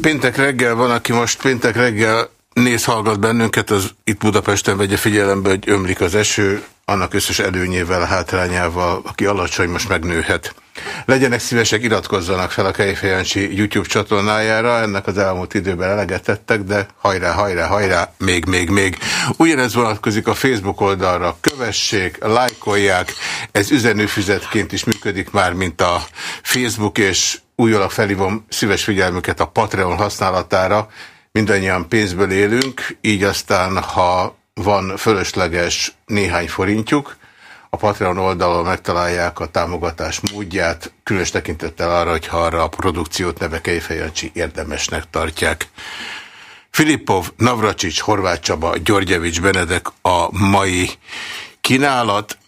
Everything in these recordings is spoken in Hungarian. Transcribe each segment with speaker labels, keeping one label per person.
Speaker 1: Péntek reggel van, aki most péntek reggel néz, hallgat bennünket, az itt Budapesten vegye figyelembe, hogy ömlik az eső, annak összes előnyével, hátrányával, aki alacsony, most megnőhet. Legyenek szívesek, iratkozzanak fel a Kejfejancsi YouTube csatornájára, ennek az elmúlt időben eleget tettek, de hajrá, hajrá, hajrá, még, még, még. Ugyanez vonatkozik a Facebook oldalra, kövessék, lájkolják, ez üzenőfüzetként is működik már, mint a Facebook, és újólag felhívom szíves figyelmüket a Patreon használatára, mindannyian pénzből élünk, így aztán, ha van fölösleges néhány forintjuk, a Patreon oldalon megtalálják a támogatás módját, különös tekintettel arra, hogy ha arra a produkciót neve Kejfejancsi érdemesnek tartják. Filippov, Navracsics, Horváth Csaba, Györgyevics, Benedek a mai kínálat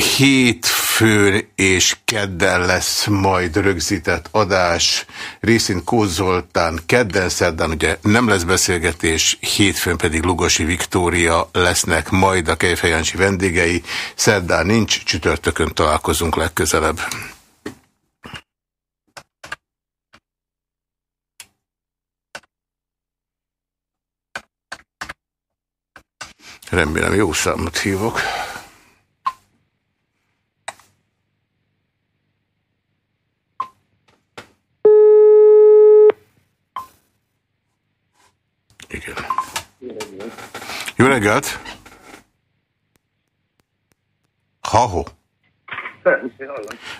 Speaker 1: hétfőn és kedden lesz majd rögzített adás, részint Kóz Zoltán, kedden szerdán ugye nem lesz beszélgetés, hétfőn pedig Lugosi Viktória lesznek majd a Kejfejancsi vendégei, szerdán nincs, csütörtökön találkozunk legközelebb. Remélem jó számot hívok. Jó reggelt! Ha-ho.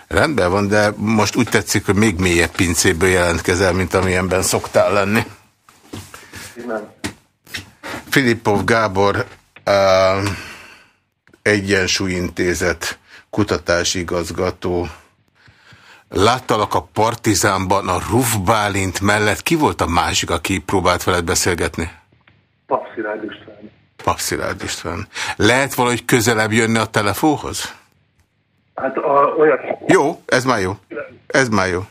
Speaker 1: Rendben van, de most úgy tetszik, hogy még mélyebb pincéből jelentkezel, mint amilyenben szoktál lenni. Nem. Filippov Gábor, uh, Egyensúlyintézet kutatási igazgató. Láttalak a Partizánban, a Ruf Bálint mellett. Ki volt a másik, aki próbált veled beszélgetni?
Speaker 2: Papszirád István.
Speaker 1: Papszirád István. Lehet valahogy közelebb jönni a telefonhoz?
Speaker 2: Hát a, olyan...
Speaker 1: Jó, ez már jó. Ez már jó.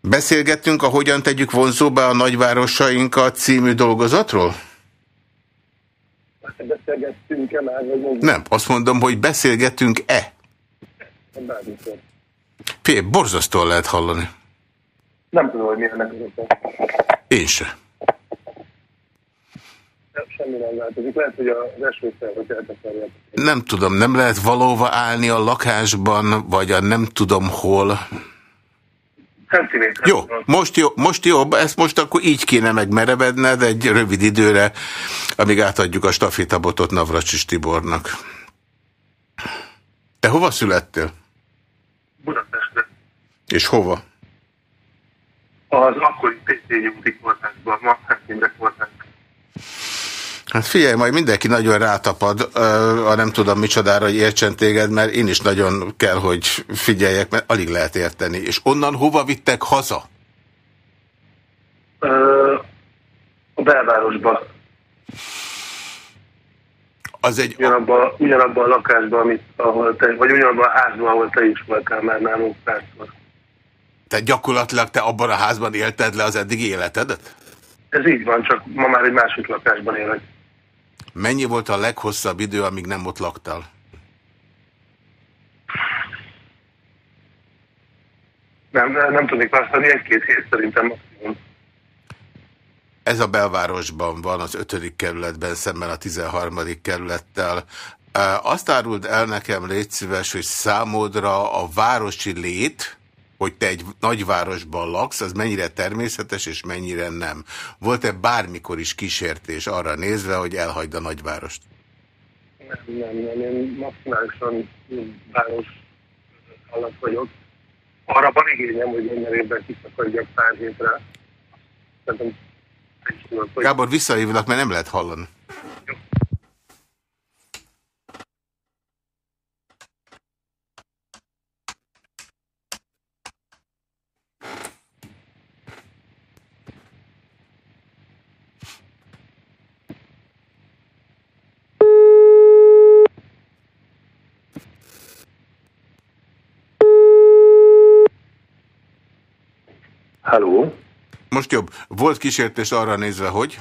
Speaker 1: Beszélgettünk a Hogyan tegyük vonzóba a nagyvárosainkat című dolgozatról?
Speaker 2: Beszélgettünk-e már? Vagy
Speaker 1: Nem, azt mondom, hogy beszélgetünk-e?
Speaker 2: Bármikor.
Speaker 1: Fé, borzasztóan lehet hallani.
Speaker 2: Nem tudom, hogy mi ennek az
Speaker 1: Én se.
Speaker 2: Semmi nem változik. Lehet, hogy az esőszer, hogy eltekerjek.
Speaker 1: Nem tudom, nem lehet valóva állni a lakásban, vagy a nem tudom hol. Jó, most jó, most jó, ezt most akkor így kéne megmerevedned egy rövid időre, amíg átadjuk a stafétabotot Navracsis Tibornak. Te hova születtél?
Speaker 2: Budapestre.
Speaker 1: És hova?
Speaker 2: Az akkori PT nyugdíj kórházban, ma Szentindrek kórház.
Speaker 1: Hát figyelj, majd mindenki nagyon rátapad, a nem tudom micsodára, hogy értsen téged, mert én is nagyon kell, hogy figyeljek, mert alig lehet érteni. És onnan hova vittek haza?
Speaker 2: Ö, a belvárosba.
Speaker 1: Az egy...
Speaker 2: Ugyanabban, ugyanabban a lakásban, amit, ahol te, vagy ugyanabban a házban, ahol te is voltál már nálunk párszor.
Speaker 1: Tehát gyakorlatilag te abban a házban élted le az eddigi életedet?
Speaker 2: Ez így van, csak ma már egy másik lakásban élek.
Speaker 1: Mennyi volt a leghosszabb idő, amíg nem ott laktál?
Speaker 2: Nem, nem tudnék választani, egy-két hét szerintem maximum.
Speaker 1: Ez a belvárosban van, az 5. kerületben, szemben a 13. kerülettel. Azt áruld el nekem, légy szíves, hogy számodra a városi lét, hogy te egy nagyvárosban laksz, az mennyire természetes és mennyire nem. Volt-e bármikor is kísértés arra nézve, hogy elhagyd a nagyvárost?
Speaker 2: Nem, nem, nem. Én maximálisan város alatt vagyok. Arra van igényem, hogy minden évben kiszakadjak pár hétre. Szerintem
Speaker 1: Gábor, visszahívlak, mert nem lehet hallani. Jó.
Speaker 2: Halló?
Speaker 1: Most jobb. Volt kísértés arra nézve, hogy?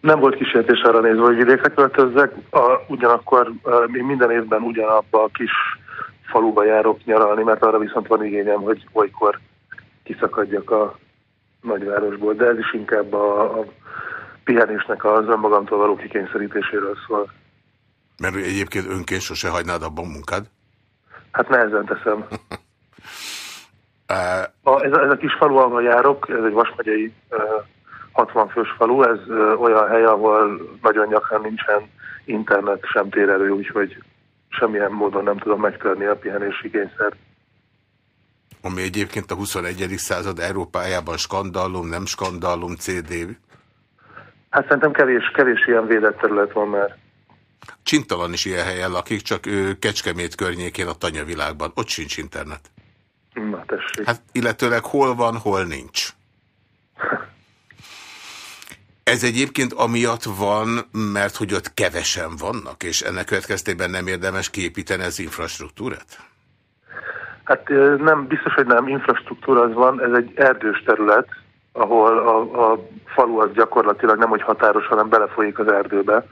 Speaker 2: Nem volt kísértés arra nézve, hogy vidékre költözzek, a, ugyanakkor még minden évben ugyanabba a kis faluba járok nyaralni, mert arra viszont van igényem, hogy olykor kiszakadjak a nagyvárosból, de ez is inkább a, a pihenésnek az önmagamtól való kikényszerítéséről szól.
Speaker 1: Mert egyébként önként sose hagynád abban munkád?
Speaker 2: Hát nehezen teszem. a, ez, ez a kis falu, ahol járok, ez egy Vasmegyei uh, 60 fős falu, ez olyan hely, ahol nagyon gyakran nincsen internet sem térelő, úgyhogy semmilyen módon nem tudom megtörni a pihenési kényszert.
Speaker 1: Ami egyébként a 21. század Európájában skandallum, nem skandallum, CD?
Speaker 2: Hát szerintem kevés, kevés ilyen védett terület van már.
Speaker 1: Csintalan is ilyen helyen lakik, csak ő Kecskemét környékén a tanyavilágban. Ott sincs internet.
Speaker 2: Na tessék.
Speaker 1: Hát illetőleg hol van, hol nincs. Ez egyébként amiatt van, mert hogy ott kevesen vannak, és ennek következtében nem érdemes kiépíteni az infrastruktúrát?
Speaker 2: Hát nem, biztos, hogy nem infrastruktúra az van, ez egy erdős terület, ahol a, a falu az gyakorlatilag nem hogy határos, hanem belefolyik az erdőbe.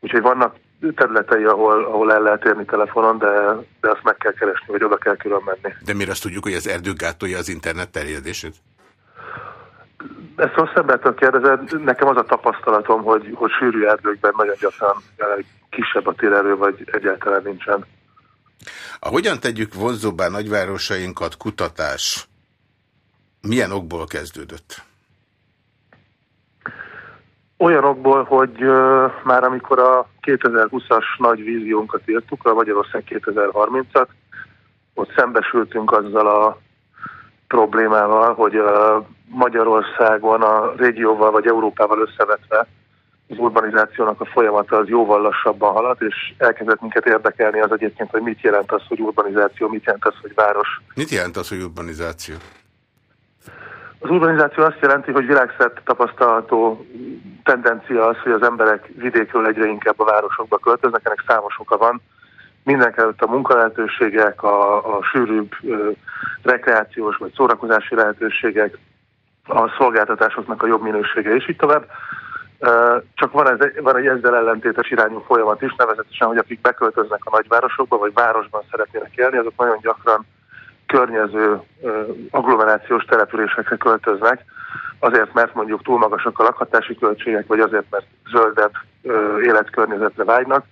Speaker 2: Úgyhogy vannak területei, ahol, ahol el lehet érni telefonon, de, de azt meg kell keresni, vagy oda kell külön menni.
Speaker 1: De mire azt tudjuk, hogy az erdő gátolja az internet terjedését?
Speaker 2: Ezt rossz embertől kérdezed, nekem az a tapasztalatom, hogy, hogy sűrű erdőkben nagyon gyakran kisebb a térerő, vagy egyáltalán nincsen.
Speaker 1: A hogyan tegyük vonzóbbá nagyvárosainkat kutatás? Milyen okból kezdődött?
Speaker 2: Olyanokból, hogy uh, már amikor a 2020-as nagy víziónkat írtuk, a Magyarország 2030-at, ott szembesültünk azzal a problémával, hogy Magyarországon a régióval vagy Európával összevetve az urbanizációnak a folyamata az jóval lassabban halad, és elkezdett minket érdekelni az egyébként, hogy mit jelent az, hogy urbanizáció, mit jelent az, hogy város.
Speaker 1: Mit jelent az, hogy urbanizáció?
Speaker 2: Az urbanizáció azt jelenti, hogy világszerte tapasztalható tendencia az, hogy az emberek vidékről egyre inkább a városokba költöznek, ennek számos oka van. Mindenkelőtt a munkalehetőségek, a, a sűrűbb ö, rekreációs vagy szórakozási lehetőségek, a szolgáltatásoknak a jobb minősége, és így tovább. Csak van, ez, van egy ezzel ellentétes irányú folyamat is, nevezetesen, hogy akik beköltöznek a nagyvárosokba, vagy városban szeretnének élni, azok nagyon gyakran környező agglomerációs településekre költöznek, azért, mert mondjuk túl magasak a lakhatási költségek, vagy azért, mert zöldebb életkörnyezetre vágynak,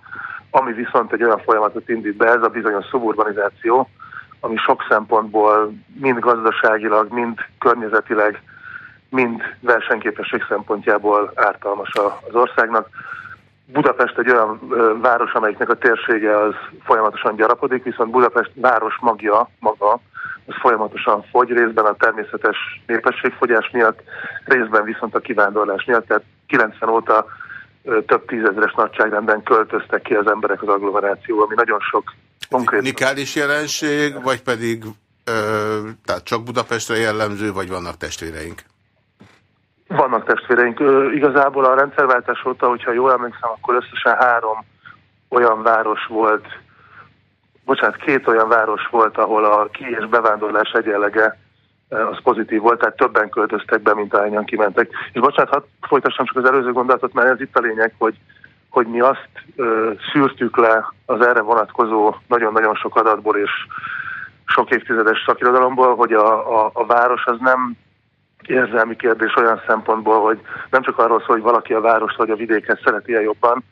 Speaker 2: ami viszont egy olyan folyamatot indít be, ez a bizonyos szuburbanizáció, ami sok szempontból mind gazdaságilag, mind környezetileg mind versenyképesség szempontjából ártalmas az országnak. Budapest egy olyan város, amelyiknek a térsége az folyamatosan gyarapodik, viszont Budapest város magja, maga, az folyamatosan fogy, részben a természetes népességfogyás miatt, részben viszont a kivándorlás miatt, tehát 90 óta több tízezres nagyságrendben költöztek ki az emberek az agglomeráció, ami nagyon sok
Speaker 1: konkrét... Nikális jelenség, vagy pedig ö, tehát csak Budapestre jellemző, vagy vannak testvéreink?
Speaker 2: Vannak testvéreink. Igazából a rendszerváltás óta, hogyha jól emlékszem, akkor összesen három olyan város volt, bocsánat, két olyan város volt, ahol a ki- és bevándorlás egyenlege az pozitív volt, tehát többen költöztek be, mint ahányan kimentek. És bocsánat, hadd folytassam csak az előző gondolatot, mert ez itt a lényeg, hogy, hogy mi azt ö, szűrtük le az erre vonatkozó nagyon-nagyon sok adatból és sok évtizedes szakirodalomból, hogy a, a, a város az nem érzelmi kérdés olyan szempontból, hogy nem csak arról szól, hogy valaki a város vagy a vidékhez szereti -e jobban,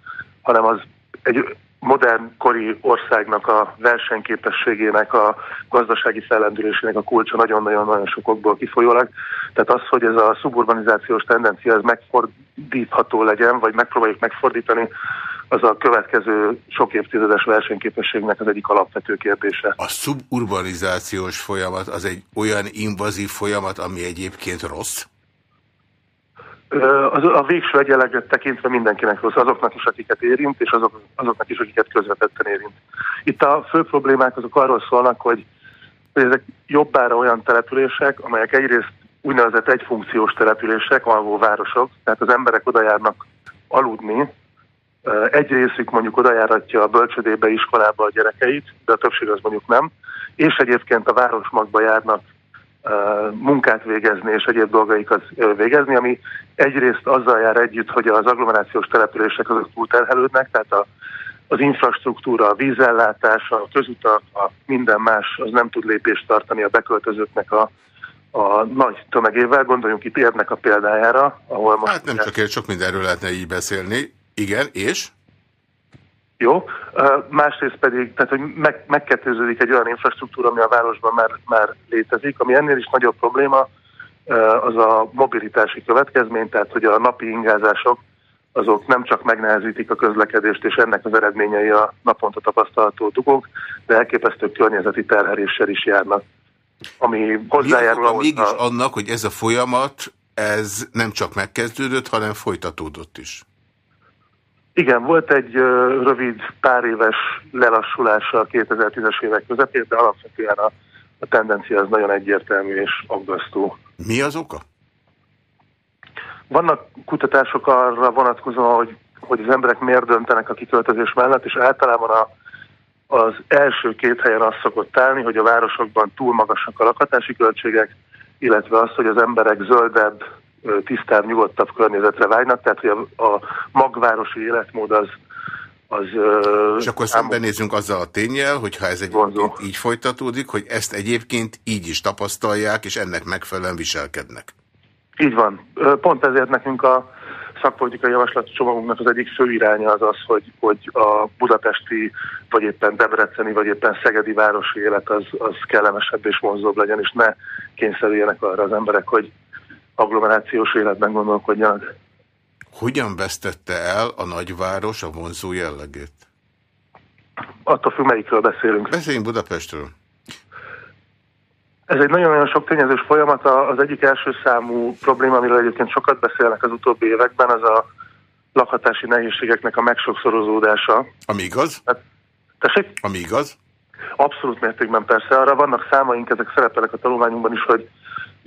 Speaker 2: hanem az egy modern kori országnak a versenyképességének, a gazdasági fellendülésének a kulcsa nagyon-nagyon-nagyon sokokból kifolyólag. Tehát az, hogy ez a suburbanizációs tendencia ez megfordítható legyen, vagy megpróbáljuk megfordítani, az a következő sok évtizedes versenyképességnek az egyik alapvető kérdése.
Speaker 1: A suburbanizációs folyamat az egy olyan invazív folyamat, ami egyébként rossz?
Speaker 2: Az, a végső egyenleget tekintve mindenkinek rossz, azoknak is, akiket érint, és azok, azoknak is, akiket közvetetten érint. Itt a fő problémák azok arról szólnak, hogy, hogy ezek jobbára olyan települések, amelyek egyrészt úgynevezett egyfunkciós települések, alvó városok, tehát az emberek oda járnak aludni, egy részük mondjuk oda járatja a bölcsödébe, iskolába a gyerekeit, de a többség az mondjuk nem, és egyébként a városmagba járnak munkát végezni és egyéb dolgaikat végezni, ami egyrészt azzal jár együtt, hogy az agglomerációs települések azok túlterhelődnek, tehát a, az infrastruktúra, a vízellátás, a közutak, a minden más, az nem tud lépést tartani a beköltözőknek a, a nagy tömegével. Gondoljunk itt érnek a példájára, ahol
Speaker 1: most... Hát nem csak egy sok mindenről lehetne így beszélni. Igen, és?
Speaker 2: Jó. Másrészt pedig, tehát hogy meg, megkettőződik egy olyan infrastruktúra, ami a városban már, már létezik, ami ennél is nagyobb probléma, az a mobilitási következmény, tehát hogy a napi ingázások azok nem csak megnehezítik a közlekedést, és ennek az eredményei a naponta tapasztalható dugók, de elképesztő környezeti terheléssel is járnak. Ami hozzájárul
Speaker 1: ahhoz mégis a... annak, hogy ez a folyamat, ez nem csak megkezdődött, hanem folytatódott is?
Speaker 2: Igen, volt egy rövid pár éves lelassulása a 2010-es évek közepén, de alapvetően a, a tendencia az nagyon egyértelmű és aggasztó.
Speaker 1: Mi az oka?
Speaker 2: Vannak kutatások arra vonatkozóan, hogy, hogy az emberek miért döntenek a kiköltözés mellett, és általában a, az első két helyen az szokott állni, hogy a városokban túl magasak a lakhatási költségek, illetve az, hogy az emberek zöldebb, tisztább, nyugodtabb környezetre vágynak, tehát hogy a, a magvárosi életmód az, az...
Speaker 1: És akkor szembenézünk azzal a tényel, hogyha ez egy így folytatódik, hogy ezt egyébként így is tapasztalják, és ennek megfelelően viselkednek.
Speaker 2: Így van. Pont ezért nekünk a szakpolitikai javaslatcsomagunknak az egyik fő iránya az az, hogy, hogy a budapesti, vagy éppen debreceni, vagy éppen szegedi városi élet az, az kellemesebb és vonzóbb legyen, és ne kényszerüljenek arra az emberek, hogy agglomerációs életben gondolkodjanak.
Speaker 1: Hogyan vesztette el a nagyváros a vonzó jellegét?
Speaker 2: Attól függ, melyikről beszélünk.
Speaker 1: Beszéljünk Budapestről.
Speaker 2: Ez egy nagyon-nagyon sok tényezős folyamat. Az egyik első számú probléma, amiről egyébként sokat beszélnek az utóbbi években, az a lakhatási nehézségeknek a megsokszorozódása.
Speaker 1: Ami igaz? Hát,
Speaker 2: tessék?
Speaker 1: Ami igaz?
Speaker 2: Abszolút mértékben persze. Arra vannak számaink, ezek szerepelnek a tanulmányunkban is, hogy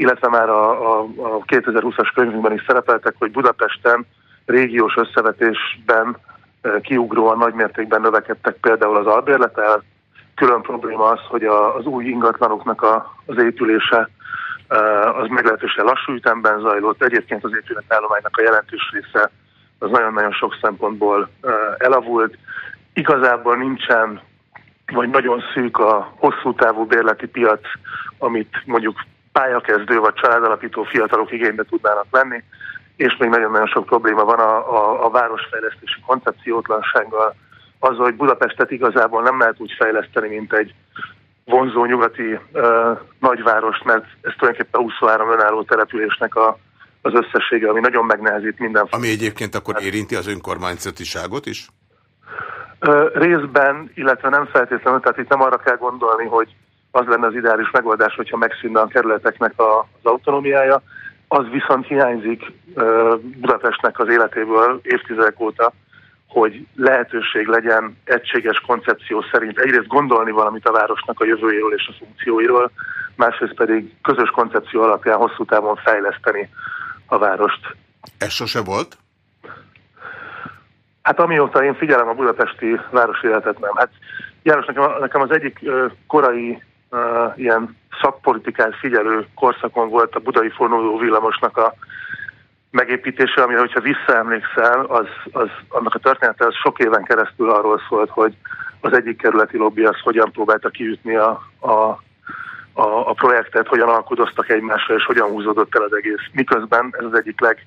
Speaker 2: illetve már a, a, a 2020-as könyvünkben is szerepeltek, hogy Budapesten régiós összevetésben e, kiugróan nagymértékben növekedtek például az albérletel, külön probléma az, hogy a, az új ingatlanoknak a, az épülése az meglehetősen lassú ütemben zajlott. Egyébként az épületállománynak a jelentős része az nagyon-nagyon sok szempontból elavult. Igazából nincsen, vagy nagyon szűk a hosszú távú bérleti piac, amit mondjuk pályakezdő vagy családalapító fiatalok igénybe tudnának venni, és még nagyon-nagyon sok probléma van a, a, a városfejlesztési koncepciótlansággal, az, hogy Budapestet igazából nem lehet úgy fejleszteni, mint egy vonzó nyugati uh, nagyváros, mert ez tulajdonképpen 23 önálló településnek a, az összessége, ami nagyon megnehezít minden.
Speaker 1: Ami egyébként akkor érinti az önkormányzatiságot is?
Speaker 2: Uh, részben, illetve nem feltétlenül, tehát itt nem arra kell gondolni, hogy az lenne az ideális megoldás, hogyha megszűnne a kerületeknek a, az autonómiája. Az viszont hiányzik Budapestnek az életéből évtizedek óta, hogy lehetőség legyen egységes koncepció szerint egyrészt gondolni valamit a városnak a jövőjéről és a funkcióiról, másrészt pedig közös koncepció alapján hosszú távon fejleszteni a várost.
Speaker 1: Ez sose volt?
Speaker 2: Hát amióta én figyelem a budapesti városi életet nem. Hát János, nekem, nekem az egyik korai uh, ilyen szakpolitikát figyelő korszakon volt a budai fornuló villamosnak a megépítése, amire, hogyha visszaemlékszel, az, az, annak a története az sok éven keresztül arról szólt, hogy az egyik kerületi lobby az hogyan próbálta kiütni a, a, a, a projektet, hogyan alkudoztak egymásra, és hogyan húzódott el az egész. Miközben ez az egyik leg,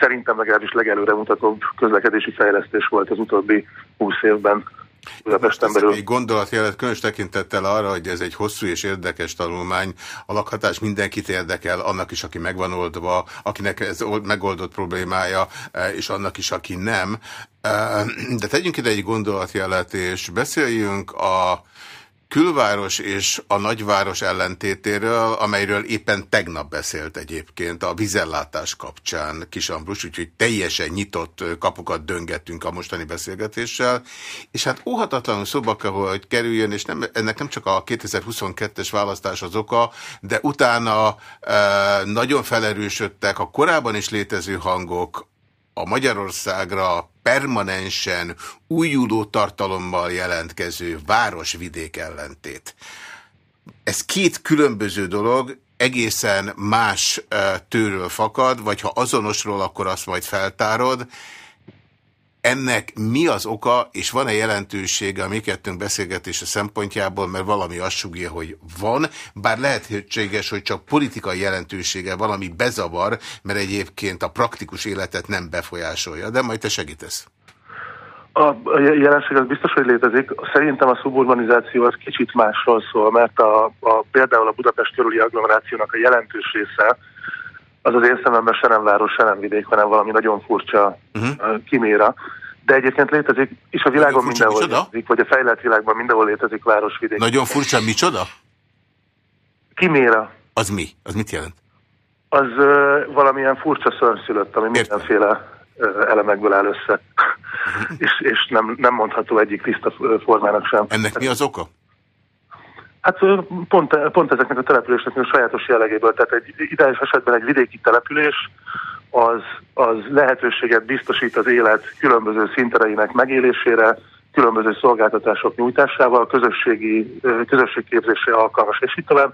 Speaker 2: szerintem legalábbis legelőremutatóbb közlekedési fejlesztés volt az utóbbi 20 évben.
Speaker 1: Budapesten belül. Egy gondolatjelet különös tekintettel arra, hogy ez egy hosszú és érdekes tanulmány. A lakhatás mindenkit érdekel, annak is, aki megvan oldva, akinek ez megoldott problémája, e, és annak is, aki nem. E, de tegyünk ide egy gondolatjelet, és beszéljünk a külváros és a nagyváros ellentétéről, amelyről éppen tegnap beszélt egyébként a vizellátás kapcsán Kis Ambrus, úgyhogy teljesen nyitott kapukat döngettünk a mostani beszélgetéssel, és hát óhatatlanul szóba kell, hogy kerüljön, és nem, ennek nem csak a 2022-es választás az oka, de utána e, nagyon felerősödtek a korábban is létező hangok, a Magyarországra permanensen újuló tartalommal jelentkező város-vidék ellentét. Ez két különböző dolog, egészen más tőről fakad, vagy ha azonosról, akkor azt majd feltárod. Ennek mi az oka, és van-e jelentősége a mi kettőnk beszélgetése szempontjából, mert valami azt sugja, hogy van, bár lehetséges, hogy csak politikai jelentősége valami bezavar, mert egyébként a praktikus életet nem befolyásolja, de majd te segítesz.
Speaker 2: A, jelenség az biztos, hogy létezik. Szerintem a szuburbanizáció az kicsit másról szól, mert a, a, például a Budapest körüli agglomerációnak a jelentős része az az én szememben se nem város, se nem vidék, hanem valami nagyon furcsa uh-huh. kiméra. De egyébként létezik, és a világon mindenhol micsoda? létezik, vagy a fejlett világban mindenhol létezik városvidék.
Speaker 1: Nagyon furcsa, micsoda?
Speaker 2: Kiméra.
Speaker 1: Az mi? Az mit jelent?
Speaker 2: Az ö, valamilyen furcsa szörnyszülött, ami Értem. mindenféle ö, elemekből áll össze. Uh-huh. és, és nem, nem mondható egyik tiszta formának sem.
Speaker 1: Ennek mi az oka?
Speaker 2: Hát pont, pont ezeknek a településnek a sajátos jellegéből. Tehát egy ideális esetben egy vidéki település az, az lehetőséget biztosít az élet különböző szintereinek megélésére, különböző szolgáltatások nyújtásával, közösségi, közösségképzésre alkalmas, és itt tovább.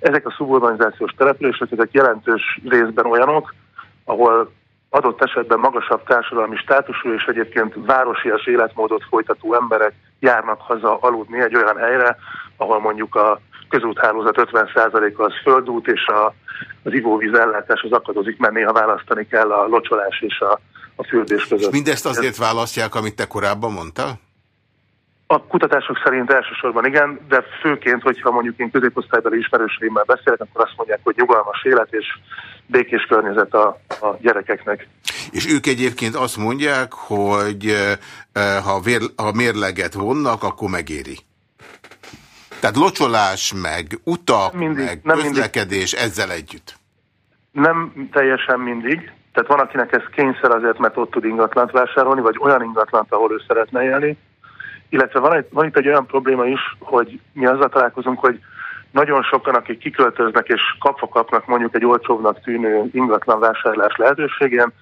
Speaker 2: Ezek a szuburbanizációs települések, ezek jelentős részben olyanok, ahol adott esetben magasabb társadalmi státusú és egyébként városias életmódot folytató emberek járnak haza aludni egy olyan helyre, ahol mondjuk a közúthálózat 50%-a az földút, és a, az ivóvíz ellátás az akadozik, mert néha választani kell a locsolás és a, a fürdés között. És
Speaker 1: mindezt azért választják, amit te korábban mondtál?
Speaker 2: A kutatások szerint elsősorban igen, de főként, hogyha mondjuk én középosztálybeli ismerőseimmel beszélek, akkor azt mondják, hogy nyugalmas élet és békés környezet a, a gyerekeknek.
Speaker 1: És ők egyébként azt mondják, hogy eh, ha, vér, ha mérleget vonnak, akkor megéri. Tehát locsolás, meg utak, mindig, meg nem közlekedés mindig. ezzel együtt.
Speaker 2: Nem teljesen mindig. Tehát van, akinek ez kényszer azért, mert ott tud ingatlant vásárolni, vagy olyan ingatlant, ahol ő szeretne élni. Illetve van, egy, van itt egy olyan probléma is, hogy mi azzal találkozunk, hogy nagyon sokan, akik kiköltöznek és kapva kapnak mondjuk egy olcsóbbnak tűnő ingatlan vásárlás lehetőségén,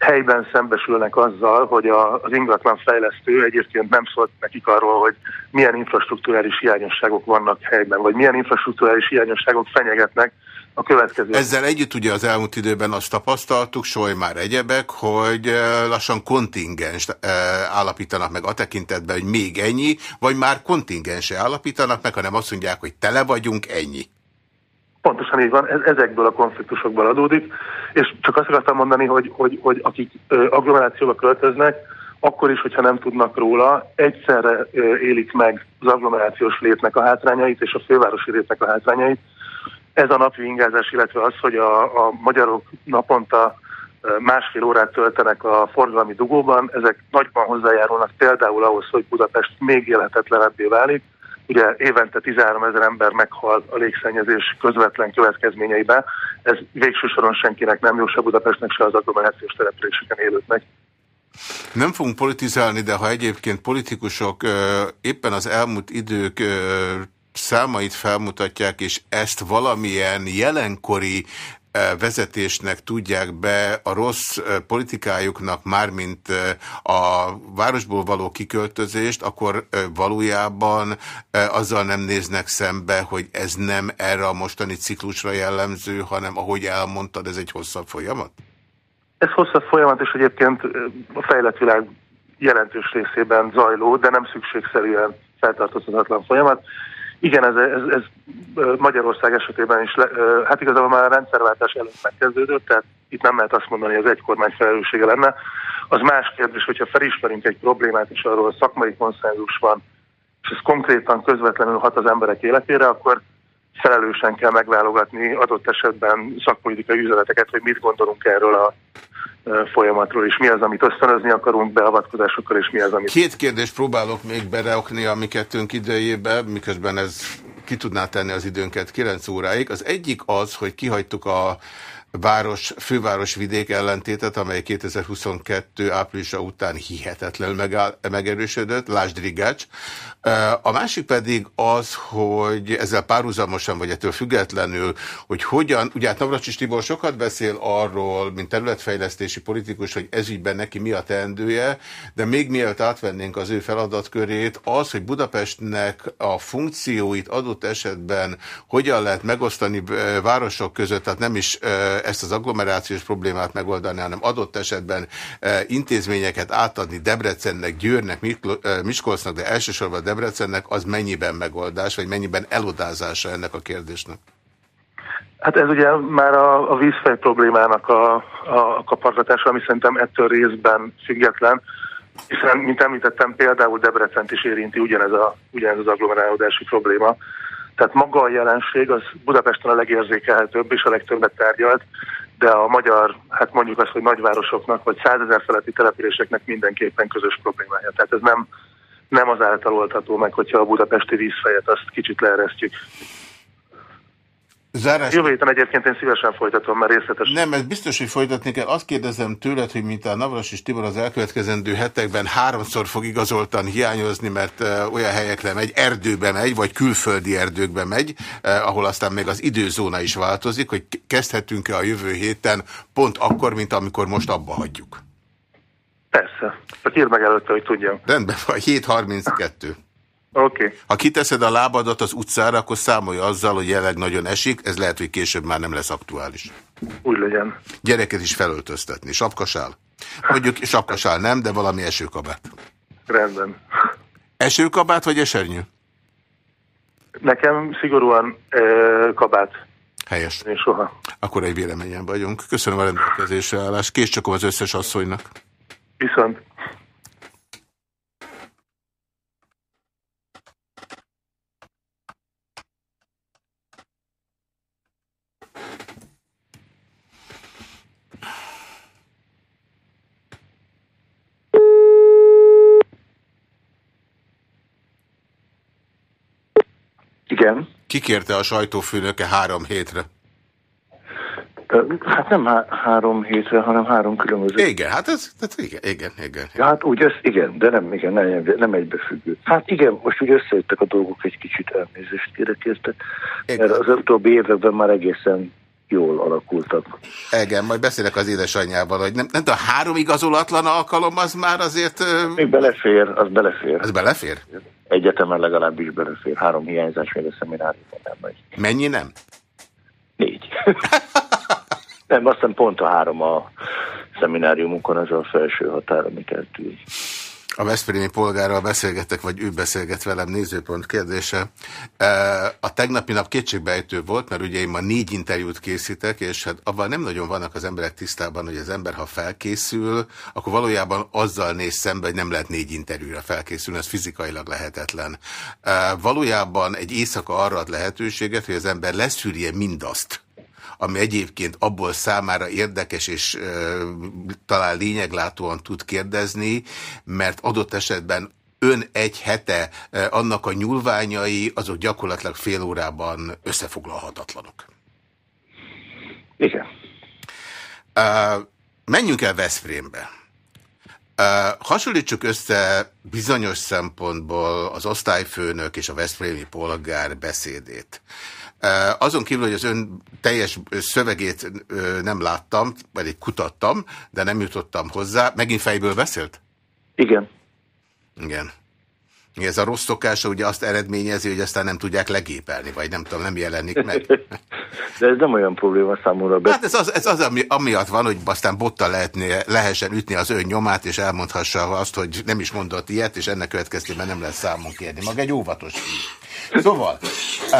Speaker 2: helyben szembesülnek azzal, hogy a, az ingatlan fejlesztő egyébként nem szólt nekik arról, hogy milyen infrastruktúrális hiányosságok vannak helyben, vagy milyen infrastruktúrális hiányosságok fenyegetnek a következő.
Speaker 1: Ezzel együtt ugye az elmúlt időben azt tapasztaltuk, soly már egyebek, hogy eh, lassan kontingens eh, állapítanak meg a tekintetben, hogy még ennyi, vagy már kontingense állapítanak meg, hanem azt mondják, hogy tele vagyunk, ennyi.
Speaker 2: Pontosan így van, ez, ezekből a konfliktusokból adódik, és csak azt akartam mondani, hogy, hogy, hogy akik agglomerációba költöznek, akkor is, hogyha nem tudnak róla, egyszerre élik meg az agglomerációs létnek a hátrányait és a fővárosi létnek a hátrányait. Ez a napi ingázás, illetve az, hogy a, a magyarok naponta másfél órát töltenek a forgalmi dugóban, ezek nagyban hozzájárulnak például ahhoz, hogy Budapest még élhetetlenebbé válik, Ugye évente 13 ezer ember meghal a légszennyezés közvetlen következményeiben. Ez végső soron senkinek nem jó, se Budapestnek, se az agglomerációs településeken élőknek.
Speaker 1: Nem fogunk politizálni, de ha egyébként politikusok éppen az elmúlt idők számait felmutatják, és ezt valamilyen jelenkori vezetésnek tudják be a rossz politikájuknak, mármint a városból való kiköltözést, akkor valójában azzal nem néznek szembe, hogy ez nem erre a mostani ciklusra jellemző, hanem ahogy elmondtad, ez egy hosszabb folyamat?
Speaker 2: Ez hosszabb folyamat, és egyébként a fejlett világ jelentős részében zajló, de nem szükségszerűen feltartozhatatlan folyamat. Igen, ez, ez, ez Magyarország esetében is, hát igazából már a rendszerváltás előtt megkezdődött, tehát itt nem lehet azt mondani, hogy az egy kormány felelőssége lenne. Az más kérdés, hogyha felismerünk egy problémát, és arról szakmai konszenzus van, és ez konkrétan közvetlenül hat az emberek életére, akkor felelősen kell megválogatni adott esetben szakpolitikai üzeneteket, hogy mit gondolunk erről a folyamatról, és mi az, amit ösztönözni akarunk beavatkozásokkal, és mi az, amit...
Speaker 1: Két kérdést próbálok még bereokni a mi kettőnk idejébe, miközben ez ki tudná tenni az időnket 9 óráig. Az egyik az, hogy kihagytuk a város, főváros vidék ellentétet, amely 2022 áprilisa után hihetetlenül megáll, megerősödött, lásd Rigács. A másik pedig az, hogy ezzel párhuzamosan, vagy ettől függetlenül, hogy hogyan, ugye hát Navracsis Tibor sokat beszél arról, mint területfejlesztési politikus, hogy ezügyben neki mi a teendője, de még mielőtt átvennénk az ő feladatkörét, az, hogy Budapestnek a funkcióit adott esetben hogyan lehet megosztani városok között, tehát nem is ezt az agglomerációs problémát megoldani, hanem adott esetben intézményeket átadni Debrecennek, Győrnek, Miskolcnak, de elsősorban Debrecennek, az mennyiben megoldás, vagy mennyiben elodázása ennek a kérdésnek?
Speaker 2: Hát ez ugye már a, a vízfej problémának a, a kapargatása, ami szerintem ettől részben független, hiszen, mint említettem, például Debrecent is érinti ugyanez, a, ugyanez az agglomerálódási probléma. Tehát maga a jelenség az Budapesten a legérzékelhetőbb és a legtöbbet tárgyalt, de a magyar, hát mondjuk azt, hogy nagyvárosoknak vagy százezer feletti településeknek mindenképpen közös problémája. Tehát ez nem, nem az által oldható meg, hogyha a budapesti vízfejet azt kicsit leeresztjük. Zárás... Jövő héten egyébként én szívesen folytatom, mert részletes.
Speaker 1: Nem, ez biztos, hogy folytatni kell. Azt kérdezem tőled, hogy mint a Navras és Tibor az elkövetkezendő hetekben háromszor fog igazoltan hiányozni, mert olyan helyekre megy, erdőbe megy, vagy külföldi erdőkbe megy, ahol aztán még az időzóna is változik, hogy kezdhetünk-e a jövő héten pont akkor, mint amikor most abba hagyjuk.
Speaker 2: Persze. Csak írd meg előtte, hogy tudjam.
Speaker 1: Rendben van, 7.32.
Speaker 2: Oké. Okay.
Speaker 1: Ha kiteszed a lábadat az utcára, akkor számolj azzal, hogy jelenleg nagyon esik, ez lehet, hogy később már nem lesz aktuális.
Speaker 2: Úgy legyen.
Speaker 1: Gyereket is felöltöztetni. Sapkasál? Mondjuk sapkasál nem, de valami esőkabát.
Speaker 2: Rendben.
Speaker 1: Esőkabát vagy esernyő?
Speaker 2: Nekem szigorúan e, kabát.
Speaker 1: Helyes.
Speaker 2: Én soha.
Speaker 1: Akkor egy véleményen vagyunk. Köszönöm a rendelkezésre állás. Kész csak az összes asszonynak.
Speaker 2: Viszont. Igen.
Speaker 1: Kikérte a sajtófőnöke három hétre?
Speaker 2: Hát nem há három hétre, hanem három különböző.
Speaker 1: Igen, hát ez, ez igen, igen, igen. igen.
Speaker 2: Ja, hát úgy, ez, igen, de nem, igen, nem, nem egybefüggő. Hát igen, most úgy összejöttek a dolgok egy kicsit elnézést kérek érte, mert az utóbbi években már egészen jól alakultak.
Speaker 1: Igen, majd beszélek az édesanyjával, hogy nem, nem tudom, három igazolatlan alkalom az már azért...
Speaker 2: Még belefér, az belefér.
Speaker 1: Az belefér?
Speaker 2: Egyetemen legalábbis belefér. Három hiányzás még a szemináriumban nem megy.
Speaker 1: Mennyi nem?
Speaker 2: Négy. nem, aztán pont a három a szemináriumunkon, az a felső határ, amit eltűnt.
Speaker 1: A Veszprémi polgárral beszélgetek, vagy ő beszélget velem, nézőpont kérdése. A tegnapi nap kétségbejtő volt, mert ugye én ma négy interjút készítek, és hát abban nem nagyon vannak az emberek tisztában, hogy az ember, ha felkészül, akkor valójában azzal néz szembe, hogy nem lehet négy interjúra felkészülni, ez fizikailag lehetetlen. Valójában egy éjszaka arra ad lehetőséget, hogy az ember leszűrje mindazt, ami egyébként abból számára érdekes és e, talán lényeglátóan tud kérdezni, mert adott esetben ön egy hete e, annak a nyúlványai, azok gyakorlatilag fél órában összefoglalhatatlanok.
Speaker 2: Igen.
Speaker 1: E, menjünk el Veszprémbe. Uh, hasonlítsuk össze bizonyos szempontból az osztályfőnök és a Veszprémi polgár beszédét. Azon kívül, hogy az ön teljes szövegét nem láttam, pedig kutattam, de nem jutottam hozzá. Megint fejből beszélt?
Speaker 2: Igen.
Speaker 1: Igen. Ez a rossz szokása ugye azt eredményezi, hogy aztán nem tudják legépelni, vagy nem tudom, nem jelenik meg.
Speaker 2: De ez nem olyan probléma számomra. Be...
Speaker 1: Hát ez az, ez az ami, amiatt van, hogy aztán botta lehetne, lehessen ütni az ön nyomát, és elmondhassa azt, hogy nem is mondott ilyet, és ennek következtében nem lesz számon kérni. Maga egy óvatos Szóval, uh,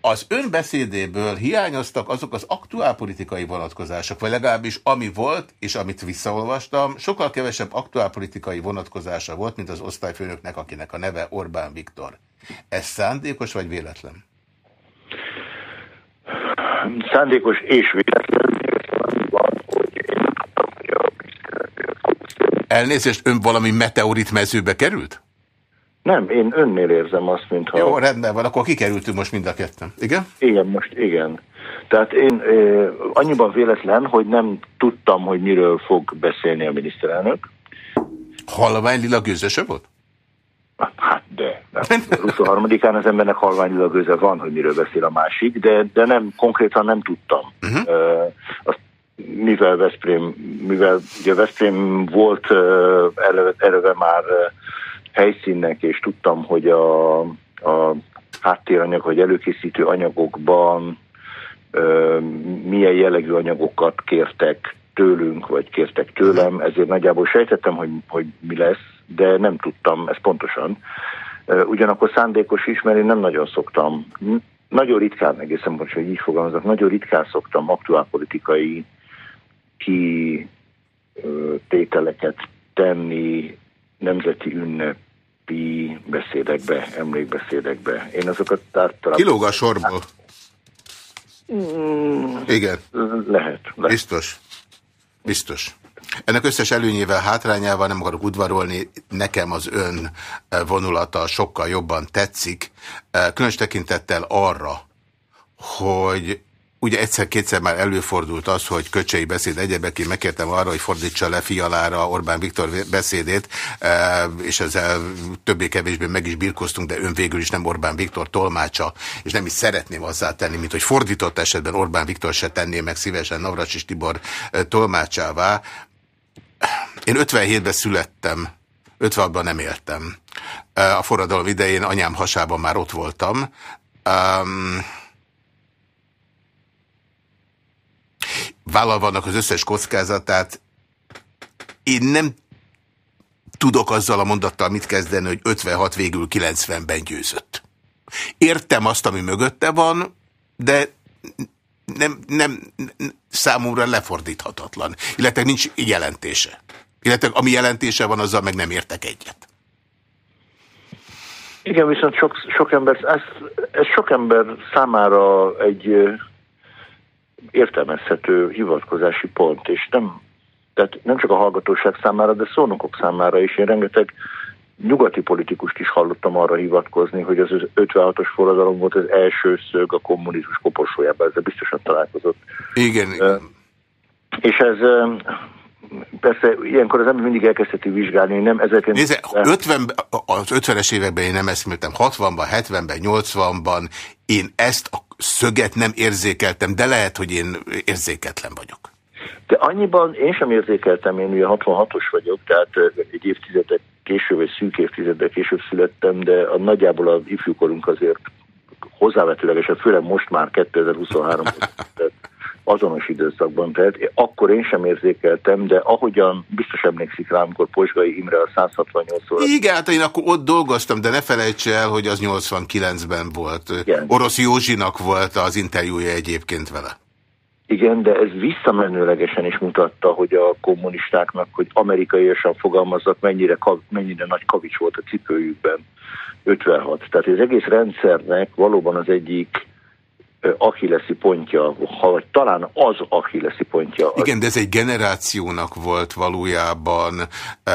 Speaker 1: az ön beszédéből hiányoztak azok az aktuálpolitikai vonatkozások, vagy legalábbis ami volt, és amit visszaolvastam, sokkal kevesebb aktuálpolitikai vonatkozása volt, mint az osztályfőnöknek, akinek a neve Orbán Viktor. Ez szándékos vagy véletlen?
Speaker 2: Szándékos és véletlen.
Speaker 1: Elnézést, ön valami meteorit mezőbe került?
Speaker 2: Nem, én önnél érzem azt, mintha...
Speaker 1: Jó, rendben van, akkor kikerültünk most mind a ketten. Igen?
Speaker 2: Igen, most igen.
Speaker 3: Tehát én eh, annyiban véletlen, hogy nem tudtam, hogy miről fog beszélni a miniszterelnök.
Speaker 1: Halvány lila gőzöse volt?
Speaker 3: Hát de. 23-án az embernek halvány lila gőze van, hogy miről beszél a másik, de, de nem, konkrétan nem tudtam. Uh -huh. uh, azt, mivel Veszprém, mivel ugye Veszprém volt uh, eleve, eleve már uh, helyszínnek, és tudtam, hogy a, a háttéranyag, vagy előkészítő anyagokban milyen jellegű anyagokat kértek tőlünk, vagy kértek tőlem, ezért nagyjából sejtettem, hogy, hogy mi lesz, de nem tudtam ezt pontosan. Ugyanakkor szándékos is, mert én nem nagyon szoktam, nagyon ritkán, egészen most, hogy így fogalmazok, nagyon ritkán szoktam aktuálpolitikai ki tételeket tenni nemzeti ünnepi beszédekbe, emlékbeszédekbe. Én azokat általában...
Speaker 1: Kilóg a sorból.
Speaker 3: Mm,
Speaker 1: Igen.
Speaker 3: Lehet, lehet.
Speaker 1: Biztos. Biztos. Ennek összes előnyével, hátrányával nem akarok udvarolni, nekem az ön vonulata sokkal jobban tetszik, különös tekintettel arra, hogy Ugye egyszer-kétszer már előfordult az, hogy köcsei beszéd egyebek, én megkértem arra, hogy fordítsa le fialára Orbán Viktor beszédét, e, és ezzel többé-kevésbé meg is birkoztunk, de ön végül is nem Orbán Viktor tolmácsa, és nem is szeretném azzá tenni, mint hogy fordított esetben Orbán Viktor se tenné meg szívesen Navracsis Tibor e, tolmácsává. Én 57-ben születtem, 56-ban nem éltem. E, a forradalom idején anyám hasában már ott voltam. Um, vállalva vannak az összes kockázatát, én nem tudok azzal a mondattal mit kezdeni, hogy 56 végül 90-ben győzött. Értem azt, ami mögötte van, de nem, nem, számomra lefordíthatatlan. Illetve nincs jelentése. Illetve ami jelentése van, azzal meg nem értek egyet.
Speaker 3: Igen, viszont sok, sok ember, ez, ez sok ember számára egy értelmezhető hivatkozási pont, és nem, tehát nem csak a hallgatóság számára, de szónokok számára is. Én rengeteg nyugati politikust is hallottam arra hivatkozni, hogy az 56-os forradalom volt az első szög a kommunizmus koporsójában, ezzel biztosan találkozott.
Speaker 1: Igen. Uh,
Speaker 3: és ez persze ilyenkor az ember mindig elkezdheti vizsgálni, nem ezeket...
Speaker 1: Nézze, 50, az 50-es években én nem eszméltem, 60-ban, 70-ben, 80-ban én ezt a szöget nem érzékeltem, de lehet, hogy én érzéketlen vagyok.
Speaker 3: De annyiban én sem érzékeltem, én ugye 66-os vagyok, tehát egy évtizedek később, vagy szűk évtizedek később születtem, de a nagyjából az ifjúkorunk azért hozzávetőlegesen, főleg most már 2023 azonos időszakban. Tehát akkor én sem érzékeltem, de ahogyan biztos emlékszik rá, amikor Pozsgai Imre a 168 óra...
Speaker 1: Igen, hát én akkor ott dolgoztam, de ne felejts el, hogy az 89-ben volt. Igen. Orosz Józsinak volt az interjúja egyébként vele.
Speaker 3: Igen, de ez visszamenőlegesen is mutatta, hogy a kommunistáknak, hogy amerikaiasan fogalmazzak, mennyire, mennyire nagy kavics volt a cipőjükben 56. Tehát az egész rendszernek valóban az egyik achilleszi pontja, vagy talán az achilleszi pontja.
Speaker 1: Igen, de ez egy generációnak volt valójában e,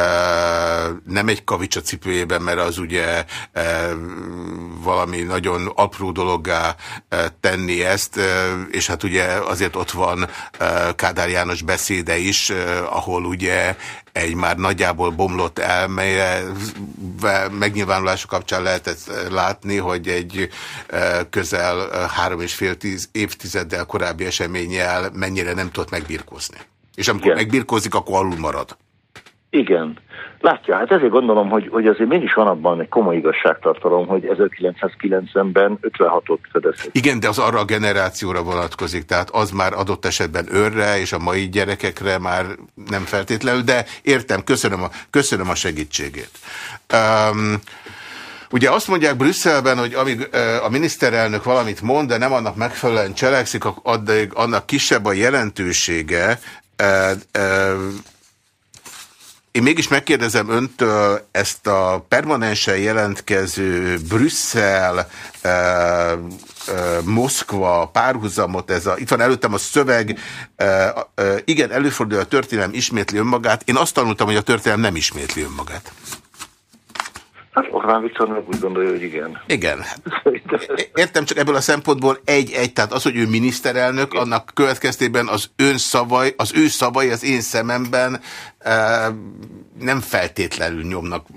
Speaker 1: nem egy kavics a cipőjében, mert az ugye e, valami nagyon apró dologgá e, tenni ezt, e, és hát ugye azért ott van e, Kádár János beszéde is, e, ahol ugye egy már nagyjából bomlott elmeje megnyilvánulása kapcsán lehetett látni, hogy egy közel három és fél tíz évtizeddel korábbi eseményel mennyire nem tudott megbirkózni. És amikor Igen. megbirkózik, akkor alul marad.
Speaker 3: Igen. Látja, hát ezért gondolom, hogy, hogy azért mégis van abban egy komoly igazságtartalom, hogy 1990-ben 56-ot fedezett.
Speaker 1: Igen, de az arra a generációra vonatkozik, tehát az már adott esetben őrre, és a mai gyerekekre már nem feltétlenül, de értem, köszönöm a, köszönöm a segítségét. Um, Ugye azt mondják Brüsszelben, hogy amíg a miniszterelnök valamit mond, de nem annak megfelelően cselekszik, addig annak kisebb a jelentősége. Én mégis megkérdezem öntől ezt a permanensen jelentkező Brüsszel, e, e, Moszkva párhuzamot, ez a, itt van előttem a szöveg, e, e, igen, előfordul a történelem ismétli önmagát. Én azt tanultam, hogy a történelem nem ismétli önmagát.
Speaker 3: Hát Orbán Viktor meg úgy gondolja, hogy igen.
Speaker 1: Igen. Értem, csak ebből a szempontból egy-egy, tehát az, hogy ő miniszterelnök, annak következtében az ön szavai, az ő szavai az én szememben nem feltétlenül nyomnak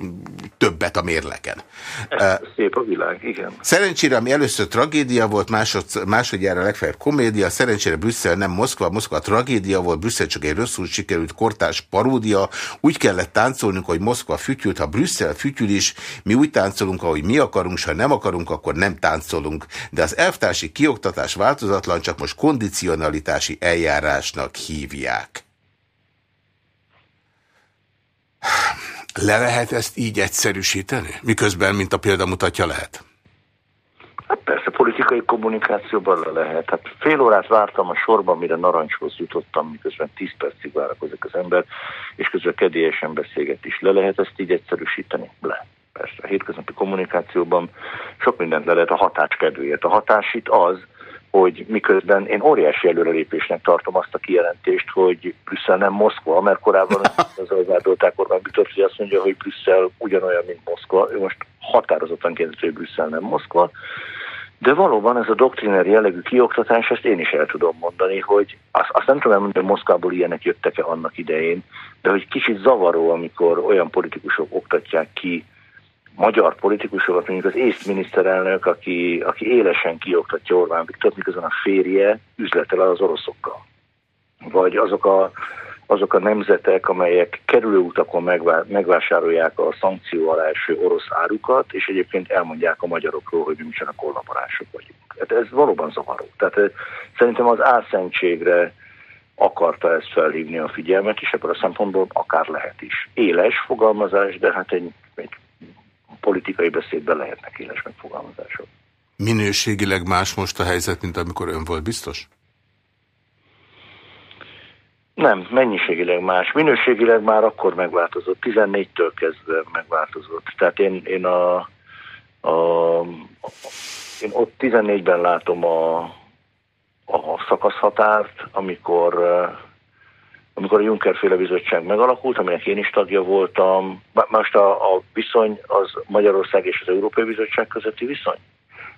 Speaker 1: többet a mérleken.
Speaker 3: Ez szép a világ, igen.
Speaker 1: Szerencsére, ami először tragédia volt, másod, másodjára legfeljebb komédia, szerencsére Brüsszel nem Moszkva, Moszkva tragédia volt, Brüsszel csak egy rosszul sikerült kortás paródia, úgy kellett táncolnunk, hogy Moszkva fütyült, ha Brüsszel fütyül is, mi úgy táncolunk, ahogy mi akarunk, s ha nem akarunk, akkor nem táncolunk. De az elvtársi kioktatás változatlan, csak most kondicionalitási eljárásnak hívják. Le lehet ezt így egyszerűsíteni? Miközben, mint a példa mutatja, lehet?
Speaker 3: Hát persze, politikai kommunikációban le lehet. Hát fél órát vártam a sorban, mire narancshoz jutottam, miközben tíz percig várakozik az ember, és közben kedélyesen beszélget is. Le lehet ezt így egyszerűsíteni? Le. Persze, a hétköznapi kommunikációban sok mindent le lehet a hatás kedvéért. A hatás itt az, hogy miközben én óriási előrelépésnek tartom azt a kijelentést, hogy Brüsszel nem Moszkva, mert korábban az vádolták Orbán Viktor, hogy azt mondja, hogy Brüsszel ugyanolyan, mint Moszkva. Ő most határozottan kérdezi, hogy Brüsszel nem Moszkva. De valóban ez a doktriner jellegű kioktatás, ezt én is el tudom mondani, hogy azt, azt nem tudom elmondani, hogy Moszkvából ilyenek jöttek-e annak idején, de hogy kicsit zavaró, amikor olyan politikusok oktatják ki magyar politikusokat, mondjuk az észt miniszterelnök, aki, aki élesen kioktatja Orbán Viktor, miközben a férje üzletel az oroszokkal. Vagy azok a, azok a nemzetek, amelyek kerülőutakon megvá, megvásárolják a szankció alá eső orosz árukat, és egyébként elmondják a magyarokról, hogy mi micsoda kollaborások vagyunk. Hát ez valóban zavaró. Tehát eh, szerintem az álszentségre akarta ezt felhívni a figyelmet, és ebből a szempontból akár lehet is. Éles fogalmazás, de hát egy politikai beszédben lehetnek éles megfogalmazások.
Speaker 1: Minőségileg más most a helyzet, mint amikor ön volt biztos?
Speaker 3: Nem, mennyiségileg más. Minőségileg már akkor megváltozott, 14-től kezdve megváltozott. Tehát én, én, a, a, én ott 14-ben látom a, a szakaszhatárt, amikor amikor a Juncker féle bizottság megalakult, aminek én is tagja voltam. Most a, a viszony az Magyarország és az Európai Bizottság közötti viszony?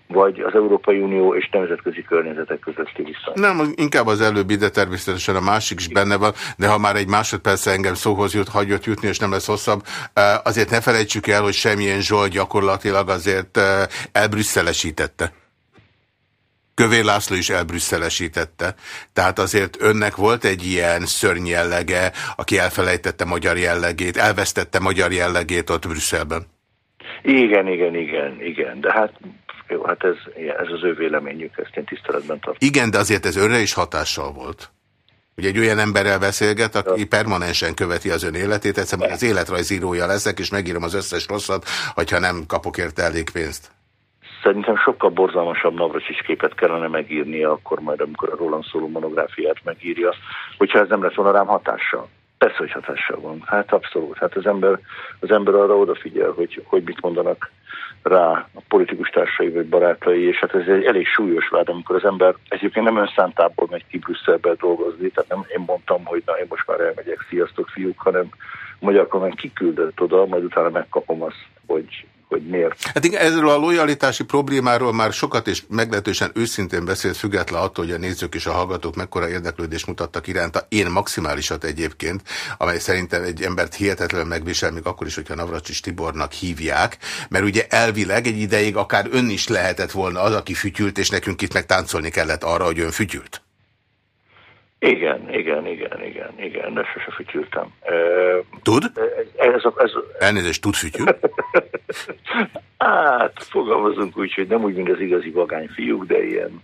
Speaker 3: vagy az Európai Unió és nemzetközi környezetek közötti viszony.
Speaker 1: Nem, inkább az előbbi, de természetesen a másik is benne van, de ha már egy másodperc engem szóhoz jut, hagyott jutni, és nem lesz hosszabb, azért ne felejtsük el, hogy semmilyen Zsolt gyakorlatilag azért elbrüsszelesítette. Kövér László is elbrüsszelesítette. Tehát azért önnek volt egy ilyen szörny jellege, aki elfelejtette magyar jellegét, elvesztette magyar jellegét ott Brüsszelben.
Speaker 3: Igen, igen, igen, igen. De hát jó, hát ez, ez az ő véleményük, ezt én tiszteletben tartom.
Speaker 1: Igen, de azért ez önre is hatással volt. Ugye egy olyan emberrel beszélget, aki permanensen követi az ön életét, egyszerűen az életrajzírója leszek, és megírom az összes rosszat, hogyha nem kapok érte elég pénzt.
Speaker 3: Szerintem sokkal borzalmasabb Navracsics képet kellene megírnia akkor majd, amikor a rólam szóló monográfiát megírja, hogyha ez nem lesz volna rám hatással. Persze, hogy hatással van. Hát abszolút. Hát az ember, az ember arra odafigyel, hogy, hogy mit mondanak rá a politikus társai vagy barátai, és hát ez egy elég súlyos vád, amikor az ember egyébként nem önszántából megy ki Brüsszelbe dolgozni, tehát nem én mondtam, hogy na én most már elmegyek, sziasztok fiúk, hanem a magyar kormány kiküldött oda, majd utána megkapom azt, hogy hogy miért.
Speaker 1: Hát igen, ezzel a lojalitási problémáról már sokat és meglehetősen őszintén beszélt, független attól, hogy a nézők és a hallgatók mekkora érdeklődést mutattak iránta. Én maximálisat egyébként, amely szerintem egy embert hihetetlenül megvisel, még akkor is, hogyha Navracsis Tibornak hívják, mert ugye elvileg egy ideig akár ön is lehetett volna az, aki fütyült, és nekünk itt megtáncolni kellett arra, hogy ön fütyült.
Speaker 3: Igen, igen, igen, igen, igen, de sose fütyültem.
Speaker 1: Tud?
Speaker 3: Ez, ez,
Speaker 1: Elnézést, tud fütyül?
Speaker 3: hát, fogalmazunk úgy, hogy nem úgy, mint az igazi vagány fiúk, de ilyen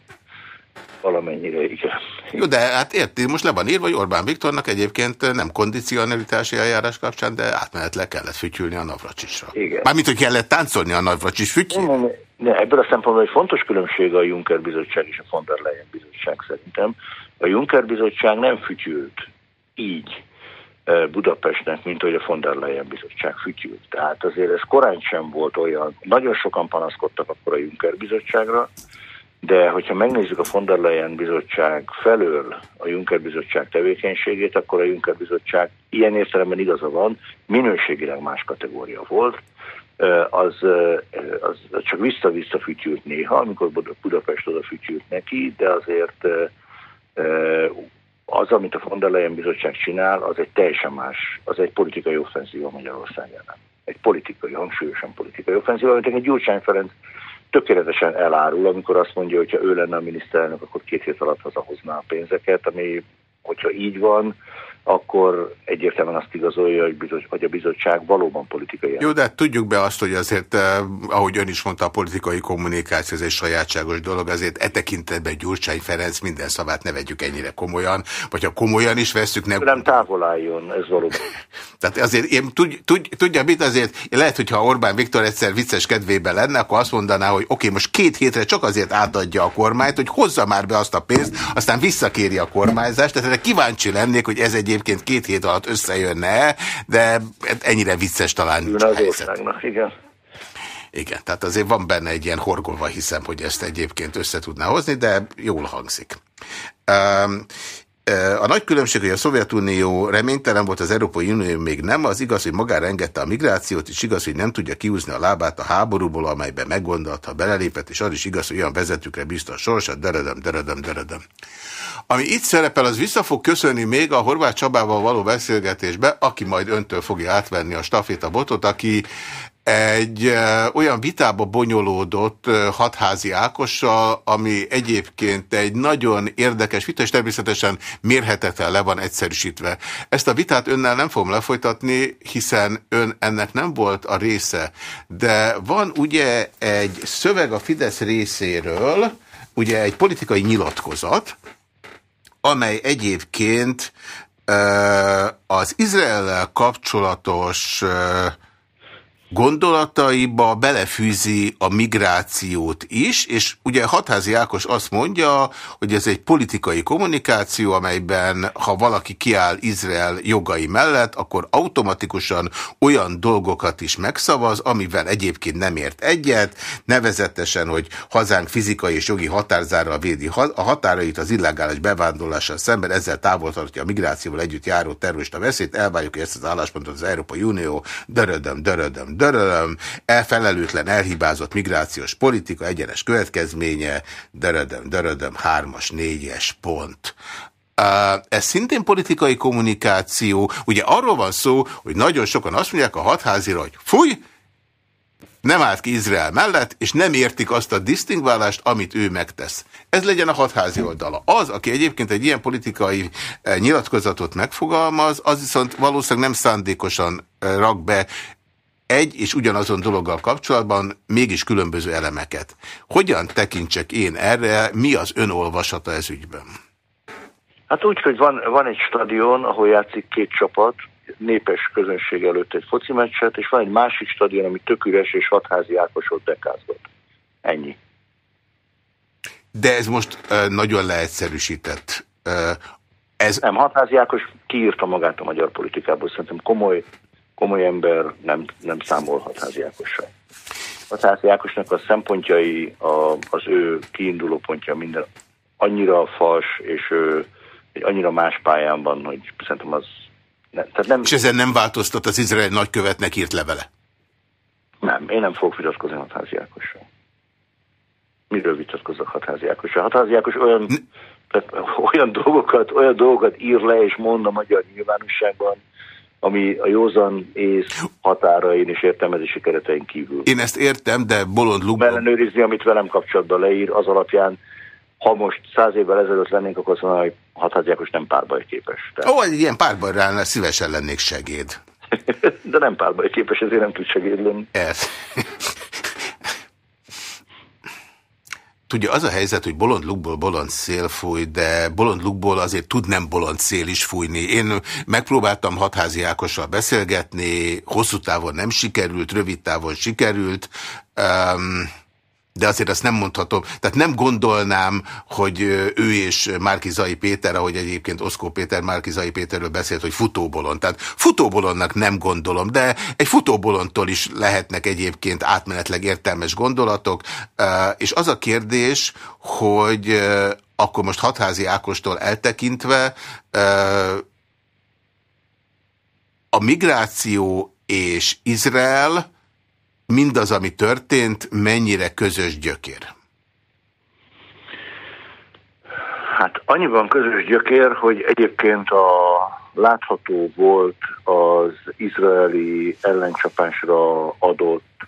Speaker 3: valamennyire igen.
Speaker 1: Jó, de hát érti, most le van írva, hogy Orbán Viktornak egyébként nem kondicionalitási eljárás kapcsán, de átmenetleg kellett fütyülni a Navracsisra. Igen. Mármint, hogy kellett táncolni a Navracsis?
Speaker 3: Nem, nem, nem, ebből a szempontból egy fontos különbség a Juncker bizottság és a von der Leyen bizottság szerintem. A Juncker bizottság nem fütyült így Budapestnek, mint hogy a von der Leyen bizottság fütyült. Tehát azért ez korán sem volt olyan, nagyon sokan panaszkodtak akkor a Juncker bizottságra, de hogyha megnézzük a von der Leyen bizottság felől a Juncker bizottság tevékenységét, akkor a Juncker bizottság ilyen értelemben igaza van, minőségileg más kategória volt, az, az csak vissza-vissza fütyült néha, amikor Budapest oda fütyült neki, de azért az, amit a von der Leyen bizottság csinál, az egy teljesen más, az egy politikai offenzíva Magyarország ellen. Egy politikai, hangsúlyosan politikai offenzíva, amit egy Gyurcsány Ferenc tökéletesen elárul, amikor azt mondja, hogy ha ő lenne a miniszterelnök, akkor két hét alatt hazahozná a pénzeket, ami, hogyha így van, akkor egyértelműen azt igazolja, hogy, bizony, hogy a bizottság valóban politikai.
Speaker 1: Jó, de hát tudjuk be azt, hogy azért, eh, ahogy ön is mondta, a politikai kommunikáció ez egy sajátságos dolog, azért e tekintetben Gyurcsány Ferenc minden szavát ne vegyük ennyire komolyan, vagy ha komolyan is veszük,
Speaker 3: nem... Nem távol álljon, ez valóban.
Speaker 1: Tehát azért, én tud, tud, tudja mit azért, lehet, hogyha Orbán Viktor egyszer vicces kedvében lenne, akkor azt mondaná, hogy oké, okay, most két hétre csak azért átadja a kormányt, hogy hozza már be azt a pénzt, aztán visszakéri a kormányzást, tehát erre kíváncsi lennék, hogy ez egy egyébként két hét alatt összejönne, de ennyire vicces talán nincs
Speaker 3: a helyzet. Igen.
Speaker 1: Igen, tehát azért van benne egy ilyen horgolva hiszem, hogy ezt egyébként össze tudná hozni, de jól hangzik. Um, a nagy különbség, hogy a Szovjetunió reménytelen volt, az Európai Unió még nem, az igaz, hogy magára engedte a migrációt, és igaz, hogy nem tudja kiúzni a lábát a háborúból, amelyben meggondolt, ha belelépett, és az is igaz, hogy olyan vezetőkre biztos sorsat, deredem, deredem, deredem. Ami itt szerepel, az vissza fog köszönni még a Horváth Csabával való beszélgetésbe, aki majd öntől fogja átvenni a stafétabotot, aki egy olyan vitába bonyolódott hatházi Ákossal, ami egyébként egy nagyon érdekes vita, és természetesen mérhetetlen le van egyszerűsítve. Ezt a vitát önnel nem fogom lefolytatni, hiszen ön ennek nem volt a része, de van ugye egy szöveg a Fidesz részéről, ugye egy politikai nyilatkozat, amely egyébként az Izrael kapcsolatos gondolataiba belefűzi a migrációt is, és ugye Hatházi Ákos azt mondja, hogy ez egy politikai kommunikáció, amelyben ha valaki kiáll Izrael jogai mellett, akkor automatikusan olyan dolgokat is megszavaz, amivel egyébként nem ért egyet, nevezetesen, hogy hazánk fizikai és jogi határzárral védi a határait az illegális bevándorlással szemben, ezzel távol tartja a migrációval együtt járó terrorista veszélyt, elvárjuk ezt az álláspontot az Európai Unió, dörödöm, dörödöm, dörölöm, elfelelőtlen, elhibázott migrációs politika, egyenes következménye, dörödöm, dörödöm, hármas, négyes pont. Ez szintén politikai kommunikáció. Ugye arról van szó, hogy nagyon sokan azt mondják a hatházira, hogy fúj, nem állt ki Izrael mellett, és nem értik azt a disztingválást, amit ő megtesz. Ez legyen a hatházi oldala. Az, aki egyébként egy ilyen politikai nyilatkozatot megfogalmaz, az viszont valószínűleg nem szándékosan rak be egy és ugyanazon dologgal kapcsolatban mégis különböző elemeket. Hogyan tekintsek én erre, mi az ön olvasata ez ügyben?
Speaker 3: Hát úgy, hogy van, van egy stadion, ahol játszik két csapat, népes közönség előtt egy foci meccset, és van egy másik stadion, ami tök üres és hatházi Ákosot dekázgat. Ennyi.
Speaker 1: De ez most uh, nagyon leegyszerűsített. Uh,
Speaker 3: ez... Nem, hatházi Ákos kiírta magát a magyar politikából, szerintem komoly komoly ember nem, nem számolhat Házi Ákossal. A Házi Ákosnak a szempontjai, a, az ő kiinduló pontja minden annyira fals, és ő egy annyira más pályán van, hogy szerintem az...
Speaker 1: Nem, tehát nem... És ezen nem változtat az izrael nagykövetnek írt levele?
Speaker 3: Nem, én nem fogok vitatkozni Hatházi Ákossal. Miről vitatkozok Hatházi Ákossal? Hatházi Ákos olyan, tehát olyan, dolgokat, olyan dolgokat ír le és mond a magyar nyilvánosságban, ami a józan ész határain és értelmezési keretein kívül.
Speaker 1: Én ezt értem, de bolond lukban...
Speaker 3: Ellenőrizni, amit velem kapcsolatban leír, az alapján, ha most száz évvel ezelőtt lennénk, akkor azt mondaná, hogy hatháziákos nem párbaj képes.
Speaker 1: Tehát... Ó, egy ilyen párbajránál szívesen lennék segéd.
Speaker 3: de nem párbaj képes, ezért nem tud segéd lenni.
Speaker 1: Ez. Tudja, az a helyzet, hogy bolond lukból bolond szél fúj, de bolond lukból azért tud nem bolond szél is fújni. Én megpróbáltam hatházi Ákossal beszélgetni, hosszú távon nem sikerült, rövid távon sikerült. Um, de azért azt nem mondhatom. Tehát nem gondolnám, hogy ő és Márkizai Péter, ahogy egyébként Oszkó Péter Márkizai Péterről beszélt, hogy futóbolon. Tehát futóbolonnak nem gondolom, de egy futóbolontól is lehetnek egyébként átmenetleg értelmes gondolatok. És az a kérdés, hogy akkor most hatházi Ákostól eltekintve a migráció és Izrael mindaz, ami történt, mennyire közös gyökér?
Speaker 3: Hát annyiban közös gyökér, hogy egyébként a látható volt az izraeli ellencsapásra adott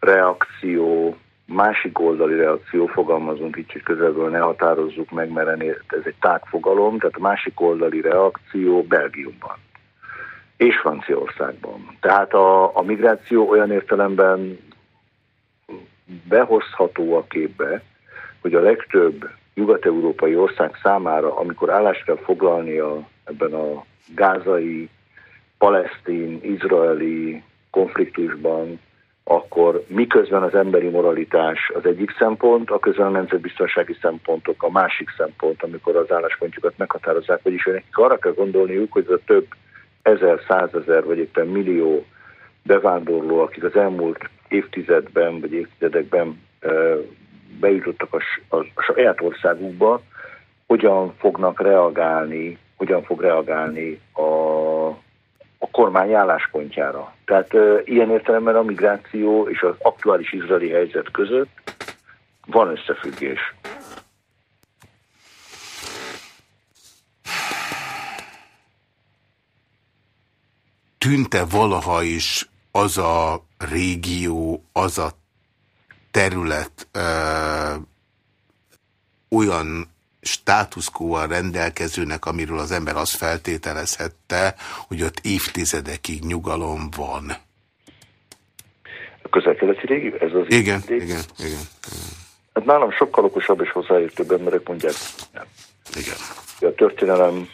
Speaker 3: reakció, másik oldali reakció, fogalmazunk így, hogy közelből ne határozzuk meg, mert ez egy tágfogalom, tehát másik oldali reakció Belgiumban és Franciaországban. Tehát a, a migráció olyan értelemben behozható a képbe, hogy a legtöbb nyugat-európai ország számára, amikor állást kell foglalnia ebben a gázai, palesztin, izraeli konfliktusban, akkor miközben az emberi moralitás az egyik szempont, a közben a nemzetbiztonsági szempontok a másik szempont, amikor az álláspontjukat meghatározzák, vagyis nekik arra kell gondolniuk, hogy ez a több ezer, százezer vagy éppen millió bevándorló, akik az elmúlt évtizedben vagy évtizedekben bejutottak a, a, a saját országukba, hogyan fognak reagálni, hogyan fog reagálni a, a kormány álláspontjára. Tehát e, ilyen értelemben a migráció és az aktuális izraeli helyzet között van összefüggés.
Speaker 1: Tűnte valaha is az a régió, az a terület ö, olyan státuszkóval rendelkezőnek, amiről az ember azt feltételezhette, hogy ott évtizedekig nyugalom van.
Speaker 3: A közel-keleti régió? Ez az
Speaker 1: igen, igen, igen, igen.
Speaker 3: Hát nálam sokkal okosabb és hozzáértőbb emberek mondják. Nem.
Speaker 1: Igen.
Speaker 3: A történelem,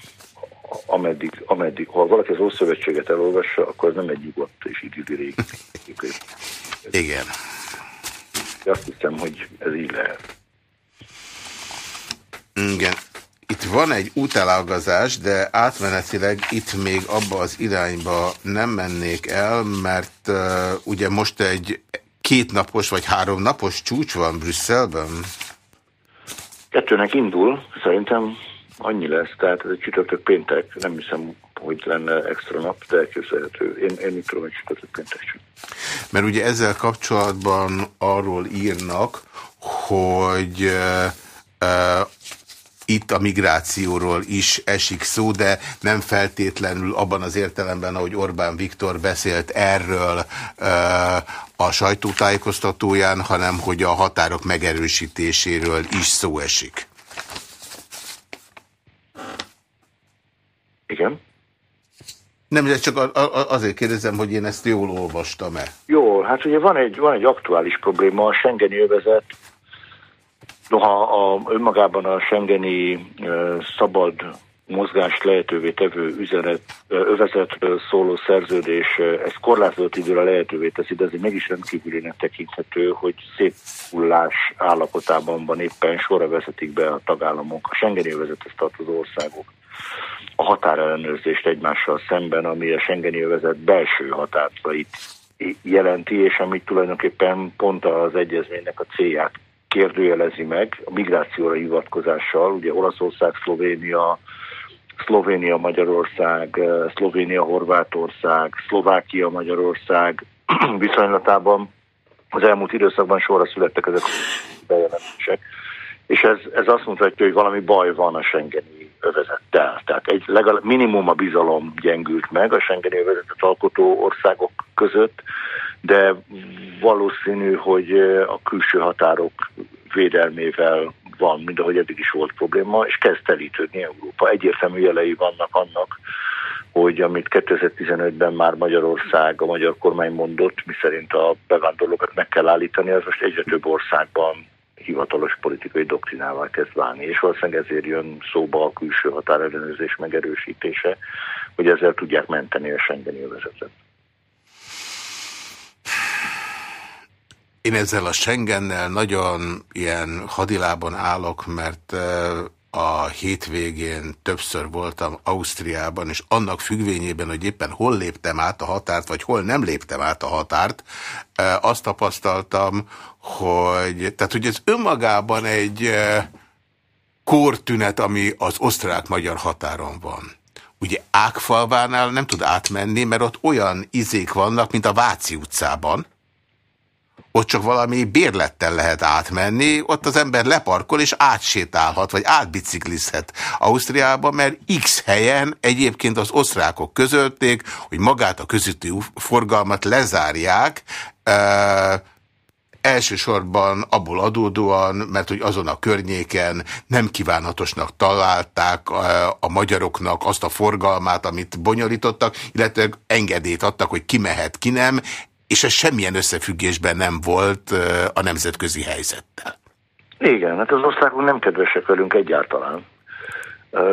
Speaker 3: ameddig, ameddig, ha valaki az Ószövetséget elolvassa, akkor nem egy nyugodt és idilli régió.
Speaker 1: Igen.
Speaker 3: De azt hiszem, hogy ez így lehet.
Speaker 1: Igen. Itt van egy útelágazás, de átmenetileg itt még abba az irányba nem mennék el, mert uh, ugye most egy kétnapos vagy háromnapos csúcs van Brüsszelben?
Speaker 3: Kettőnek indul, szerintem annyi lesz, tehát ez egy csütörtök péntek, nem hiszem, hogy lenne extra nap, de elképzelhető. Én, én mit tudom, hogy csütörtök péntek csak.
Speaker 1: Mert ugye ezzel kapcsolatban arról írnak, hogy uh, uh, itt a migrációról is esik szó, de nem feltétlenül abban az értelemben, ahogy Orbán Viktor beszélt erről a sajtótájékoztatóján, hanem hogy a határok megerősítéséről is szó esik.
Speaker 3: Igen.
Speaker 1: Nem, de csak azért kérdezem, hogy én ezt jól olvastam-e.
Speaker 3: Jó, hát ugye van egy, van egy aktuális probléma, a Schengeni övezet Noha a, önmagában a Schengeni szabad mozgást lehetővé tevő üzenet, övezetről szóló szerződés, ez korlátozott időre lehetővé teszi, de azért mégis rendkívülének tekinthető, hogy szép hullás állapotában van éppen sorra vezetik be a tagállamok, a Schengeni övezethez tartozó országok a határellenőrzést egymással szemben, ami a Schengeni övezet belső határait jelenti, és amit tulajdonképpen pont az egyezménynek a célját kérdőjelezi meg a migrációra hivatkozással, ugye Olaszország, Szlovénia, Szlovénia, Magyarország, Szlovénia, Horvátország, Szlovákia, Magyarország viszonylatában az elmúlt időszakban sorra születtek ezek a bejelentések, és ez, ez azt mutatja, hogy valami baj van a Schengeni övezettel. Tehát egy legalább minimum a bizalom gyengült meg a Schengeni övezetet alkotó országok között, de valószínű, hogy a külső határok védelmével van, mint ahogy eddig is volt probléma, és kezd telítődni Európa. Egyértelmű jelei vannak annak, hogy amit 2015-ben már Magyarország, a magyar kormány mondott, miszerint a bevándorlókat meg kell állítani, az most egyre több országban hivatalos politikai doktrinával kezd válni, és valószínűleg ezért jön szóba a külső határellenőrzés megerősítése, hogy ezzel tudják menteni a Schengeni övezetet.
Speaker 1: Én ezzel a Schengennel nagyon ilyen hadilában állok, mert a hétvégén többször voltam Ausztriában, és annak függvényében, hogy éppen hol léptem át a határt, vagy hol nem léptem át a határt, azt tapasztaltam, hogy, tehát, hogy ez önmagában egy kórtünet, ami az osztrák-magyar határon van. Ugye Ákfalvánál nem tud átmenni, mert ott olyan izék vannak, mint a Váci utcában, ott csak valami bérlettel lehet átmenni, ott az ember leparkol és átsétálhat, vagy átbiciklizhet Ausztriába, mert X helyen egyébként az osztrákok közölték, hogy magát a közötti forgalmat lezárják, elsősorban abból adódóan, mert hogy azon a környéken nem kívánatosnak találták a magyaroknak azt a forgalmát, amit bonyolítottak, illetve engedélyt adtak, hogy ki mehet, ki nem, és ez semmilyen összefüggésben nem volt a nemzetközi helyzettel.
Speaker 3: Igen, hát az országok nem kedvesek velünk egyáltalán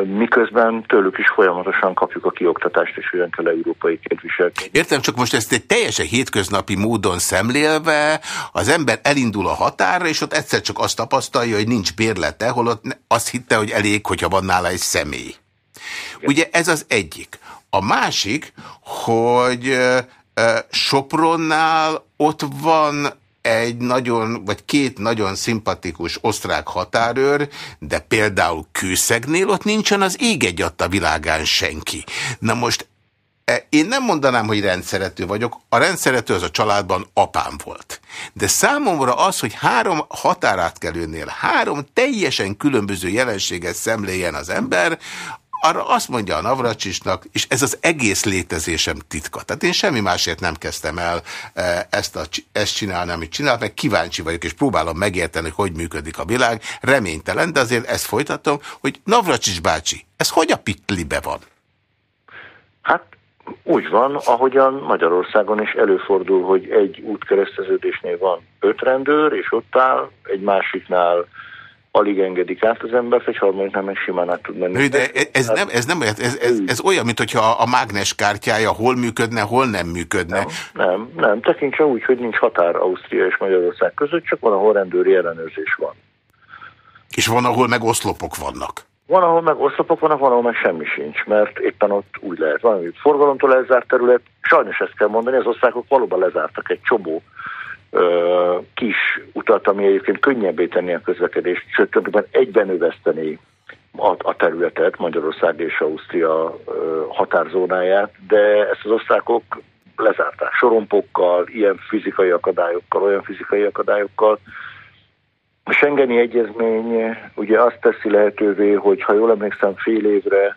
Speaker 3: miközben tőlük is folyamatosan kapjuk a kioktatást, és olyan kell európai képviselni.
Speaker 1: Értem, csak most ezt egy teljesen hétköznapi módon szemlélve, az ember elindul a határra, és ott egyszer csak azt tapasztalja, hogy nincs bérlete, holott azt hitte, hogy elég, hogyha van nála egy személy. Igen. Ugye ez az egyik. A másik, hogy Sopronnál ott van egy nagyon, vagy két nagyon szimpatikus osztrák határőr, de például Kőszegnél ott nincsen az ég egy a világán senki. Na most e, én nem mondanám, hogy rendszerető vagyok. A rendszerető az a családban apám volt. De számomra az, hogy három határátkelőnél három teljesen különböző jelenséget szemléljen az ember, arra azt mondja a Navracsisnak, és ez az egész létezésem titka. Tehát én semmi másért nem kezdtem el e, ezt, a, ezt csinálni, amit csinál, meg kíváncsi vagyok, és próbálom megérteni, hogy hogy működik a világ. Reménytelen, de azért ezt folytatom, hogy Navracsis bácsi, ez hogy a pitlibe van?
Speaker 3: Hát úgy van, ahogyan Magyarországon is előfordul, hogy egy útkereszteződésnél van öt rendőr, és ott áll, egy másiknál alig engedik át az embert, egy harmadiknál meg simán át tud menni.
Speaker 1: De ez, hát, nem, ez, nem, ez, ez, ez olyan, mint hogyha a mágnes kártyája hol működne, hol nem működne.
Speaker 3: Nem, nem, nem. tekintse úgy, hogy nincs határ Ausztria és Magyarország között, csak van, ahol rendőri ellenőrzés van.
Speaker 1: És van, ahol meg oszlopok vannak.
Speaker 3: Van, ahol meg oszlopok vannak, van, ahol meg semmi sincs, mert éppen ott úgy lehet. Valami forgalomtól lezárt terület, sajnos ezt kell mondani, az országok valóban lezártak egy csomó kis utat, ami egyébként könnyebbé tenni a közlekedést, sőt, többen egyben növeszteni a, a területet, Magyarország és Ausztria határzónáját, de ezt az osztrákok lezárták sorompokkal, ilyen fizikai akadályokkal, olyan fizikai akadályokkal. A Schengeni Egyezmény ugye azt teszi lehetővé, hogy ha jól emlékszem fél évre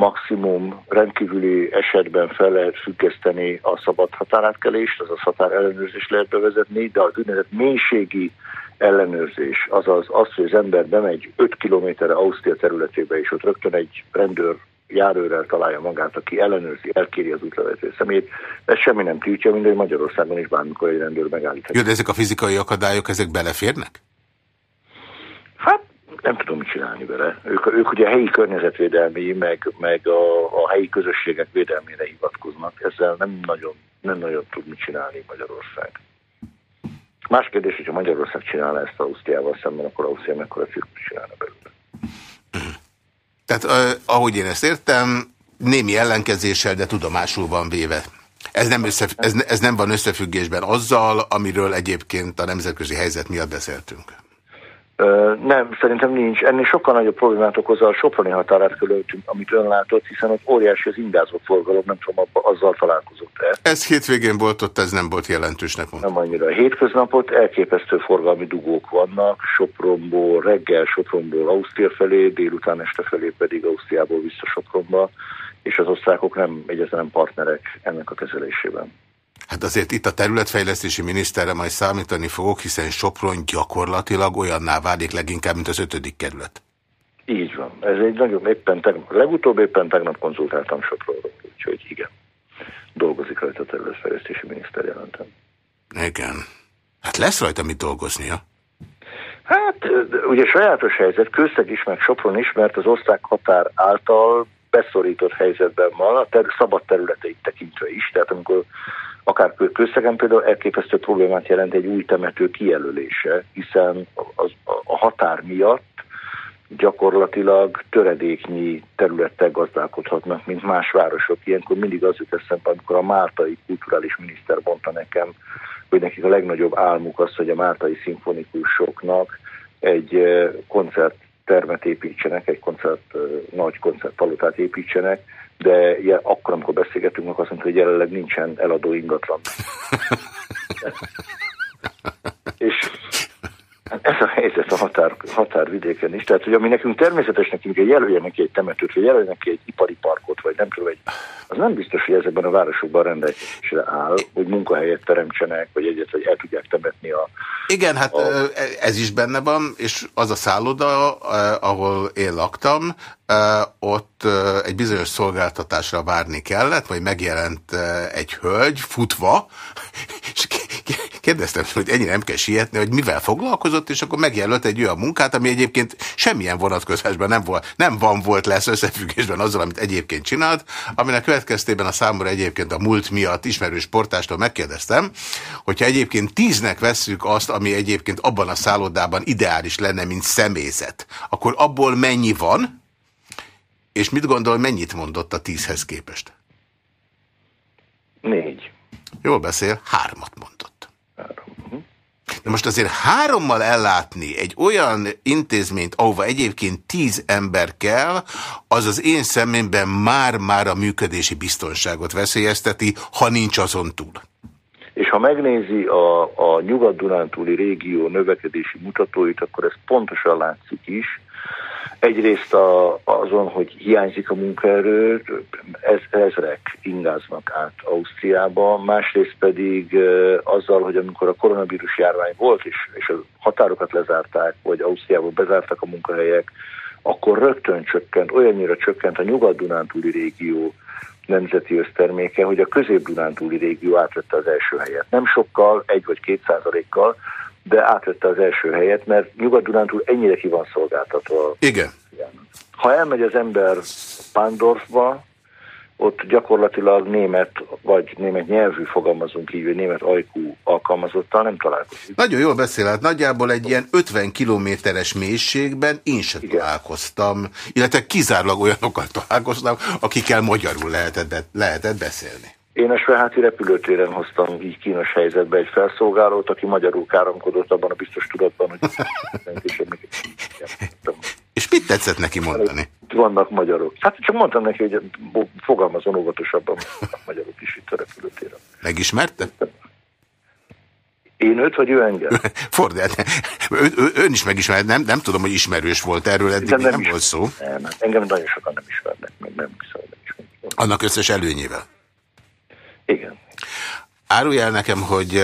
Speaker 3: maximum rendkívüli esetben fel lehet függeszteni a szabad határátkelést, azaz határ ellenőrzés lehet bevezetni, de az úgynevezett mélységi ellenőrzés, azaz az, hogy az ember bemegy 5 kilométerre Ausztria területébe, és ott rögtön egy rendőr járőrrel találja magát, aki ellenőrzi, elkéri az útlevezető szemét, ez semmi nem tiltja, mindegy Magyarországon is bármikor egy rendőr megállíthatja.
Speaker 1: Jó, de ezek a fizikai akadályok, ezek beleférnek?
Speaker 3: Hát nem tudom mit csinálni vele. Ők, ők ugye a helyi környezetvédelmi, meg, meg a, a helyi közösségek védelmére hivatkoznak. Ezzel nem nagyon, nem nagyon tud mit csinálni Magyarország. Más kérdés, hogyha Magyarország csinálna ezt Ausztriával szemben, akkor Ausztria mekkora cirkus csinálna belőle.
Speaker 1: Tehát uh, ahogy én ezt értem, némi ellenkezéssel, de tudomásul van véve. Ez nem, össze, ez, ez nem van összefüggésben azzal, amiről egyébként a nemzetközi helyzet miatt beszéltünk.
Speaker 3: Nem, szerintem nincs. Ennél sokkal nagyobb problémát okoz a Soproni határát körülöttünk, amit ön látott, hiszen ott óriási az ingázott forgalom, nem tudom, azzal találkozott-e.
Speaker 1: Ez hétvégén volt ott, ez nem volt jelentősnek
Speaker 3: mondom. Nem annyira. Hétköznapot elképesztő forgalmi dugók vannak, Sopronból, reggel Sopronból Ausztria felé, délután este felé pedig Ausztriából vissza Sopronba, és az osztrákok nem egyetlen partnerek ennek a kezelésében.
Speaker 1: Hát azért itt a területfejlesztési miniszterre majd számítani fogok, hiszen Sopron gyakorlatilag olyanná válik leginkább, mint az ötödik kerület.
Speaker 3: Így van. Ez egy nagyon éppen tegnap, legutóbb éppen tegnap konzultáltam Sopronról, úgyhogy igen. Dolgozik rajta a területfejlesztési miniszter jelentem.
Speaker 1: Igen. Hát lesz rajta mit dolgoznia?
Speaker 3: Hát ugye sajátos helyzet, Kőszeg is, meg Sopron is, mert az osztrák határ által beszorított helyzetben van, a ter szabad területeit tekintve is, tehát amikor akár közszegen például elképesztő problémát jelent egy új temető kijelölése, hiszen az, a határ miatt gyakorlatilag töredéknyi területtel gazdálkodhatnak, mint más városok. Ilyenkor mindig az jut eszembe, amikor a máltai kulturális miniszter mondta nekem, hogy nekik a legnagyobb álmuk az, hogy a máltai szimfonikusoknak egy koncerttermet építsenek, egy koncert, nagy koncertpalotát építsenek, de akkor, amikor beszélgetünk, azt mondta, hogy jelenleg nincsen eladó ingatlan. És ez a helyzet a határ, határvidéken is. Tehát, hogy ami nekünk természetes, nekünk egy jelöljenek egy temetőt, vagy jelöljenek egy ipari parkot, vagy nem tudom, egy, az nem biztos, hogy ezekben a városokban rendelkezésre áll, hogy munkahelyet teremtsenek, vagy egyet, hogy el tudják temetni a...
Speaker 1: Igen, hát a... ez is benne van, és az a szálloda, ahol én laktam, ott egy bizonyos szolgáltatásra várni kellett, vagy megjelent egy hölgy futva, és kérdeztem, hogy ennyire nem kell sietni, hogy mivel foglalkozott, és akkor megjelölt egy olyan munkát, ami egyébként semmilyen vonatkozásban nem, volt, nem van volt lesz összefüggésben azzal, amit egyébként csinált, aminek következtében a számomra egyébként a múlt miatt ismerős sportástól megkérdeztem, hogyha egyébként tíznek vesszük azt, ami egyébként abban a szállodában ideális lenne, mint személyzet, akkor abból mennyi van, és mit gondol, mennyit mondott a tízhez képest?
Speaker 3: Négy.
Speaker 1: Jól beszél, hármat mondott. Három. De most azért hárommal ellátni egy olyan intézményt, ahova egyébként tíz ember kell, az az én szememben már-már a működési biztonságot veszélyezteti, ha nincs azon túl.
Speaker 3: És ha megnézi a, a nyugat-dunántúli régió növekedési mutatóit, akkor ez pontosan látszik is, Egyrészt a, azon, hogy hiányzik a munkaerő, ez, ezrek ingáznak át Ausztriába, másrészt pedig azzal, hogy amikor a koronavírus járvány volt, és, és a határokat lezárták, vagy Ausztriából bezártak a munkahelyek, akkor rögtön csökkent, olyannyira csökkent a nyugat-dunántúli régió nemzeti összterméke, hogy a közép-dunántúli régió átvette az első helyet. Nem sokkal, egy vagy két százalékkal, de átvette az első helyet, mert Nyugat-Dunántúl ennyire ki van szolgáltatva.
Speaker 1: Igen.
Speaker 3: Ha elmegy az ember Pándorfba, ott gyakorlatilag német, vagy német nyelvű fogalmazunk így, vagy német ajkú alkalmazottal nem találkozik.
Speaker 1: Nagyon jól beszél, hát nagyjából egy ilyen 50 kilométeres mélységben én sem Igen. találkoztam, illetve kizárólag olyanokkal találkoztam, akikkel magyarul lehetett, lehetett beszélni.
Speaker 3: Én a Sveháti repülőtéren hoztam így kínos helyzetbe egy felszolgálót, aki magyarul káromkodott abban a biztos tudatban, hogy
Speaker 1: És mit tetszett neki mondani?
Speaker 3: Vannak magyarok. Hát csak mondtam neki, hogy fogalmazon óvatosabban, magyarok is itt a repülőtéren.
Speaker 1: Megismerte?
Speaker 3: Én őt, vagy ő engem?
Speaker 1: Fordít. Ön, is megismert, nem, nem tudom, hogy ismerős volt erről, eddig nem, nem volt szó.
Speaker 3: Nem, engem nagyon sokan nem ismernek, meg nem hiszem, nem ismernek.
Speaker 1: Annak összes előnyével?
Speaker 3: Igen.
Speaker 1: Árulj el nekem, hogy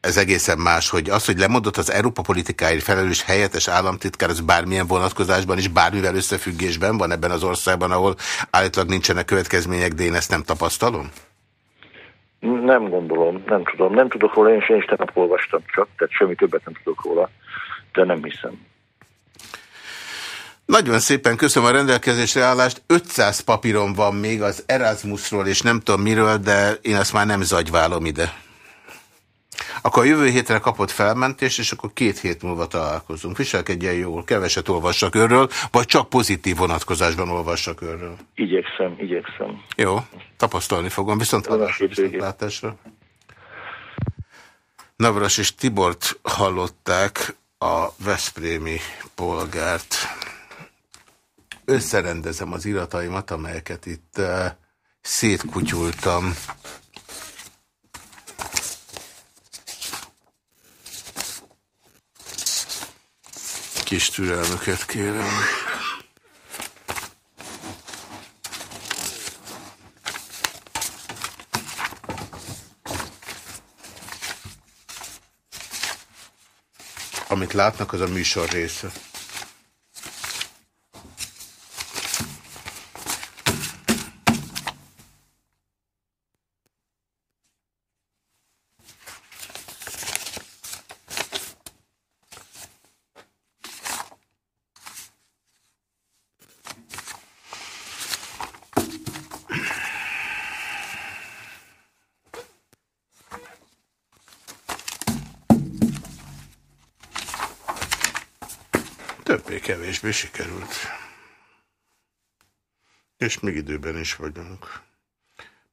Speaker 1: ez egészen más, hogy az, hogy lemondott az Európa politikáért felelős helyettes államtitkár, az bármilyen vonatkozásban is, bármivel összefüggésben van ebben az országban, ahol állítólag nincsenek következmények, de én ezt nem tapasztalom?
Speaker 3: Nem gondolom, nem tudom. Nem tudok róla, én is tegnap olvastam csak, tehát semmi többet nem tudok róla, de nem hiszem.
Speaker 1: Nagyon szépen köszönöm a rendelkezésre állást. 500 papírom van még az Erasmusról, és nem tudom miről, de én azt már nem zagyválom ide. Akkor a jövő hétre kapott felmentést, és akkor két hét múlva találkozunk. Viselkedjen jól, keveset olvassak őről, vagy csak pozitív vonatkozásban olvassak őről.
Speaker 3: Igyekszem, igyekszem.
Speaker 1: Jó, tapasztalni fogom. Viszont hallásra, viszontlátásra. Navras és Tibort hallották a Veszprémi polgárt összerendezem az irataimat, amelyeket itt uh, szétkutyultam. Kis türelmüket kérem. Amit látnak, az a műsor része. Kevésbé sikerült. És még időben is vagyunk.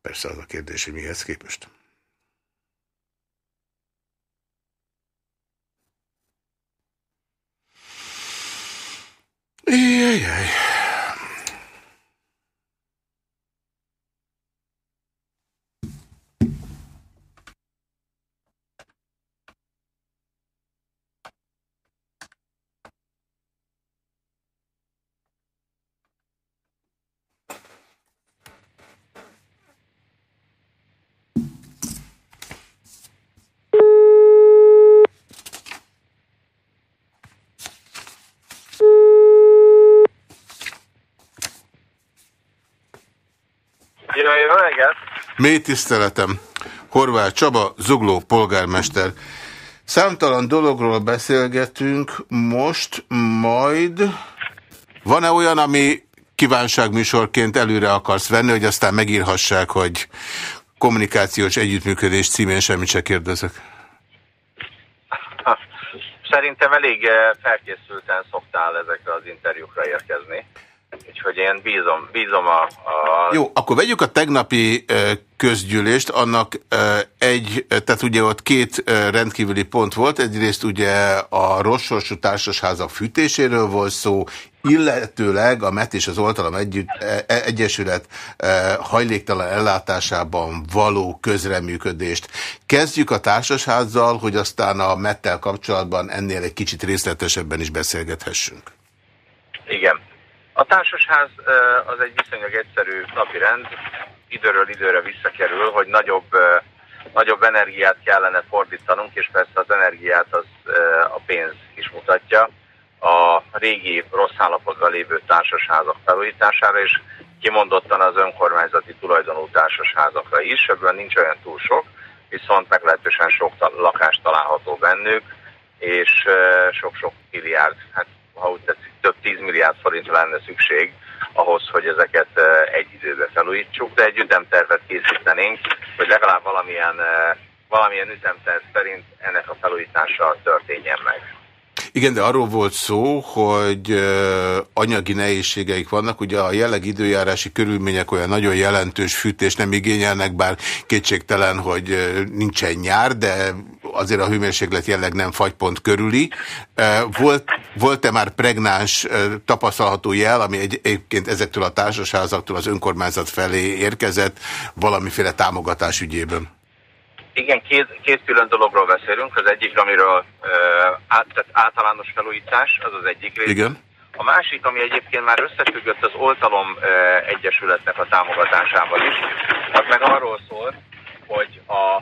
Speaker 1: Persze az a kérdés, hogy mihez képest. Jajjaj.
Speaker 4: Jó, jó reggelt!
Speaker 1: Mély tiszteletem. Horváth Csaba, Zugló polgármester. Számtalan dologról beszélgetünk most, majd van-e olyan, ami kívánságműsorként előre akarsz venni, hogy aztán megírhassák, hogy kommunikációs együttműködés címén semmit se kérdezek?
Speaker 4: Szerintem elég felkészülten szoktál ezekre az interjúkra érkezni. Úgyhogy én bízom, bízom a, a...
Speaker 1: Jó, akkor vegyük a tegnapi közgyűlést, annak egy, tehát ugye ott két rendkívüli pont volt, egyrészt ugye a rosszorsú társasházak fűtéséről volt szó, illetőleg a MET és az Oltalom Együtt, e, e, Egyesület hajléktalan ellátásában való közreműködést. Kezdjük a társasházzal, hogy aztán a MET-tel kapcsolatban ennél egy kicsit részletesebben is beszélgethessünk.
Speaker 4: Igen. A társasház az egy viszonylag egyszerű napi rend, időről időre visszakerül, hogy nagyobb, nagyobb energiát kellene fordítanunk, és persze az energiát az a pénz is mutatja. A régi rossz állapotban lévő társasházak felújítására, és kimondottan az önkormányzati tulajdonú társasházakra is, ebben nincs olyan túl sok, viszont meglehetősen sok lakást található bennük, és sok-sok milliárd, hát ha úgy tetszik, több 10 milliárd forint lenne szükség ahhoz, hogy ezeket egy időbe felújítsuk, de egy ütemtervet készítenénk, hogy legalább valamilyen, valamilyen ütemterv szerint ennek a felújítása történjen meg.
Speaker 1: Igen, de arról volt szó, hogy anyagi nehézségeik vannak. Ugye a jelleg időjárási körülmények olyan nagyon jelentős fűtés nem igényelnek, bár kétségtelen, hogy nincsen nyár, de azért a hőmérséklet jelleg nem fagypont körüli. Volt, volt-e már pregnáns tapasztalható jel, ami egy, egyébként ezektől a társasházaktól az önkormányzat felé érkezett valamiféle támogatás ügyében?
Speaker 4: Igen, két, két külön dologról beszélünk. Az egyik, amiről át, tehát általános felújítás, az az egyik rész.
Speaker 1: Igen.
Speaker 4: A másik, ami egyébként már összefüggött az Oltalom uh, Egyesületnek a támogatásával is, az meg arról szól, hogy a,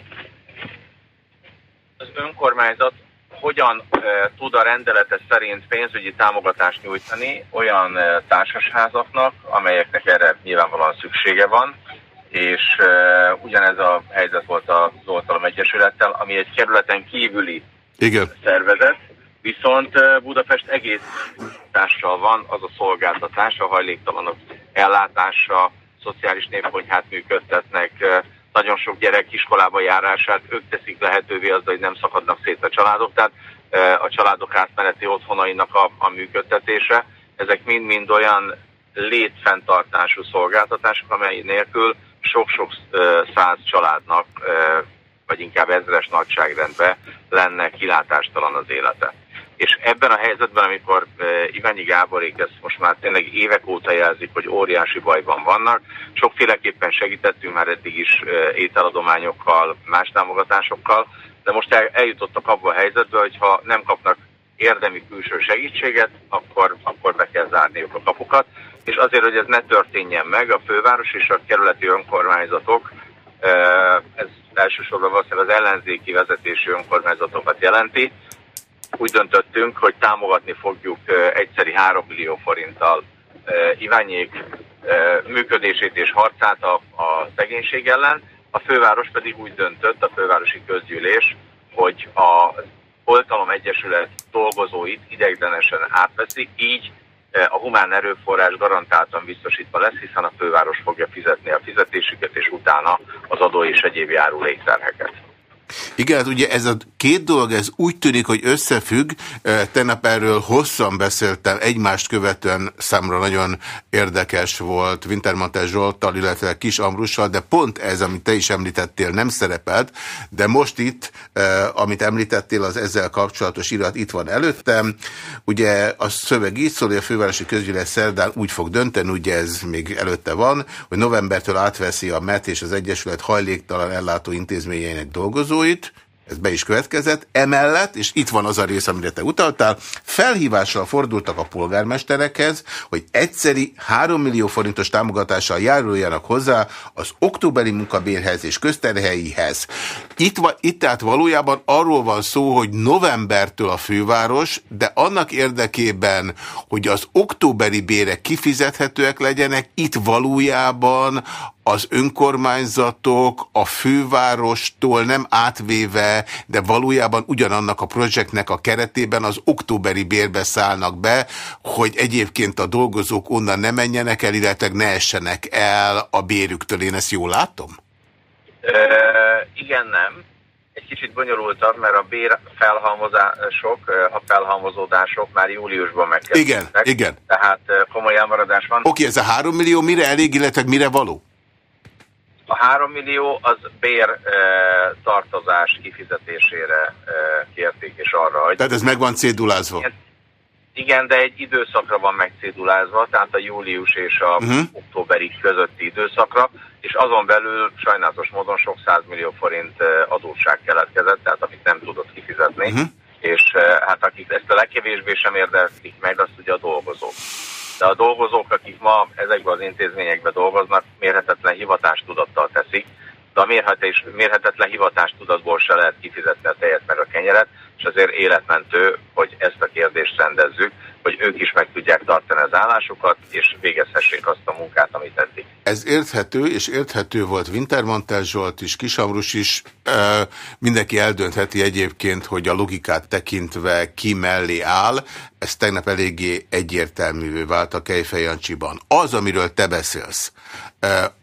Speaker 4: az önkormányzat hogyan uh, tud a rendelete szerint pénzügyi támogatást nyújtani olyan uh, társasházaknak, amelyeknek erre nyilvánvalóan szüksége van, és uh, ugyanez a helyzet volt az Oltalom Egyesülettel, ami egy kerületen kívüli
Speaker 1: Igen.
Speaker 4: szervezet, viszont uh, Budapest egész társal van az a szolgáltatás, a hajléktalanok ellátása, szociális névkonyhát működtetnek, uh, nagyon sok gyerek iskolába járását, ők teszik lehetővé azzal, hogy nem szakadnak szét a családok, tehát a családok átmeneti otthonainak a, a működtetése, ezek mind-mind olyan létfenntartású szolgáltatások, amely nélkül sok-sok száz családnak, vagy inkább ezres nagyságrendben lenne kilátástalan az élete. És ebben a helyzetben, amikor Iványi Gáborék ezt most már tényleg évek óta jelzik, hogy óriási bajban vannak, sokféleképpen segítettünk már eddig is ételadományokkal, más támogatásokkal, de most eljutottak abba a helyzetbe, hogy ha nem kapnak érdemi külső segítséget, akkor, akkor be kell zárniuk a kapukat és azért, hogy ez ne történjen meg, a főváros és a kerületi önkormányzatok, ez elsősorban valószínűleg az ellenzéki vezetési önkormányzatokat jelenti, úgy döntöttünk, hogy támogatni fogjuk egyszeri 3 millió forinttal Iványék működését és harcát a, a szegénység ellen, a főváros pedig úgy döntött, a fővárosi közgyűlés, hogy a Oltalom Egyesület dolgozóit ideiglenesen átveszi, így a humán erőforrás garantáltan biztosítva lesz, hiszen a főváros fogja fizetni a fizetésüket, és utána az adó és egyéb járulékterheket.
Speaker 1: Igen, hát ugye ez a két dolog, ez úgy tűnik, hogy összefügg. Tegnap erről hosszan beszéltem, egymást követően számra nagyon érdekes volt Wintermantel Zsolttal, illetve Kis Ambrussal, de pont ez, amit te is említettél, nem szerepelt, de most itt, amit említettél, az ezzel kapcsolatos irat itt van előttem. Ugye a szöveg így szól, hogy a fővárosi közgyűlés szerdán úgy fog dönteni, ugye ez még előtte van, hogy novembertől átveszi a MET és az Egyesület hajléktalan ellátó intézményeinek dolgozóit, ez be is következett, emellett, és itt van az a rész, amire te utaltál, felhívással fordultak a polgármesterekhez, hogy egyszeri 3 millió forintos támogatással járuljanak hozzá az októberi munkabérhez és közterhelyihez. Itt, itt tehát valójában arról van szó, hogy novembertől a főváros, de annak érdekében, hogy az októberi bérek kifizethetőek legyenek, itt valójában az önkormányzatok a fővárostól nem átvéve, de valójában ugyanannak a projektnek a keretében az októberi bérbe szállnak be, hogy egyébként a dolgozók onnan ne menjenek el, illetve ne essenek el a bérüktől. Én ezt jól látom?
Speaker 4: E, igen, nem. Egy kicsit bonyolultabb, mert a bér felhalmozások, a felhalmozódások már júliusban megkezdődtek.
Speaker 1: Igen, igen.
Speaker 4: Tehát komoly elmaradás van.
Speaker 1: Oké, okay, ez a három millió mire elég, illetve mire való?
Speaker 4: A 3 millió az bér e, tartozás kifizetésére e, kérték, és arra, hogy...
Speaker 1: Tehát ez meg van cédulázva? Igen,
Speaker 4: igen, de egy időszakra van megcédulázva, tehát a július és a uh mhm. -huh. októberi közötti időszakra, és azon belül sajnálatos módon sok millió forint adósság keletkezett, tehát amit nem tudott kifizetni, uh mhm. -huh. és hát akik ezt a legkevésbé sem érdeklik meg, azt ugye a dolgozók de a dolgozók, akik ma ezekben az intézményekben dolgoznak, mérhetetlen hivatástudattal teszik, de a mérhetés, mérhetetlen hivatástudatból se lehet kifizetni a tejet meg a kenyeret, és azért életmentő, hogy ezt a kérdést rendezzük, hogy ők is meg tudják tartani az állásukat, és végezhessék azt a munkát, amit eddig.
Speaker 1: Ez érthető, és érthető volt Wintermantel Zsolt is, Kisamrus is. Mindenki eldöntheti egyébként, hogy a logikát tekintve ki mellé áll. Ez tegnap eléggé egyértelművé vált a Kejfejancsiban. Az, amiről te beszélsz,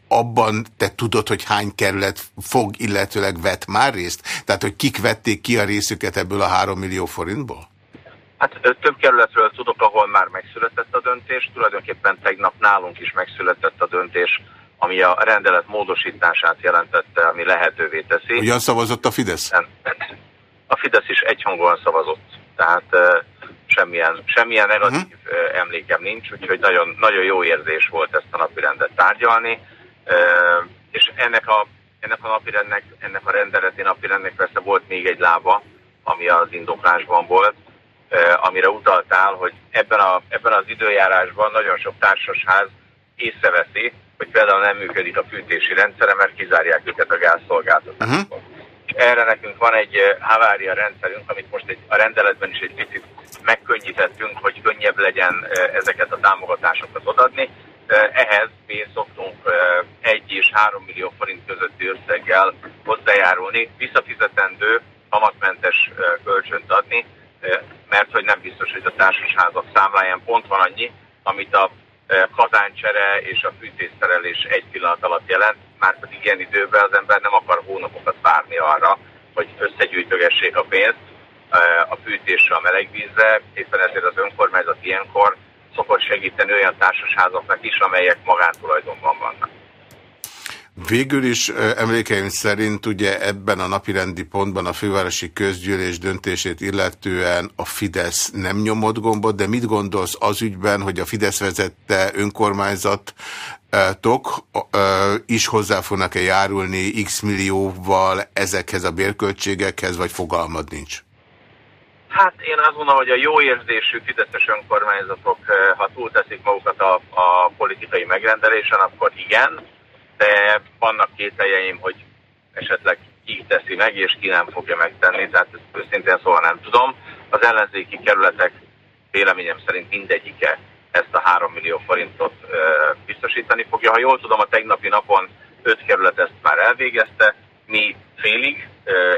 Speaker 1: abban te tudod, hogy hány kerület fog, illetőleg vett már részt? Tehát, hogy kik vették ki a részüket ebből a három millió forintból?
Speaker 4: Hát több kerületről tudok, ahol már megszületett a döntés. Tulajdonképpen tegnap nálunk is megszületett a döntés, ami a rendelet módosítását jelentette, ami lehetővé teszi.
Speaker 1: Ugyan szavazott a Fidesz?
Speaker 4: A Fidesz is egyhangúan szavazott. Tehát semmilyen, semmilyen negatív uh mhm. -huh. emlékem nincs, úgyhogy nagyon, nagyon jó érzés volt ezt a napi rendet tárgyalni. És ennek a, ennek a napirendnek, ennek a rendeleti napirendnek persze volt még egy lába, ami az indoklásban volt, amire utaltál, hogy ebben, a, ebben az időjárásban nagyon sok társasház észreveszi, hogy például nem működik a fűtési rendszere, mert kizárják őket a gázszolgáltatásból. Uh -huh. Erre nekünk van egy havária rendszerünk, amit most egy, a rendeletben is egy picit megkönnyítettünk, hogy könnyebb legyen ezeket a támogatásokat odadni. Ehhez mi szoktunk 1 és 3 millió forint közötti összeggel hozzájárulni, visszafizetendő, kamatmentes kölcsönt adni, mert hogy nem biztos, hogy a társasházak számláján pont van annyi, amit a kazáncsere és a fűtésszerelés egy pillanat alatt jelent, már pedig ilyen időben az ember nem akar hónapokat várni arra, hogy összegyűjtögessék a pénzt a fűtésre, a melegvízre, éppen ezért az önkormányzat ilyenkor szokott segíteni olyan társasházaknak is, amelyek magántulajdonban vannak.
Speaker 1: Végül is emlékeim szerint ugye ebben a napirendi pontban a fővárosi közgyűlés döntését illetően a Fidesz nem nyomott gombot, de mit gondolsz az ügyben, hogy a Fidesz vezette önkormányzat tok is hozzá fognak-e járulni x millióval ezekhez a bérköltségekhez, vagy fogalmad nincs?
Speaker 4: Hát én azt mondom, hogy a jó érzésű fideszes önkormányzatok, ha túlteszik magukat a, a politikai megrendelésen, akkor igen, de vannak kételjeim, hogy esetleg ki teszi meg, és ki nem fogja megtenni, tehát ezt őszintén szóval nem tudom. Az ellenzéki kerületek véleményem szerint mindegyike ezt a 3 millió forintot biztosítani fogja. Ha jól tudom, a tegnapi napon 5 kerület ezt már elvégezte, mi félig,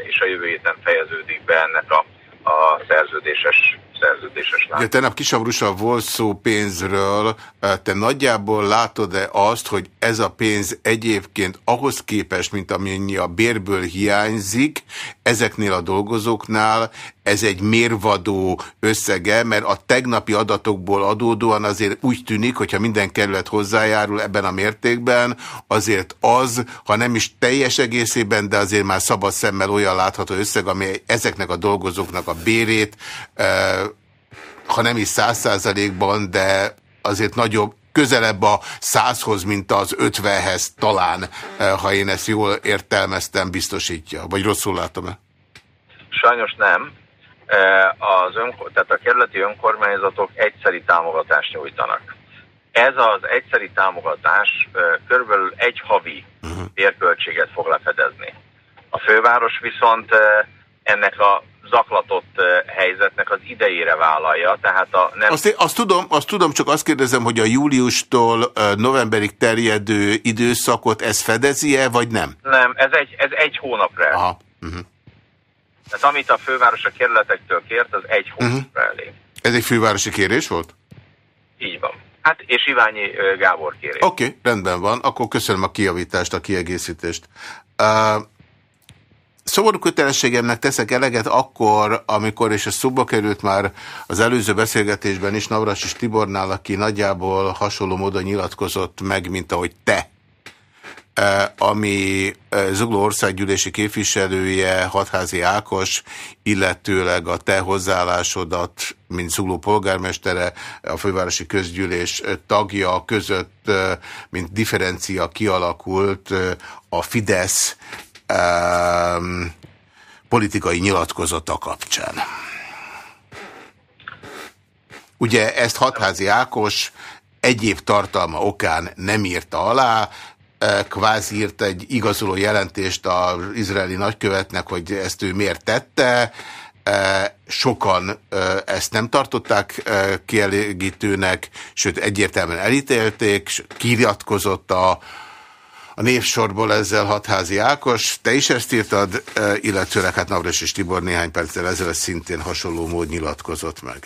Speaker 4: és a jövő héten fejeződik be ennek a, a szerződéses szerződéses láng.
Speaker 1: Tegnap Kisabrusa volt szó pénzről, te nagyjából látod-e azt, hogy ez a pénz egyébként ahhoz képest, mint amennyi a bérből hiányzik, ezeknél a dolgozóknál ez egy mérvadó összege, mert a tegnapi adatokból adódóan azért úgy tűnik, hogyha minden kerület hozzájárul ebben a mértékben, azért az, ha nem is teljes egészében, de azért már szabad szemmel olyan látható összeg, ami ezeknek a dolgozóknak a bérét, ha nem is száz százalékban, de azért nagyobb, közelebb a százhoz, mint az ötvenhez talán, ha én ezt jól értelmeztem, biztosítja. Vagy rosszul látom-e?
Speaker 4: Sajnos nem. Az önkor, tehát a kerületi önkormányzatok egyszeri támogatást nyújtanak. Ez az egyszeri támogatás körülbelül egy havi uh-huh. bérköltséget fog lefedezni. A főváros viszont ennek a zaklatott helyzetnek az idejére vállalja. Tehát a nem...
Speaker 1: azt, azt, tudom, azt tudom, csak azt kérdezem, hogy a júliustól novemberig terjedő időszakot ez fedezi-e, vagy nem?
Speaker 4: Nem, ez egy, ez egy hónapra. Aha. Uh -huh. Tehát amit a főváros a kerületektől kért, az egy hónapra uh -huh. elég.
Speaker 1: Ez egy fővárosi kérés volt?
Speaker 4: Így van. Hát, és Iványi Gábor kérés.
Speaker 1: Oké, okay, rendben van. Akkor köszönöm a kiavítást, a kiegészítést. Uh, Szomorú kötelességemnek teszek eleget akkor, amikor, és ez szóba került már az előző beszélgetésben is, Navras és Tibornál, aki nagyjából hasonló módon nyilatkozott meg, mint ahogy te, ami Zugló országgyűlési képviselője, Hatházi Ákos, illetőleg a te hozzáállásodat, mint Zugló polgármestere, a fővárosi közgyűlés tagja között, mint differencia kialakult a Fidesz um, politikai nyilatkozata kapcsán. Ugye ezt Hatházi Ákos egyéb tartalma okán nem írta alá, e, kvázi írt egy igazoló jelentést az izraeli nagykövetnek, hogy ezt ő miért tette, e, sokan e, ezt nem tartották kielégítőnek, sőt egyértelműen elítélték, kiratkozott a a névsorból ezzel Hatházi Ákos. Te is ezt írtad, e, illetőleg hát Navras és Tibor néhány perccel ezzel szintén hasonló mód nyilatkozott meg.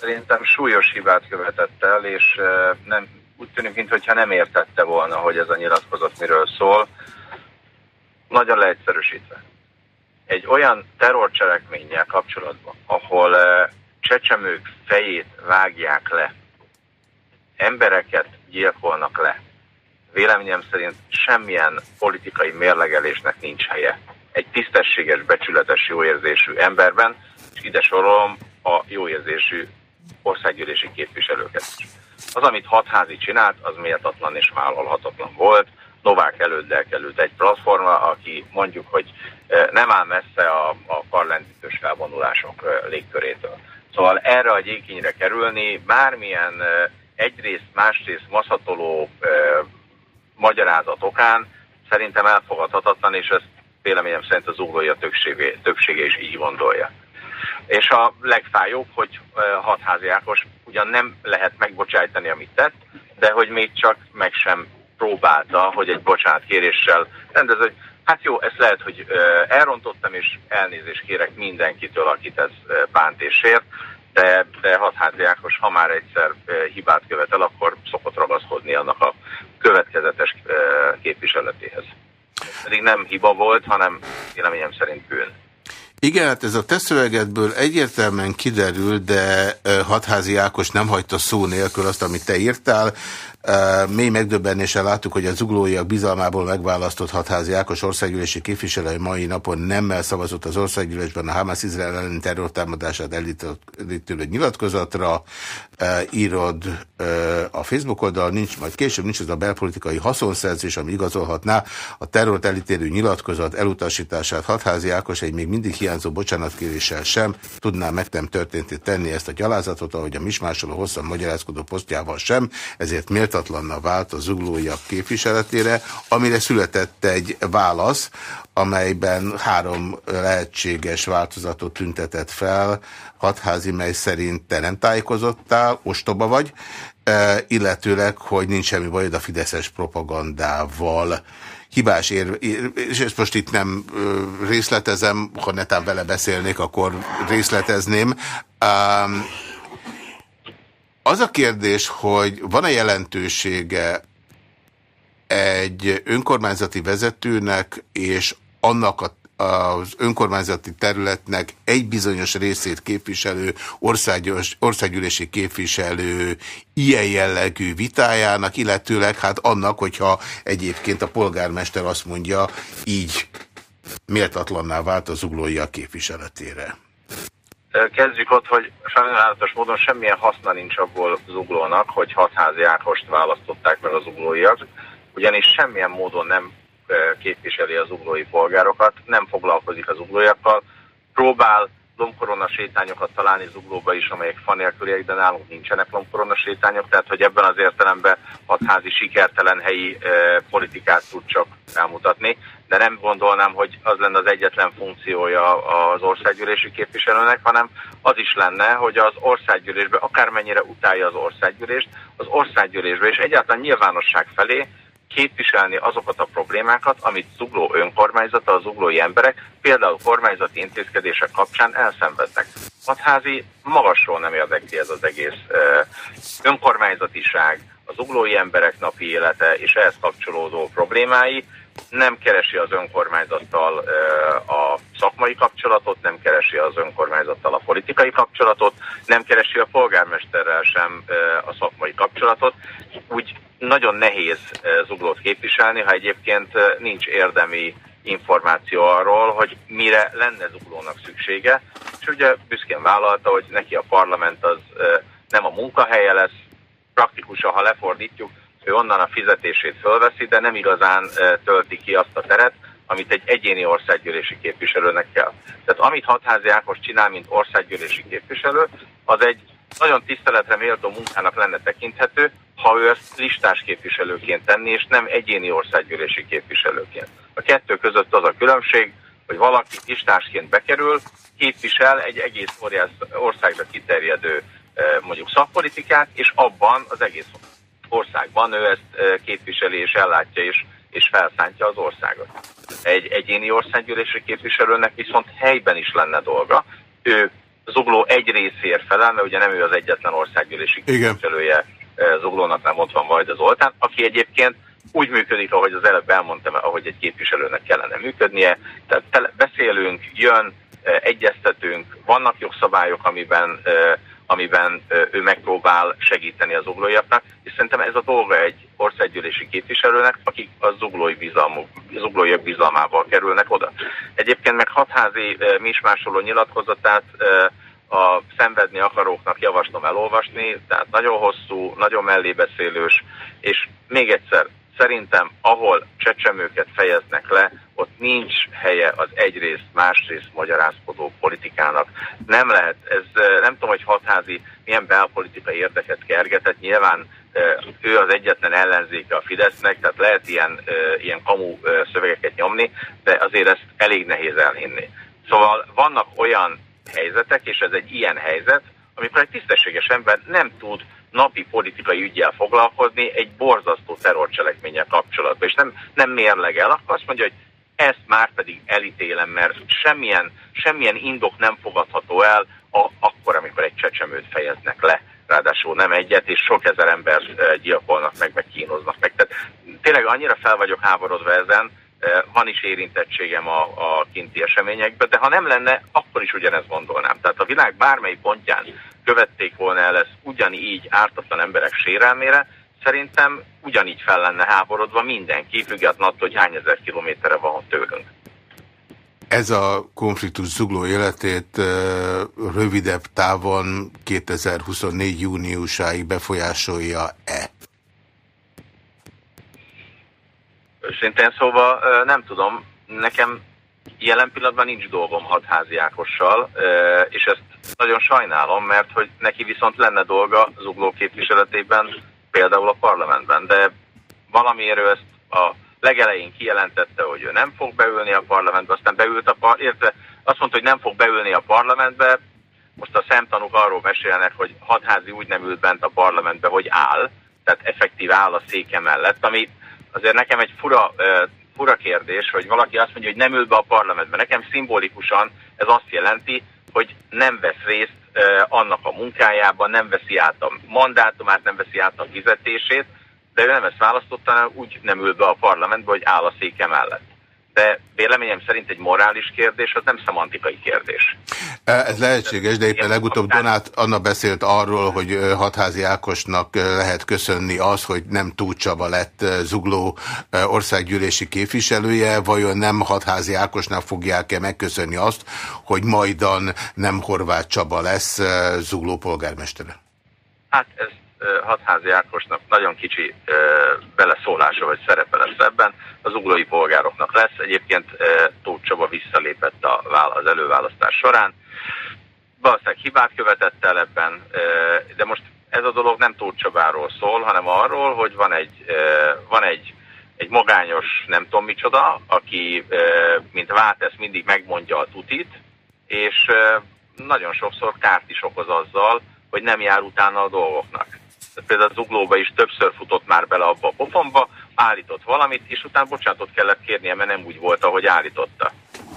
Speaker 4: Szerintem súlyos hibát követett el, és e, nem, úgy tűnik, mintha nem értette volna, hogy ez a nyilatkozat miről szól. Nagyon leegyszerűsítve. Egy olyan terrorcselekménnyel kapcsolatban, ahol e, csecsemők fejét vágják le, embereket gyilkolnak le, véleményem szerint semmilyen politikai mérlegelésnek nincs helye. Egy tisztességes, becsületes, jóérzésű emberben, és ide sorolom a jóérzésű országgyűlési képviselőket is. Az, amit hatházi csinált, az méltatlan és vállalhatatlan volt. Novák előtt került egy platforma, aki mondjuk, hogy e, nem áll messze a, a parlamentítős felvonulások e, légkörétől. Szóval erre a gyékinyre kerülni bármilyen e, egyrészt, másrészt maszatoló magyarázat okán szerintem elfogadhatatlan, és ezt véleményem szerint az ugrója többsége, többsége is így gondolja. És a legfájóbb, hogy hatházi Ákos ugyan nem lehet megbocsájtani, amit tett, de hogy még csak meg sem próbálta, hogy egy bocsánatkéréssel rendez, hogy hát jó, ezt lehet, hogy elrontottam, és elnézést kérek mindenkitől, akit ez bánt és sért, de, de Hatházi Ákos, ha már egyszer hibát követel, akkor szokott ragaszkodni annak a következetes képviseletéhez. Pedig nem hiba volt, hanem véleményem szerint bűn.
Speaker 1: Igen, hát ez a te szövegedből egyértelműen kiderül, de Hatházi Ákos nem hagyta szó nélkül azt, amit te írtál. Mély megdöbbenéssel láttuk, hogy a zuglóiak bizalmából megválasztott hatházi Ákos országgyűlési képviselő mai napon nemmel szavazott az országgyűlésben a Hamas Izrael elleni terrortámadását elítélő nyilatkozatra. Írod a Facebook oldal, nincs majd később, nincs az a belpolitikai haszonszerzés, ami igazolhatná a terrort elítélő nyilatkozat elutasítását. Hatházi Ákos egy még mindig hiányzó bocsánatkéréssel sem tudná meg nem történtét tenni ezt a gyalázatot, ahogy a mismásoló hosszan magyarázkodó posztjával sem, ezért méltatlanna vált a zuglóiak képviseletére, amire született egy válasz, amelyben három lehetséges változatot tüntetett fel, hatházi, mely szerint te nem tájékozottál, ostoba vagy, e, illetőleg, hogy nincs semmi bajod a fideszes propagandával hibás ér, és ezt most itt nem részletezem, ha netán vele beszélnék, akkor részletezném. Az a kérdés, hogy van-e jelentősége egy önkormányzati vezetőnek és annak a az önkormányzati területnek egy bizonyos részét képviselő országos, országgyűlési képviselő ilyen jellegű vitájának, illetőleg hát annak, hogyha egyébként a polgármester azt mondja, így méltatlanná vált az uglói a képviseletére.
Speaker 4: Kezdjük ott, hogy sajnálatos módon semmilyen haszna nincs abból zuglónak, hogy hatházi Ákost választották meg az zuglóiak, ugyanis semmilyen módon nem képviseli az zuglói polgárokat, nem foglalkozik az zuglóiakkal, próbál lombkorona sétányokat találni zuglóba is, amelyek fa nélküliek, de nálunk nincsenek lombkorona sétányok, tehát hogy ebben az értelemben hatházi sikertelen helyi e, politikát tud csak elmutatni, de nem gondolnám, hogy az lenne az egyetlen funkciója az országgyűlési képviselőnek, hanem az is lenne, hogy az országgyűlésbe, akármennyire utálja az országgyűlést, az országgyűlésbe és egyáltalán nyilvánosság felé képviselni azokat a problémákat, amit zugló önkormányzata, a zuglói emberek például kormányzati intézkedések kapcsán elszenvednek. Hatházi magasról nem érdekli ez az egész önkormányzatiság, az zuglói emberek napi élete és ehhez kapcsolódó problémái, nem keresi az önkormányzattal a szakmai kapcsolatot, nem keresi az önkormányzattal a politikai kapcsolatot, nem keresi a polgármesterrel sem a szakmai kapcsolatot. Úgy nagyon nehéz zuglót képviselni, ha egyébként nincs érdemi információ arról, hogy mire lenne zuglónak szüksége, és ugye büszkén vállalta, hogy neki a parlament az nem a munkahelye lesz, praktikusan, ha lefordítjuk, ő onnan a fizetését fölveszi, de nem igazán tölti ki azt a teret, amit egy egyéni országgyűlési képviselőnek kell. Tehát amit Hatházi Ákos csinál, mint országgyűlési képviselő, az egy nagyon tiszteletre méltó munkának lenne tekinthető, ha ő ezt listás képviselőként tenni, és nem egyéni országgyűlési képviselőként. A kettő között az a különbség, hogy valaki listásként bekerül, képvisel egy egész országra kiterjedő mondjuk szakpolitikát, és abban az egész országban ő ezt képviseli és ellátja és, és felszántja az országot. Egy egyéni országgyűlési képviselőnek viszont helyben is lenne dolga. Ő Zugló egy részéért felel, mert ugye nem ő az egyetlen országgyűlési képviselője Zuglónak, nem ott van majd az oltán, aki egyébként úgy működik, ahogy az előbb elmondtam, ahogy egy képviselőnek kellene működnie. Tehát beszélünk, jön, egyeztetünk, vannak jogszabályok, amiben amiben ő megpróbál segíteni az zuglóiaknak, és szerintem ez a dolga egy országgyűlési képviselőnek, akik a zuglói bizalmuk, zuglóiak bizalmával kerülnek oda. Egyébként meg hatházi mismásoló nyilatkozatát a szenvedni akaróknak javaslom elolvasni, tehát nagyon hosszú, nagyon mellébeszélős, és még egyszer, szerintem ahol csecsemőket fejeznek le, ott nincs helye az egyrészt, másrészt magyarázkodó politikának. Nem lehet, ez nem tudom, hogy hatházi milyen belpolitikai érdeket kergetett, nyilván ő az egyetlen ellenzéke a Fidesznek, tehát lehet ilyen, ilyen kamu szövegeket nyomni, de azért ezt elég nehéz elhinni. Szóval vannak olyan helyzetek, és ez egy ilyen helyzet, amikor egy tisztességes ember nem tud napi politikai ügyel foglalkozni egy borzasztó terrorcselekménnyel kapcsolatban, és nem, nem mérlegel, akkor azt mondja, hogy ezt már pedig elítélem, mert semmilyen, semmilyen indok nem fogadható el a, akkor, amikor egy csecsemőt fejeznek le, ráadásul nem egyet, és sok ezer ember gyilkolnak meg, meg kínoznak meg. Tehát tényleg annyira fel vagyok háborodva ezen, van is érintettségem a, a kinti eseményekben, de ha nem lenne, akkor is ugyanezt gondolnám. Tehát a világ bármely pontján követték volna el ezt ugyanígy ártatlan emberek sérelmére, szerintem ugyanígy fel lenne háborodva mindenki, függetlenül attól, hogy hány ezer kilométerre van tőlünk.
Speaker 1: Ez a konfliktus zugló életét rövidebb távon 2024. júniusáig befolyásolja-e?
Speaker 4: Őszintén szóval nem tudom, nekem jelen pillanatban nincs dolgom hatházi Ákossal, és ezt nagyon sajnálom, mert hogy neki viszont lenne dolga zugló képviseletében, például a parlamentben, de valamiért ő ezt a legelején kijelentette, hogy ő nem fog beülni a parlamentbe, aztán beült a par, érte, azt mondta, hogy nem fog beülni a parlamentbe, most a szemtanúk arról mesélnek, hogy hadházi úgy nem ült bent a parlamentbe, hogy áll, tehát effektív áll a széke mellett, ami azért nekem egy fura, fura kérdés, hogy valaki azt mondja, hogy nem ül be a parlamentbe. Nekem szimbolikusan ez azt jelenti, hogy nem vesz részt annak a munkájában, nem veszi át a mandátumát, nem veszi át a fizetését, de ő nem ezt választotta, úgy nem ül be a parlamentbe, hogy áll a széke mellett de véleményem szerint egy morális kérdés, az nem szemantikai kérdés.
Speaker 1: E, ez lehetséges, de éppen legutóbb Donát Anna beszélt arról, hogy Hatházi Ákosnak lehet köszönni az, hogy nem Túl Csaba lett Zugló országgyűlési képviselője, vajon nem Hatházi Ákosnak fogják-e megköszönni azt, hogy majdan nem Horváth Csaba lesz Zugló polgármestere?
Speaker 4: Hát ez Hatházi Ákosnak nagyon kicsi beleszólása vagy szerepe lesz ebben, az uglói polgároknak lesz. Egyébként Tóth Csaba visszalépett az előválasztás során. valószínűleg hibát követett el ebben, de most ez a dolog nem Tóth Csabáról szól, hanem arról, hogy van egy, van egy, egy magányos nem tudom micsoda, aki mint Vátesz mindig megmondja a tutit, és nagyon sokszor kárt is okoz azzal, hogy nem jár utána a dolgoknak. Például az uglóba is többször futott már bele abba a pofomba, állított valamit, és utána bocsánatot kellett kérnie, mert nem úgy volt, ahogy állította.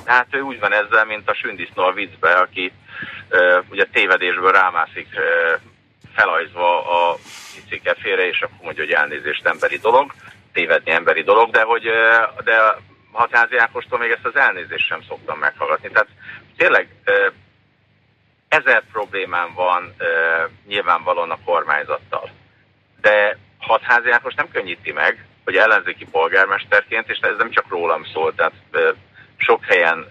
Speaker 4: Hát ő úgy van ezzel, mint a sündisznó a viccbe, aki uh, ugye tévedésből rámászik uh, felajzva a félre, és akkor mondja, hogy elnézést emberi dolog, tévedni emberi dolog, de hogy uh, de Hatházi Ákostól még ezt az elnézést sem szoktam meghallgatni. Tehát tényleg ezer problémám van uh, nyilvánvalóan a kormányzattal. De Hatházi Ákos nem könnyíti meg, hogy ellenzéki polgármesterként, és ez nem csak rólam szól, tehát sok helyen,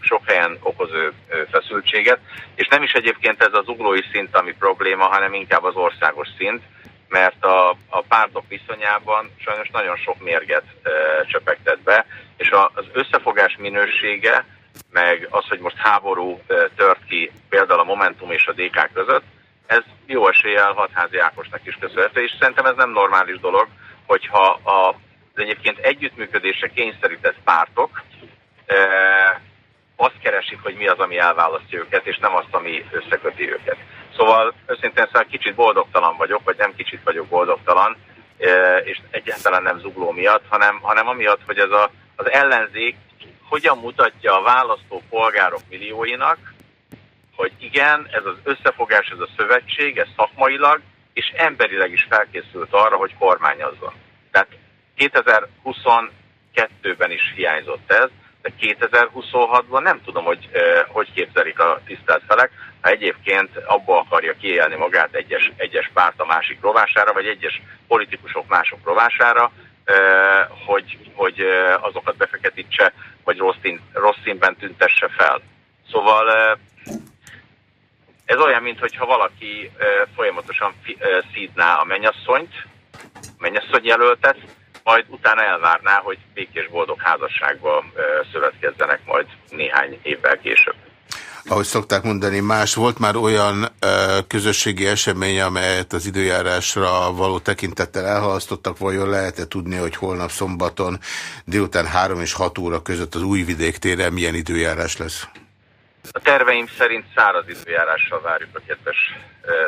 Speaker 4: sok helyen okoz ő feszültséget, és nem is egyébként ez az uglói szint, ami probléma, hanem inkább az országos szint, mert a, a pártok viszonyában sajnos nagyon sok mérget csöpegtet be, és a, az összefogás minősége, meg az, hogy most háború tört ki például a Momentum és a DK között, ez jó eséllyel Hatházi Ákosnak is köszönhető, és szerintem ez nem normális dolog, hogyha a, az egyébként együttműködésre kényszerített pártok e, azt keresik, hogy mi az, ami elválasztja őket, és nem azt, ami összeköti őket. Szóval őszintén szóval kicsit boldogtalan vagyok, vagy nem kicsit vagyok boldogtalan, és egyáltalán nem zugló miatt, hanem, hanem amiatt, hogy ez a, az ellenzék hogyan mutatja a választó polgárok millióinak, hogy igen, ez az összefogás, ez a szövetség, ez szakmailag és emberileg is felkészült arra, hogy kormányozzon. Tehát 2022-ben is hiányzott ez, de 2026-ban nem tudom, hogy hogy képzelik a tisztelt felek, ha egyébként abba akarja kiélni magát egyes, egyes párt a másik rovására, vagy egyes politikusok mások rovására, hogy, hogy azokat befeketítse, vagy rossz, szín, rossz színben tüntesse fel. Szóval ez olyan, mintha valaki folyamatosan szídná a mennyasszonyt, mennyasszony jelöltet, majd utána elvárná, hogy békés boldog házasságba szövetkezzenek majd néhány évvel később.
Speaker 1: Ahogy szokták mondani, más volt már olyan ö, közösségi esemény, amelyet az időjárásra való tekintettel elhalasztottak, vajon lehet-e tudni, hogy holnap szombaton délután 3 és 6 óra között az újvidék téren milyen időjárás lesz?
Speaker 4: A terveim szerint száraz időjárással várjuk a kedves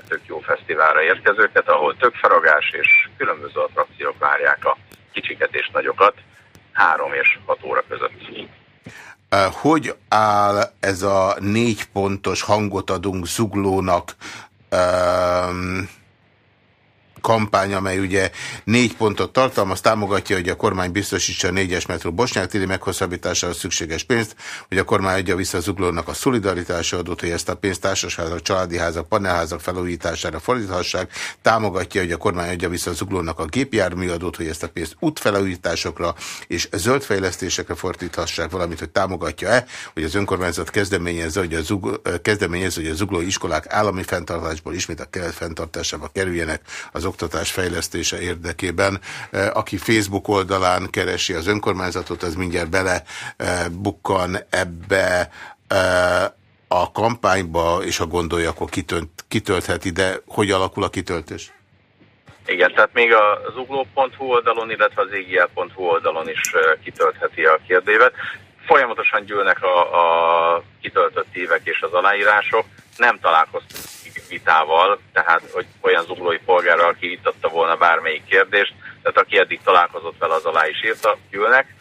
Speaker 4: tök jó fesztiválra érkezőket, ahol tök faragás és különböző attrakciók várják a kicsiket és nagyokat három és hat óra között.
Speaker 1: Hogy áll ez a négy pontos hangot adunk zuglónak? Um, kampány, amely ugye négy pontot tartalmaz, támogatja, hogy a kormány biztosítsa a négyes metró Bosnyák téli meghosszabbítására szükséges pénzt, hogy a kormány adja vissza az uglónak a szolidaritása adót, hogy ezt a pénzt társasházak, családi házak, panelházak felújítására fordíthassák, támogatja, hogy a kormány adja vissza az uglónak a gépjármű adót, hogy ezt a pénzt útfelújításokra és zöld fejlesztésekre fordíthassák, valamint, hogy támogatja-e, hogy az önkormányzat kezdeményezze, hogy az, kezdeményezze, hogy az ugló iskolák állami fenntartásból ismét a kelet fenntartásába kerüljenek az oktatás fejlesztése érdekében. E, aki Facebook oldalán keresi az önkormányzatot, az mindjárt bele e, bukkan ebbe e, a kampányba, és ha gondolja, akkor kitönt, kitöltheti, de hogy alakul a kitöltés?
Speaker 4: Igen, tehát még az ugló.hu oldalon, illetve az égiel.hu oldalon is kitöltheti a kérdévet. Folyamatosan gyűlnek a, a kitöltött évek és az aláírások. Nem találkoztunk vitával, tehát hogy olyan zuglói polgára, aki vitatta volna bármelyik kérdést, tehát aki eddig találkozott vele, az alá is írta, gyűlnek.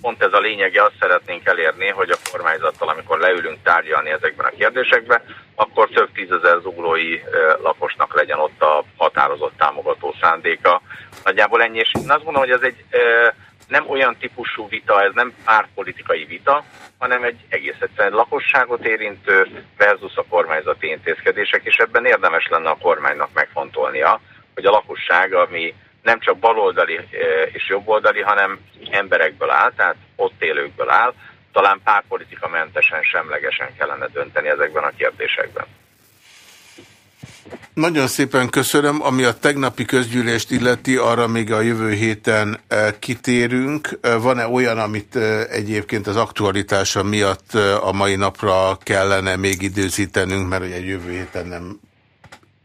Speaker 4: Pont ez a lényege, azt szeretnénk elérni, hogy a kormányzattal, amikor leülünk tárgyalni ezekben a kérdésekben, akkor több tízezer zuglói lakosnak legyen ott a határozott támogató szándéka. Nagyjából ennyi, és én azt gondolom, hogy ez egy nem olyan típusú vita, ez nem pártpolitikai vita, hanem egy egész egyszerűen lakosságot érintő versus a kormányzati intézkedések, és ebben érdemes lenne a kormánynak megfontolnia, hogy a lakosság, ami nem csak baloldali eh, és jobboldali, hanem emberekből áll, tehát ott élőkből áll, talán pártpolitika mentesen, semlegesen kellene dönteni ezekben a kérdésekben.
Speaker 1: Nagyon szépen köszönöm. Ami a tegnapi közgyűlést illeti, arra még a jövő héten kitérünk. Van-e olyan, amit egyébként az aktualitása miatt a mai napra kellene még időzítenünk, mert ugye jövő héten nem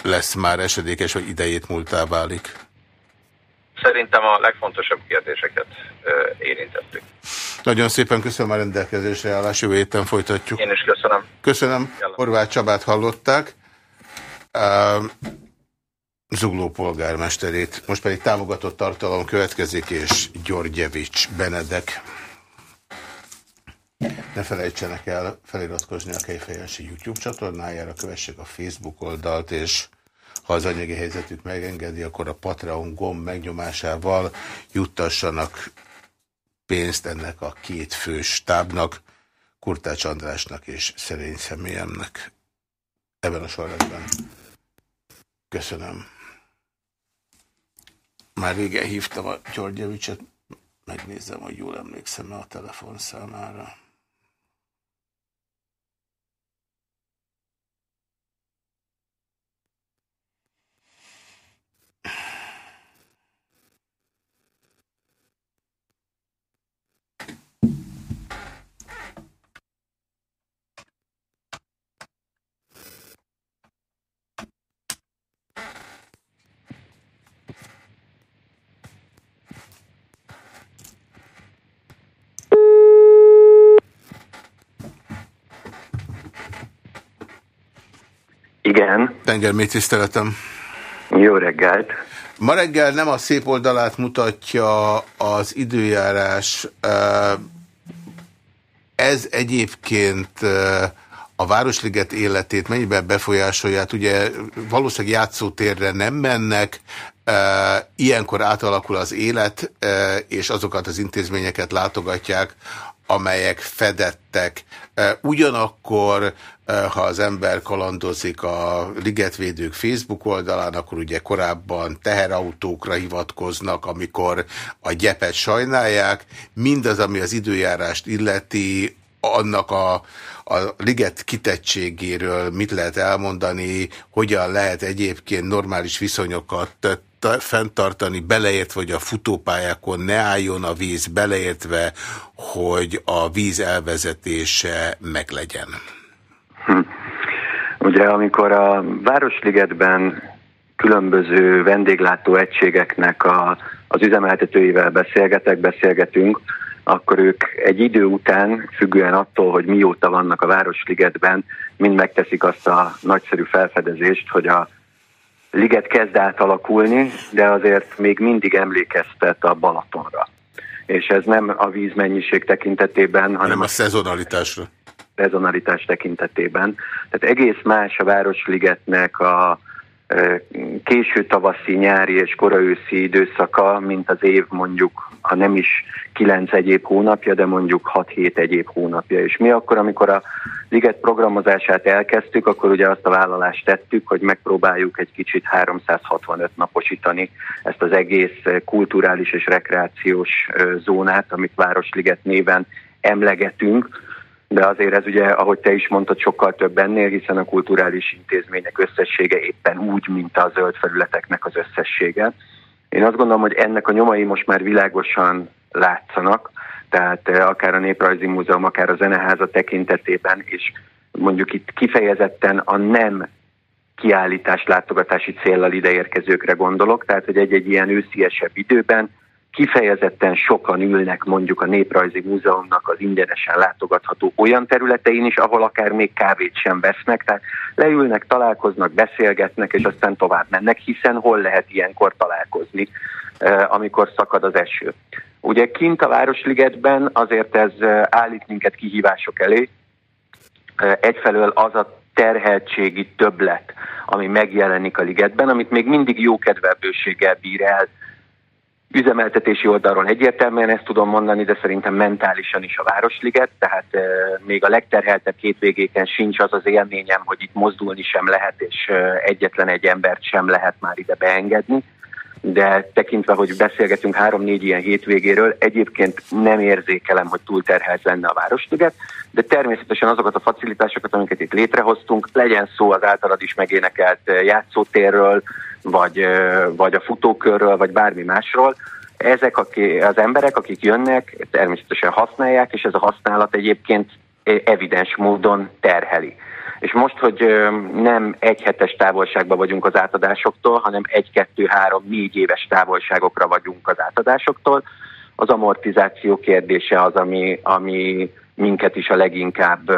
Speaker 1: lesz már esedékes, vagy idejét múltá válik?
Speaker 4: Szerintem a legfontosabb kérdéseket érintettük.
Speaker 1: Nagyon szépen köszönöm a rendelkezésre állás, jövő héten folytatjuk.
Speaker 4: Én is köszönöm.
Speaker 1: Köszönöm. Horváth Csabát hallották. Zugló polgármesterét. Most pedig támogatott tartalom következik, és Györgyevics Benedek. Ne felejtsenek el feliratkozni a Kejfejensi YouTube csatornájára, kövessék a Facebook oldalt, és ha az anyagi helyzetük megengedi, akkor a Patreon gomb megnyomásával juttassanak pénzt ennek a két fős tábnak, Kurtács Andrásnak és Szerény Személyemnek. Ebben a sorrendben. Köszönöm. Már régen hívtam a Györgyevicset, megnézem, hogy jól emlékszem-e a telefonszámára.
Speaker 5: Igen.
Speaker 1: Tengermély tiszteletem.
Speaker 5: Jó reggelt.
Speaker 1: Ma reggel nem a szép oldalát mutatja az időjárás. Ez egyébként a Városliget életét mennyiben befolyásolját? Ugye valószínűleg játszótérre nem mennek, ilyenkor átalakul az élet, és azokat az intézményeket látogatják, amelyek fedettek. Ugyanakkor, ha az ember kalandozik a ligetvédők Facebook oldalán, akkor ugye korábban teherautókra hivatkoznak, amikor a gyepet sajnálják. Mindaz, ami az időjárást illeti, annak a, a liget kitettségéről mit lehet elmondani, hogyan lehet egyébként normális viszonyokat fenntartani, beleértve, hogy a futópályákon ne álljon a víz, beleértve, hogy a víz elvezetése meglegyen?
Speaker 5: Hm. Ugye, amikor a Városligetben különböző vendéglátó egységeknek a, az üzemeltetőivel beszélgetek, beszélgetünk, akkor ők egy idő után, függően attól, hogy mióta vannak a Városligetben, mind megteszik azt a nagyszerű felfedezést, hogy a liget kezd átalakulni, de azért még mindig emlékeztet a Balatonra. És ez nem a vízmennyiség tekintetében, hanem
Speaker 1: a szezonalitásra.
Speaker 5: Szezonalitás tekintetében. Tehát egész más a Városligetnek a késő tavaszi, nyári és koraőszi időszaka, mint az év mondjuk, ha nem is kilenc egyéb hónapja, de mondjuk 6-7 egyéb hónapja. És mi akkor, amikor a liget programozását elkezdtük, akkor ugye azt a vállalást tettük, hogy megpróbáljuk egy kicsit 365 naposítani ezt az egész kulturális és rekreációs zónát, amit Városliget néven emlegetünk, de azért ez ugye, ahogy te is mondtad, sokkal több ennél, hiszen a kulturális intézmények összessége éppen úgy, mint a zöld felületeknek az összessége. Én azt gondolom, hogy ennek a nyomai most már világosan látszanak, tehát eh, akár a Néprajzi Múzeum, akár a Zeneháza tekintetében, és mondjuk itt kifejezetten a nem kiállítás látogatási céllal ideérkezőkre gondolok, tehát hogy egy-egy ilyen ősziesebb időben kifejezetten sokan ülnek mondjuk a Néprajzi Múzeumnak az ingyenesen látogatható olyan területein is, ahol akár még kávét sem vesznek, tehát leülnek, találkoznak, beszélgetnek, és aztán tovább mennek, hiszen hol lehet ilyenkor találkozni, amikor szakad az eső. Ugye kint a Városligetben azért ez állít minket kihívások elé, egyfelől az a terheltségi többlet, ami megjelenik a ligetben, amit még mindig jó kedvelbőséggel bír el Üzemeltetési oldalról egyértelműen ezt tudom mondani, de szerintem mentálisan is a Városliget, tehát még a legterheltebb végéken sincs az az élményem, hogy itt mozdulni sem lehet, és egyetlen egy embert sem lehet már ide beengedni. De tekintve, hogy beszélgetünk három-négy ilyen hétvégéről, egyébként nem érzékelem, hogy túlterhelt lenne a Városliget, de természetesen azokat a facilitásokat, amiket itt létrehoztunk, legyen szó az általad is megénekelt játszótérről, vagy, vagy a futókörről, vagy bármi másról, ezek aki, az emberek, akik jönnek, természetesen használják, és ez a használat egyébként evidens módon terheli. És most, hogy nem egy hetes távolságban vagyunk az átadásoktól, hanem egy, kettő, három, négy éves távolságokra vagyunk az átadásoktól, az amortizáció kérdése az, ami, ami minket is a leginkább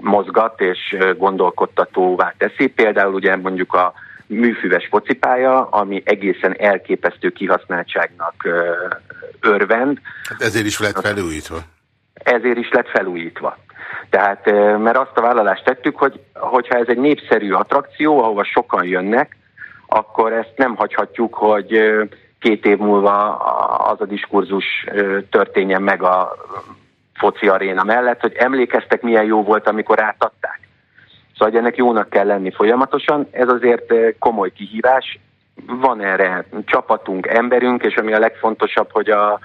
Speaker 5: mozgat és gondolkodtatóvá teszi. Például ugye mondjuk a műfüves focipálya, ami egészen elképesztő kihasználtságnak örvend.
Speaker 1: Hát ezért is lett felújítva.
Speaker 5: Ezért is lett felújítva. Tehát, mert azt a vállalást tettük, hogy hogyha ez egy népszerű attrakció, ahova sokan jönnek, akkor ezt nem hagyhatjuk, hogy két év múlva az a diskurzus történjen meg a foci aréna mellett, hogy emlékeztek milyen jó volt, amikor átadták. Szóval ennek jónak kell lenni folyamatosan, ez azért komoly kihívás, van erre csapatunk, emberünk, és ami a legfontosabb, hogy a,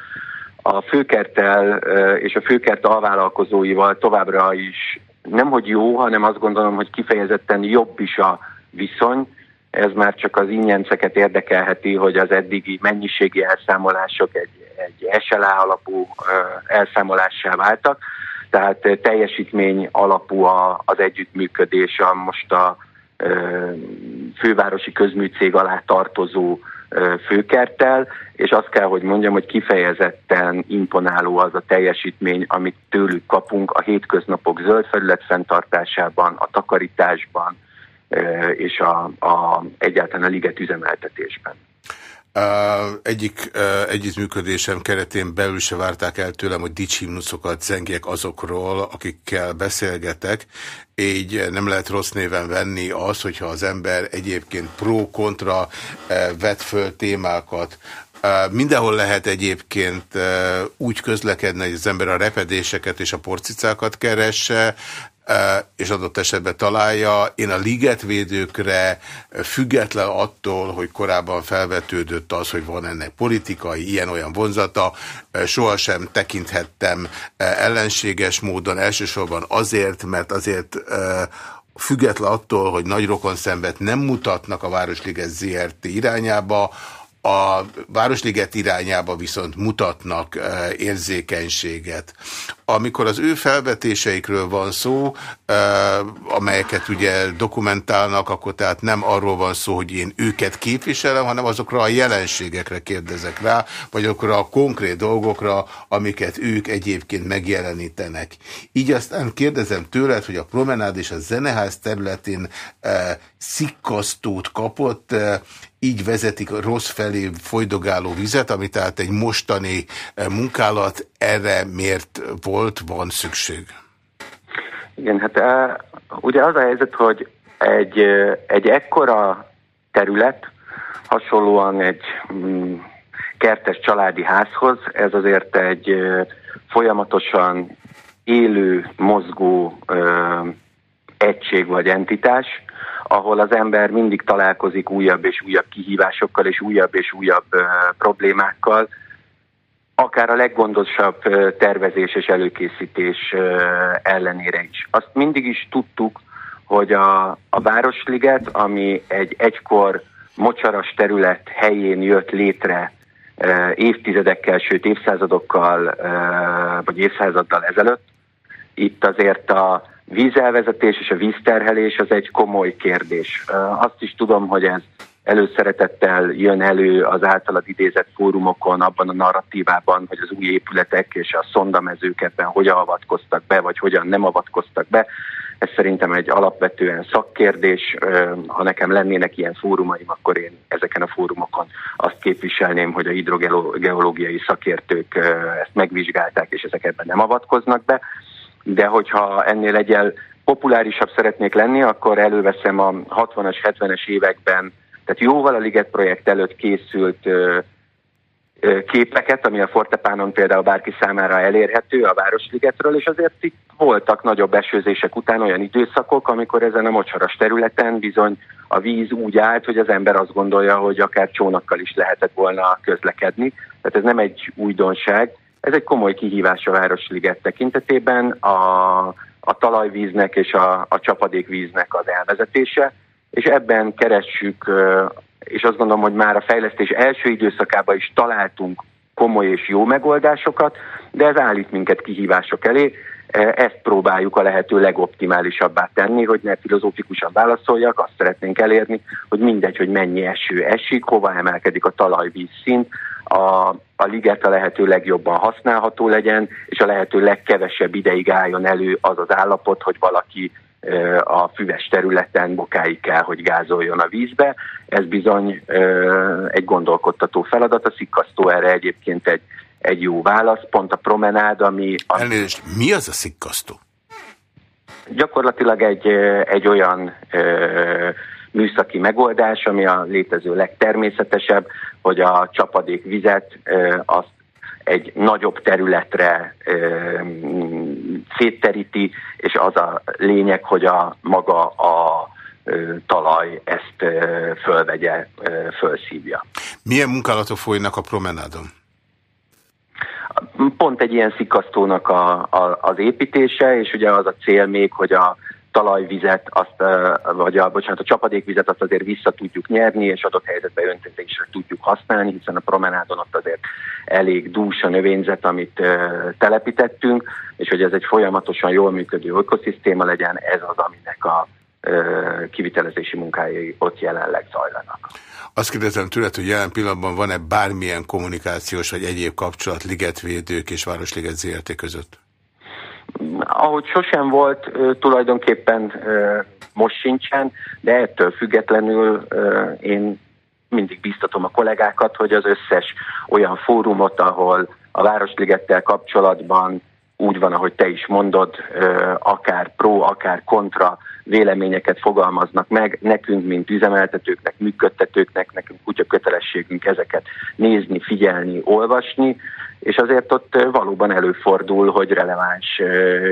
Speaker 5: a főkerttel és a főkert alvállalkozóival továbbra is nem hogy jó, hanem azt gondolom, hogy kifejezetten jobb is a viszony. Ez már csak az ingyenceket érdekelheti, hogy az eddigi mennyiségi elszámolások egy, egy SLA alapú elszámolássá váltak. Tehát teljesítmény alapú az együttműködés a most a fővárosi közműcég alá tartozó főkerttel, és azt kell, hogy mondjam, hogy kifejezetten imponáló az a teljesítmény, amit tőlük kapunk a hétköznapok zöld felület fenntartásában, a takarításban és a, a, egyáltalán a liget üzemeltetésben.
Speaker 1: Uh, egyik uh, együttműködésem keretén belül se várták el tőlem, hogy dicsimnuszokat zengjek azokról, akikkel beszélgetek. Így nem lehet rossz néven venni az, hogyha az ember egyébként pro-kontra vet föl témákat. Mindenhol lehet egyébként úgy közlekedni, hogy az ember a repedéseket és a porcicákat keresse, és adott esetben találja. Én a ligetvédőkre független attól, hogy korábban felvetődött az, hogy van ennek politikai, ilyen-olyan vonzata, sohasem tekinthettem ellenséges módon, elsősorban azért, mert azért független attól, hogy nagy rokon szembet nem mutatnak a Városliget ZRT irányába, a Városliget irányába viszont mutatnak érzékenységet. Amikor az ő felvetéseikről van szó, amelyeket ugye dokumentálnak, akkor tehát nem arról van szó, hogy én őket képviselem, hanem azokra a jelenségekre kérdezek rá, vagy azokra a konkrét dolgokra, amiket ők egyébként megjelenítenek. Így aztán kérdezem tőled, hogy a promenád és a zeneház területén szikkasztót kapott, így vezetik a rossz felé folydogáló vizet, ami tehát egy mostani eh, munkálat, erre miért volt, van szükség?
Speaker 5: Igen, hát eh, ugye az a helyzet, hogy egy, eh, egy ekkora terület, hasonlóan egy mm, kertes családi házhoz, ez azért egy folyamatosan élő, mozgó egység vagy entitás, ahol az ember mindig találkozik újabb és újabb kihívásokkal és újabb és újabb problémákkal, akár a leggondosabb tervezés és előkészítés ellenére is. Azt mindig is tudtuk, hogy a, a Városliget, ami egy egykor mocsaras terület helyén jött létre évtizedekkel, sőt évszázadokkal, vagy évszázaddal ezelőtt, itt azért a vízelvezetés és a vízterhelés az egy komoly kérdés. Azt is tudom, hogy ez előszeretettel jön elő az általad idézett fórumokon, abban a narratívában, hogy az új épületek és a szondamezők ebben hogyan avatkoztak be, vagy hogyan nem avatkoztak be. Ez szerintem egy alapvetően szakkérdés. Ha nekem lennének ilyen fórumaim, akkor én ezeken a fórumokon azt képviselném, hogy a hidrogeológiai szakértők ezt megvizsgálták, és ezek ebben nem avatkoznak be de hogyha ennél egyel populárisabb szeretnék lenni, akkor előveszem a 60-as, 70-es években, tehát jóval a Liget projekt előtt készült képeket, ami a Fortepánon például bárki számára elérhető a Városligetről, és azért itt voltak nagyobb esőzések után olyan időszakok, amikor ezen a mocsaras területen bizony a víz úgy állt, hogy az ember azt gondolja, hogy akár csónakkal is lehetett volna közlekedni. Tehát ez nem egy újdonság, ez egy komoly kihívás a Városliget tekintetében. A, a talajvíznek és a, a csapadékvíznek az elvezetése, és ebben keressük és azt gondolom, hogy már a fejlesztés első időszakában is találtunk komoly és jó megoldásokat, de ez állít minket kihívások elé. Ezt próbáljuk a lehető legoptimálisabbá tenni, hogy ne filozófikusan válaszoljak, azt szeretnénk elérni, hogy mindegy, hogy mennyi eső esik, hova emelkedik a talajvíz szint, a, a liget a lehető legjobban használható legyen, és a lehető legkevesebb ideig álljon elő az az állapot, hogy valaki a füves területen bokáig kell, hogy gázoljon a vízbe. Ez bizony egy gondolkodtató feladat. A szikkasztó erre egyébként egy, egy jó válasz. Pont a promenád, ami...
Speaker 1: Elnézést, mi az a szikkasztó?
Speaker 5: Gyakorlatilag egy, egy olyan műszaki megoldás, ami a létező legtermészetesebb, hogy a csapadék vizet azt egy nagyobb területre szétteríti, és az a lényeg, hogy a maga a talaj ezt fölvegye, fölszívja.
Speaker 1: Milyen munkálatok folynak a promenádon?
Speaker 5: Pont egy ilyen szikasztónak a, a, az építése, és ugye az a cél még, hogy a talajvizet, azt, vagy a, bocsánat, a csapadékvizet azt azért vissza tudjuk nyerni, és adott helyzetben öntözésre tudjuk használni, hiszen a promenádon ott azért elég dús a növényzet, amit telepítettünk, és hogy ez egy folyamatosan jól működő ökoszisztéma legyen, ez az, aminek a kivitelezési munkái ott jelenleg zajlanak.
Speaker 1: Azt kérdezem tőled, hogy jelen pillanatban van-e bármilyen kommunikációs vagy egyéb kapcsolat ligetvédők és Városliget ZRT között?
Speaker 5: Ahogy sosem volt, tulajdonképpen most sincsen, de ettől függetlenül én mindig biztatom a kollégákat, hogy az összes olyan fórumot, ahol a Városligettel kapcsolatban úgy van, ahogy te is mondod, akár pro, akár kontra véleményeket fogalmaznak meg, nekünk, mint üzemeltetőknek, működtetőknek, nekünk kutya kötelességünk ezeket nézni, figyelni, olvasni, és azért ott valóban előfordul, hogy releváns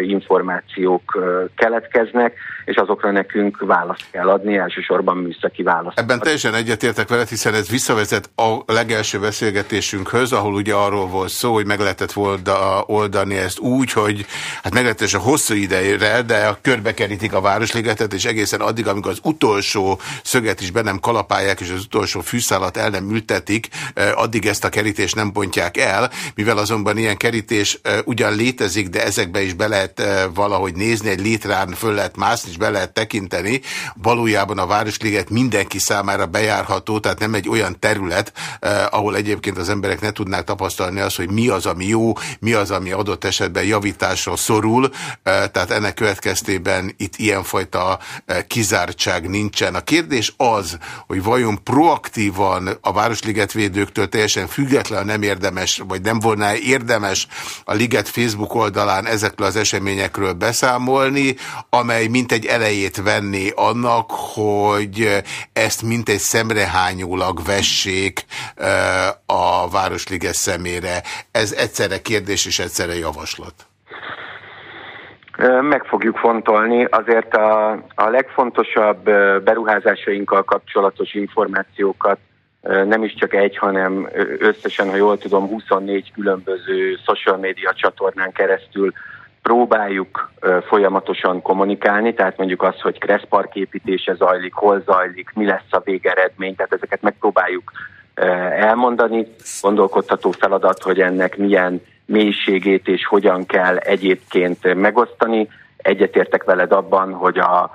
Speaker 5: információk keletkeznek, és azokra nekünk választ kell adni, elsősorban műszaki választ.
Speaker 1: Ebben teljesen egyetértek veled, hiszen ez visszavezet a legelső beszélgetésünkhöz, ahol ugye arról volt szó, hogy meg lehetett volna oldani ezt úgy, hogy hát meglehetősen hosszú idejére, de a körbe kerítik a Városligetet, és egészen addig, amikor az utolsó szöget is be nem kalapálják, és az utolsó fűszálat el nem ültetik, addig ezt a kerítést nem pontják el, mivel azonban ilyen kerítés ugyan létezik, de ezekbe is be lehet valahogy nézni, egy létrán föl lehet mászni, és be lehet tekinteni. Valójában a Városliget mindenki számára bejárható, tehát nem egy olyan terület, ahol egyébként az emberek ne tudnák tapasztalni azt, hogy mi az, ami jó, mi az, ami adott esetben javításra szorul, tehát ennek következtében itt ilyenfajta kizártság nincsen. A kérdés az, hogy vajon proaktívan a Városliget védőktől teljesen független nem érdemes, vagy nem volna érdemes a Liget Facebook oldalán ezekről az eseményekről beszámolni, amely mint egy elejét venni annak, hogy ezt mint egy szemrehányólag vessék a Városliget szemére. Ez egyszerre kérdés és egyszerre javaslat.
Speaker 5: Meg fogjuk fontolni. Azért a, a legfontosabb beruházásainkkal kapcsolatos információkat nem is csak egy, hanem összesen, ha jól tudom, 24 különböző social media csatornán keresztül próbáljuk folyamatosan kommunikálni, tehát mondjuk az, hogy Kresszpark építése zajlik, hol zajlik, mi lesz a végeredmény, tehát ezeket megpróbáljuk elmondani. Gondolkodható feladat, hogy ennek milyen mélységét és hogyan kell egyébként megosztani. Egyetértek veled abban, hogy a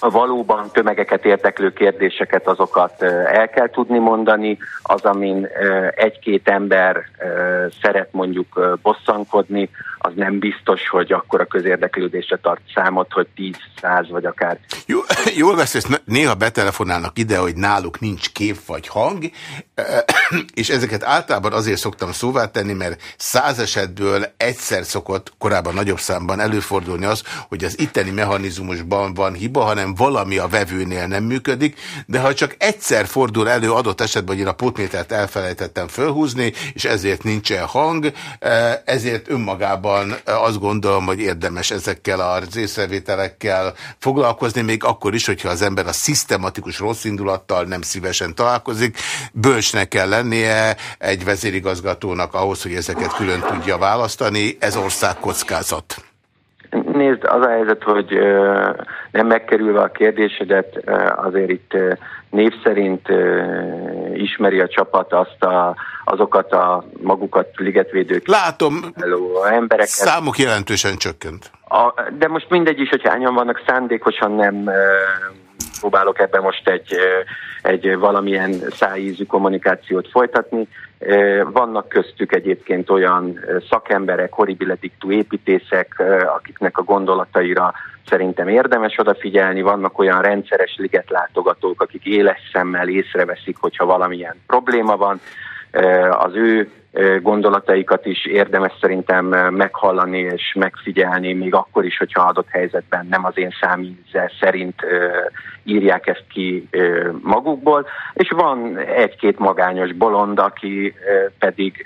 Speaker 5: valóban tömegeket érteklő kérdéseket, azokat el kell tudni mondani. Az, amin egy-két ember szeret mondjuk bosszankodni, az nem biztos, hogy akkor a közérdeklődésre tart számot, hogy 10-100 vagy akár.
Speaker 1: Jó, jól vesz, néha betelefonálnak ide, hogy náluk nincs kép vagy hang, és ezeket általában azért szoktam szóvá tenni, mert száz esetből egyszer szokott korábban nagyobb számban előfordulni az, hogy az itteni mechanizmusban van hiba, hanem legyen valami a vevőnél nem működik, de ha csak egyszer fordul elő adott esetben, hogy én a potmétert elfelejtettem fölhúzni, és ezért nincsen hang, ezért önmagában azt gondolom, hogy érdemes ezekkel az észrevételekkel foglalkozni, még akkor is, hogyha az ember a szisztematikus rossz indulattal nem szívesen találkozik. Bölcsnek kell lennie egy vezérigazgatónak ahhoz, hogy ezeket külön tudja választani. Ez ország kockázat.
Speaker 5: Nézd, az a helyzet, hogy nem megkerülve a kérdésedet, azért itt név szerint ismeri a csapat azt a, azokat a magukat ligetvédők.
Speaker 1: Látom, embereket. számok jelentősen csökkent.
Speaker 5: A, de most mindegy is, hogy hányan vannak, szándékosan nem próbálok ebben most egy, egy valamilyen szájízű kommunikációt folytatni. Vannak köztük egyébként olyan szakemberek, horribile építészek, akiknek a gondolataira szerintem érdemes odafigyelni. Vannak olyan rendszeres ligetlátogatók, akik éles szemmel észreveszik, hogyha valamilyen probléma van. Az ő gondolataikat is érdemes szerintem meghallani és megfigyelni, még akkor is, hogyha adott helyzetben nem az én számíze szerint írják ezt ki magukból, és van egy-két magányos bolond, aki pedig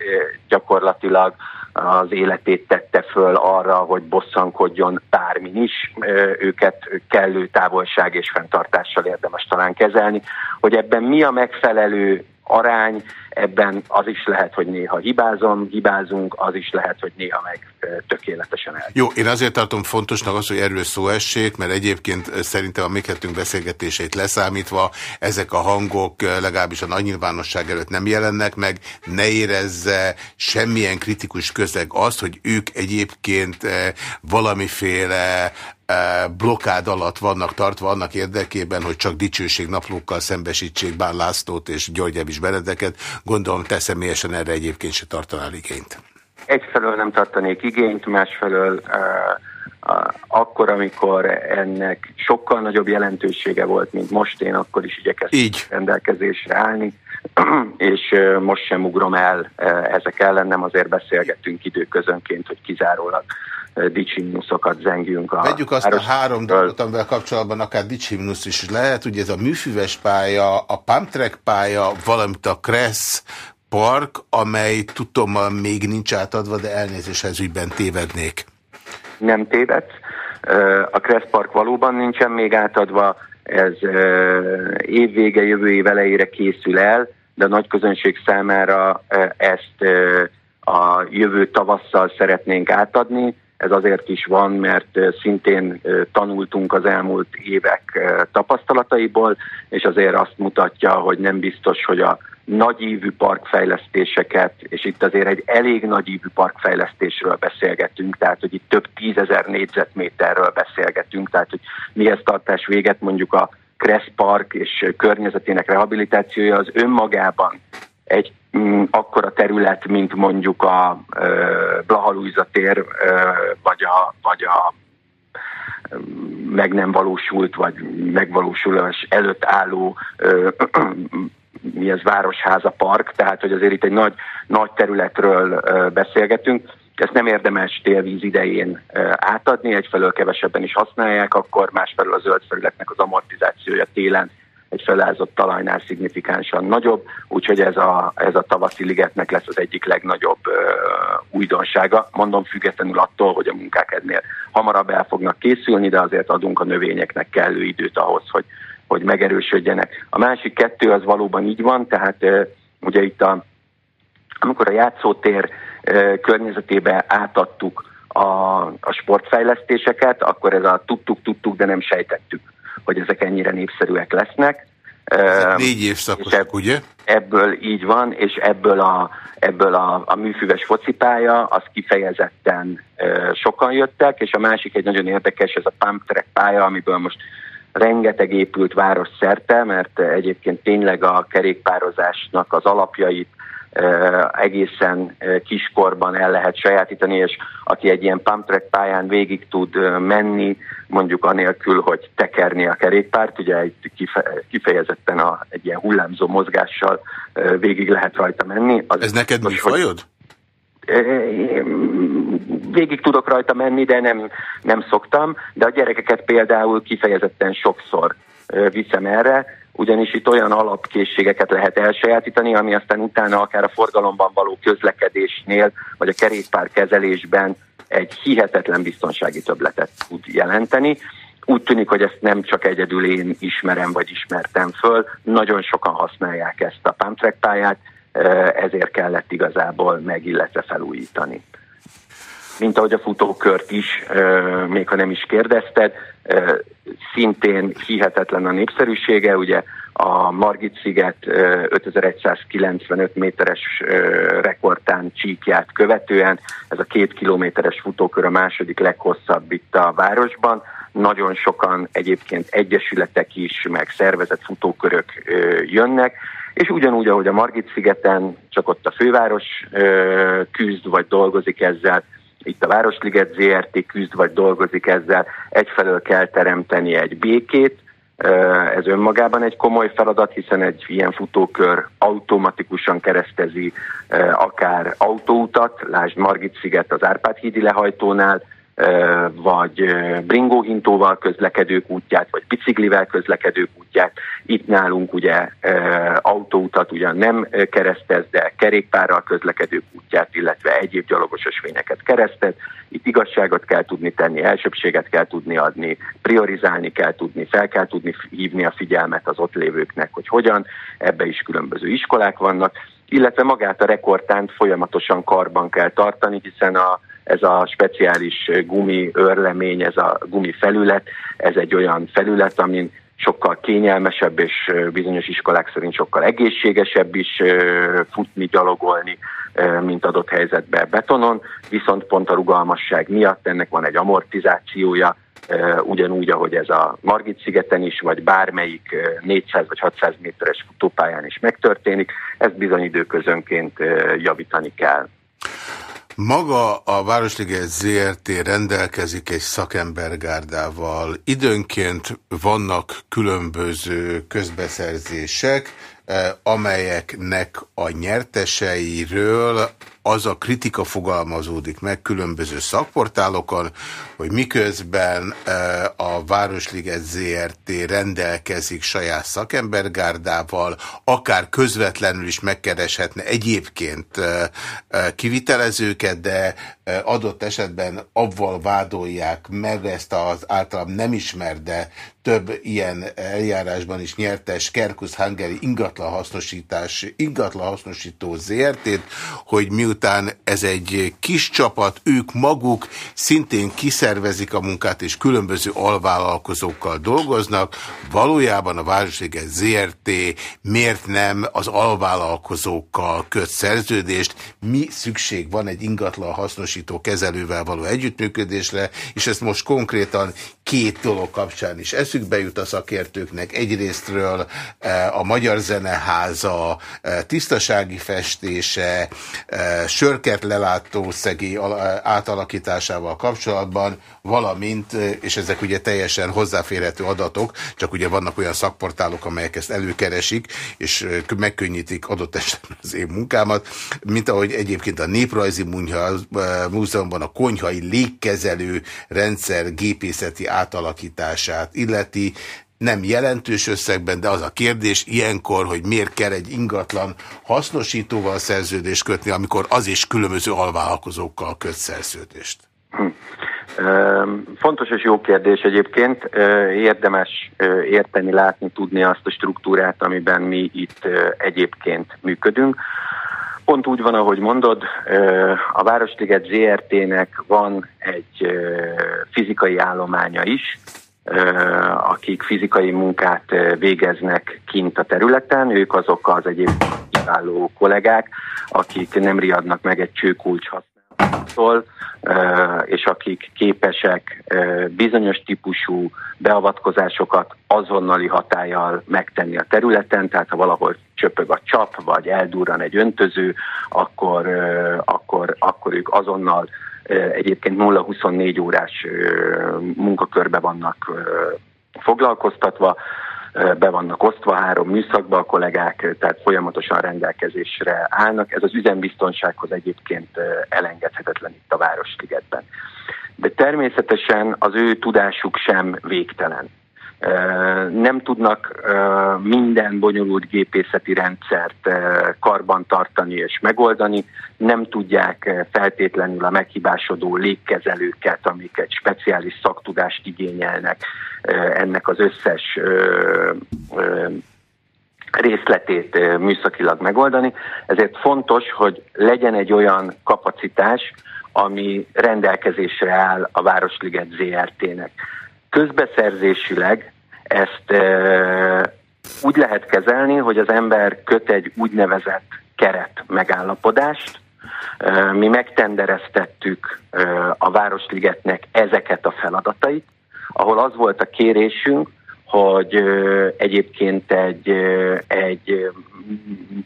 Speaker 5: gyakorlatilag az életét tette föl arra, hogy bosszankodjon bármin is, őket kellő távolság és fenntartással érdemes talán kezelni. Hogy ebben mi a megfelelő arány, ebben az is lehet, hogy néha hibázom, hibázunk, az is lehet, hogy néha meg tökéletesen el.
Speaker 1: Jó, én azért tartom fontosnak az, hogy erről szó essék, mert egyébként szerintem a mi kettőnk beszélgetését leszámítva ezek a hangok legalábbis a nagy nyilvánosság előtt nem jelennek meg, ne érezze semmilyen kritikus közeg azt, hogy ők egyébként valamiféle blokád alatt vannak tartva annak érdekében, hogy csak dicsőség naplókkal szembesítsék Bán Lászlót és György Evis Benedeket. Gondolom te személyesen erre egyébként se tartanál igényt.
Speaker 5: Egyfelől nem tartanék igényt, másfelől akkor, amikor ennek sokkal nagyobb jelentősége volt, mint most, én akkor is igyekeztem Így. rendelkezésre állni, és most sem ugrom el ezek ellen, nem azért beszélgetünk időközönként, hogy kizárólag dicsimnuszokat zengjünk. A
Speaker 1: Vegyük azt a három dolgot, amivel kapcsolatban akár dicsimnusz is lehet. Ugye ez a műfüves pálya, a pumptrack pálya, valamint a Kressz park, amely tudom, még nincs átadva, de elnézéshez ügyben tévednék.
Speaker 5: Nem tévedsz. A Kressz park valóban nincsen még átadva, ez évvége, jövő év elejére készül el, de a nagy közönség számára ezt a jövő tavasszal szeretnénk átadni. Ez azért is van, mert szintén tanultunk az elmúlt évek tapasztalataiból, és azért azt mutatja, hogy nem biztos, hogy a nagyívű parkfejlesztéseket, és itt azért egy elég nagyívű parkfejlesztésről beszélgetünk, tehát hogy itt több tízezer négyzetméterről beszélgetünk, tehát hogy mihez tartás véget mondjuk a Kressz Park és környezetének rehabilitációja az önmagában egy mm, akkora terület, mint mondjuk a Blahalújza tér, vagy a, vagy a meg nem valósult, vagy megvalósulás előtt álló mi ez Városháza Park, tehát hogy azért itt egy nagy, nagy területről beszélgetünk. Ezt nem érdemes télvíz idején átadni, egyfelől kevesebben is használják, akkor másfelől a zöld felületnek az amortizációja télen egy felázott talajnál szignifikánsan nagyobb, úgyhogy ez a, ez a tavaszi ligetnek lesz az egyik legnagyobb ö, újdonsága. Mondom függetlenül attól, hogy a munkák ennél hamarabb el fognak készülni, de azért adunk a növényeknek kellő időt ahhoz, hogy, hogy megerősödjenek. A másik kettő az valóban így van, tehát ugye itt a, amikor a játszótér környezetébe átadtuk a, a sportfejlesztéseket, akkor ez a tudtuk-tudtuk, de nem sejtettük hogy ezek ennyire népszerűek lesznek.
Speaker 1: Ezek négy évszakosok, ebb, ugye?
Speaker 5: Ebből így van, és ebből a, ebből a, a műfüves focipálya, az kifejezetten uh, sokan jöttek, és a másik egy nagyon érdekes, ez a pump track pálya, amiből most rengeteg épült város szerte, mert egyébként tényleg a kerékpározásnak az alapjait egészen kiskorban el lehet sajátítani, és aki egy ilyen pump track pályán végig tud menni, mondjuk anélkül, hogy tekerni a kerékpárt, ugye egy kifejezetten a, egy ilyen hullámzó mozgással végig lehet rajta menni.
Speaker 1: Az Ez neked mi fajod?
Speaker 5: Végig tudok rajta menni, de nem, nem szoktam, de a gyerekeket például kifejezetten sokszor viszem erre, ugyanis itt olyan alapkészségeket lehet elsajátítani, ami aztán utána akár a forgalomban való közlekedésnél, vagy a kerékpár kezelésben egy hihetetlen biztonsági töbletet tud jelenteni. Úgy tűnik, hogy ezt nem csak egyedül én ismerem, vagy ismertem föl, nagyon sokan használják ezt a pump pályát, ezért kellett igazából meg, illetve felújítani. Mint ahogy a futókört is, még ha nem is kérdezted, szintén hihetetlen a népszerűsége, ugye a Margit sziget 5195 méteres rekordtán csíkját követően, ez a két kilométeres futókör a második leghosszabb itt a városban, nagyon sokan egyébként egyesületek is, meg szervezett futókörök jönnek, és ugyanúgy, ahogy a Margit-szigeten, csak ott a főváros küzd vagy dolgozik ezzel, itt a Városliget ZRT küzd vagy dolgozik ezzel, egyfelől kell teremteni egy békét, ez önmagában egy komoly feladat, hiszen egy ilyen futókör automatikusan keresztezi akár autóutat, lásd Margit sziget az Árpád hídi lehajtónál, vagy bringóhintóval közlekedők útját, vagy biciklivel közlekedők útját. Itt nálunk ugye autóutat ugyan nem keresztez, de kerékpárral közlekedők útját, illetve egyéb gyalogos ösvényeket keresztez. Itt igazságot kell tudni tenni, elsőbséget kell tudni adni, priorizálni kell tudni, fel kell tudni hívni a figyelmet az ott lévőknek, hogy hogyan. Ebbe is különböző iskolák vannak, illetve magát a rekordtánt folyamatosan karban kell tartani, hiszen a ez a speciális gumi örlemény, ez a gumi felület, ez egy olyan felület, amin sokkal kényelmesebb és bizonyos iskolák szerint sokkal egészségesebb is futni, gyalogolni, mint adott helyzetben betonon, viszont pont a rugalmasság miatt ennek van egy amortizációja, ugyanúgy, ahogy ez a Margit-szigeten is, vagy bármelyik 400 vagy 600 méteres futópályán is megtörténik, ezt bizony időközönként javítani kell.
Speaker 1: Maga a Városliget ZRT rendelkezik egy szakembergárdával. Időnként vannak különböző közbeszerzések, eh, amelyeknek a nyerteseiről az a kritika fogalmazódik meg különböző szakportálokon, hogy miközben e, a Városliget ZRT rendelkezik saját szakembergárdával, akár közvetlenül is megkereshetne egyébként e, e, kivitelezőket, de adott esetben avval vádolják meg ezt az általam nem ismer, de több ilyen eljárásban is nyertes Kerkusz Hungary ingatlan hasznosítás, ingatlan hasznosító ZRT-t, hogy mi miután ez egy kis csapat, ők maguk szintén kiszervezik a munkát, és különböző alvállalkozókkal dolgoznak, valójában a Városliget ZRT miért nem az alvállalkozókkal köt szerződést, mi szükség van egy ingatlan hasznosító kezelővel való együttműködésre, és ezt most konkrétan két dolog kapcsán is eszükbe jut a szakértőknek. Egyrésztről eh, a Magyar Zeneháza eh, tisztasági festése, eh, sörkert lelátó szegély átalakításával kapcsolatban, valamint, és ezek ugye teljesen hozzáférhető adatok, csak ugye vannak olyan szakportálok, amelyek ezt előkeresik, és megkönnyítik adott esetben az én munkámat, mint ahogy egyébként a Néprajzi Múzeumban a konyhai légkezelő rendszer gépészeti átalakítását illeti, nem jelentős összegben, de az a kérdés ilyenkor, hogy miért kell egy ingatlan hasznosítóval szerződést kötni, amikor az is különböző alvállalkozókkal köt szerződést. Hm.
Speaker 5: Fontos és jó kérdés egyébként. Érdemes érteni, látni, tudni azt a struktúrát, amiben mi itt egyébként működünk. Pont úgy van, ahogy mondod, a Városliget ZRT-nek van egy fizikai állománya is, akik fizikai munkát végeznek kint a területen, ők azok az egyéb kiváló kollégák, akik nem riadnak meg egy csőkulcs használatól, és akik képesek bizonyos típusú beavatkozásokat azonnali hatállyal megtenni a területen, tehát ha valahol csöpög a csap, vagy eldurran egy öntöző, akkor, akkor, akkor ők azonnal egyébként 0-24 órás munkakörbe vannak foglalkoztatva. Be vannak osztva három műszakba a kollégák, tehát folyamatosan rendelkezésre állnak. Ez az üzembiztonsághoz egyébként elengedhetetlen itt a Városligetben. De természetesen az ő tudásuk sem végtelen nem tudnak minden bonyolult gépészeti rendszert karban tartani és megoldani, nem tudják feltétlenül a meghibásodó légkezelőket, amik egy speciális szaktudást igényelnek, ennek az összes részletét műszakilag megoldani. Ezért fontos, hogy legyen egy olyan kapacitás, ami rendelkezésre áll a Városliget ZRT-nek közbeszerzésileg ezt úgy lehet kezelni, hogy az ember köt egy úgynevezett keret megállapodást. Mi megtendereztettük a Városligetnek ezeket a feladatait, ahol az volt a kérésünk, hogy egyébként egy, egy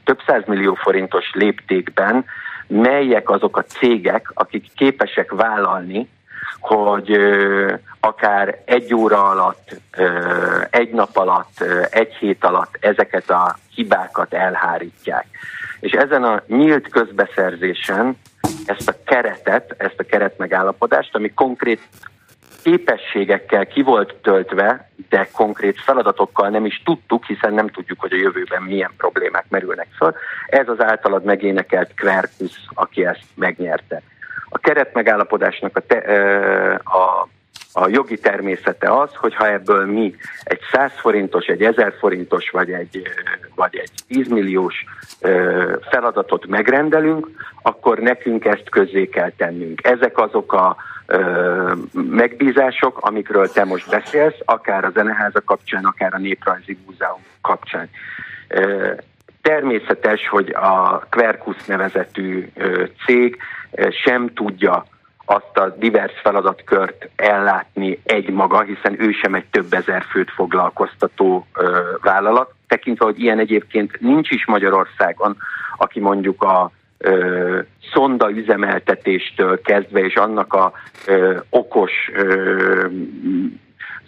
Speaker 5: több millió forintos léptékben melyek azok a cégek, akik képesek vállalni hogy akár egy óra alatt, egy nap alatt, egy hét alatt ezeket a hibákat elhárítják. És ezen a nyílt közbeszerzésen ezt a keretet, ezt a keretmegállapodást, ami konkrét képességekkel ki volt töltve, de konkrét feladatokkal nem is tudtuk, hiszen nem tudjuk, hogy a jövőben milyen problémák merülnek fel. Ez az általad megénekelt Quercus, aki ezt megnyerte. A keretmegállapodásnak a, te, a, a jogi természete az, hogy ha ebből mi egy 100 forintos, egy 1000 forintos vagy egy, vagy egy 10 milliós feladatot megrendelünk, akkor nekünk ezt közzé kell tennünk. Ezek azok a megbízások, amikről te most beszélsz, akár a Zeneháza kapcsán, akár a Néprajzi Múzeum kapcsán. Természetes, hogy a Quercus nevezetű cég sem tudja azt a divers feladatkört ellátni egy maga, hiszen ő sem egy több ezer főt foglalkoztató ö, vállalat. Tekintve, hogy ilyen egyébként nincs is Magyarországon, aki mondjuk a ö, szonda üzemeltetéstől kezdve, és annak a ö, okos ö,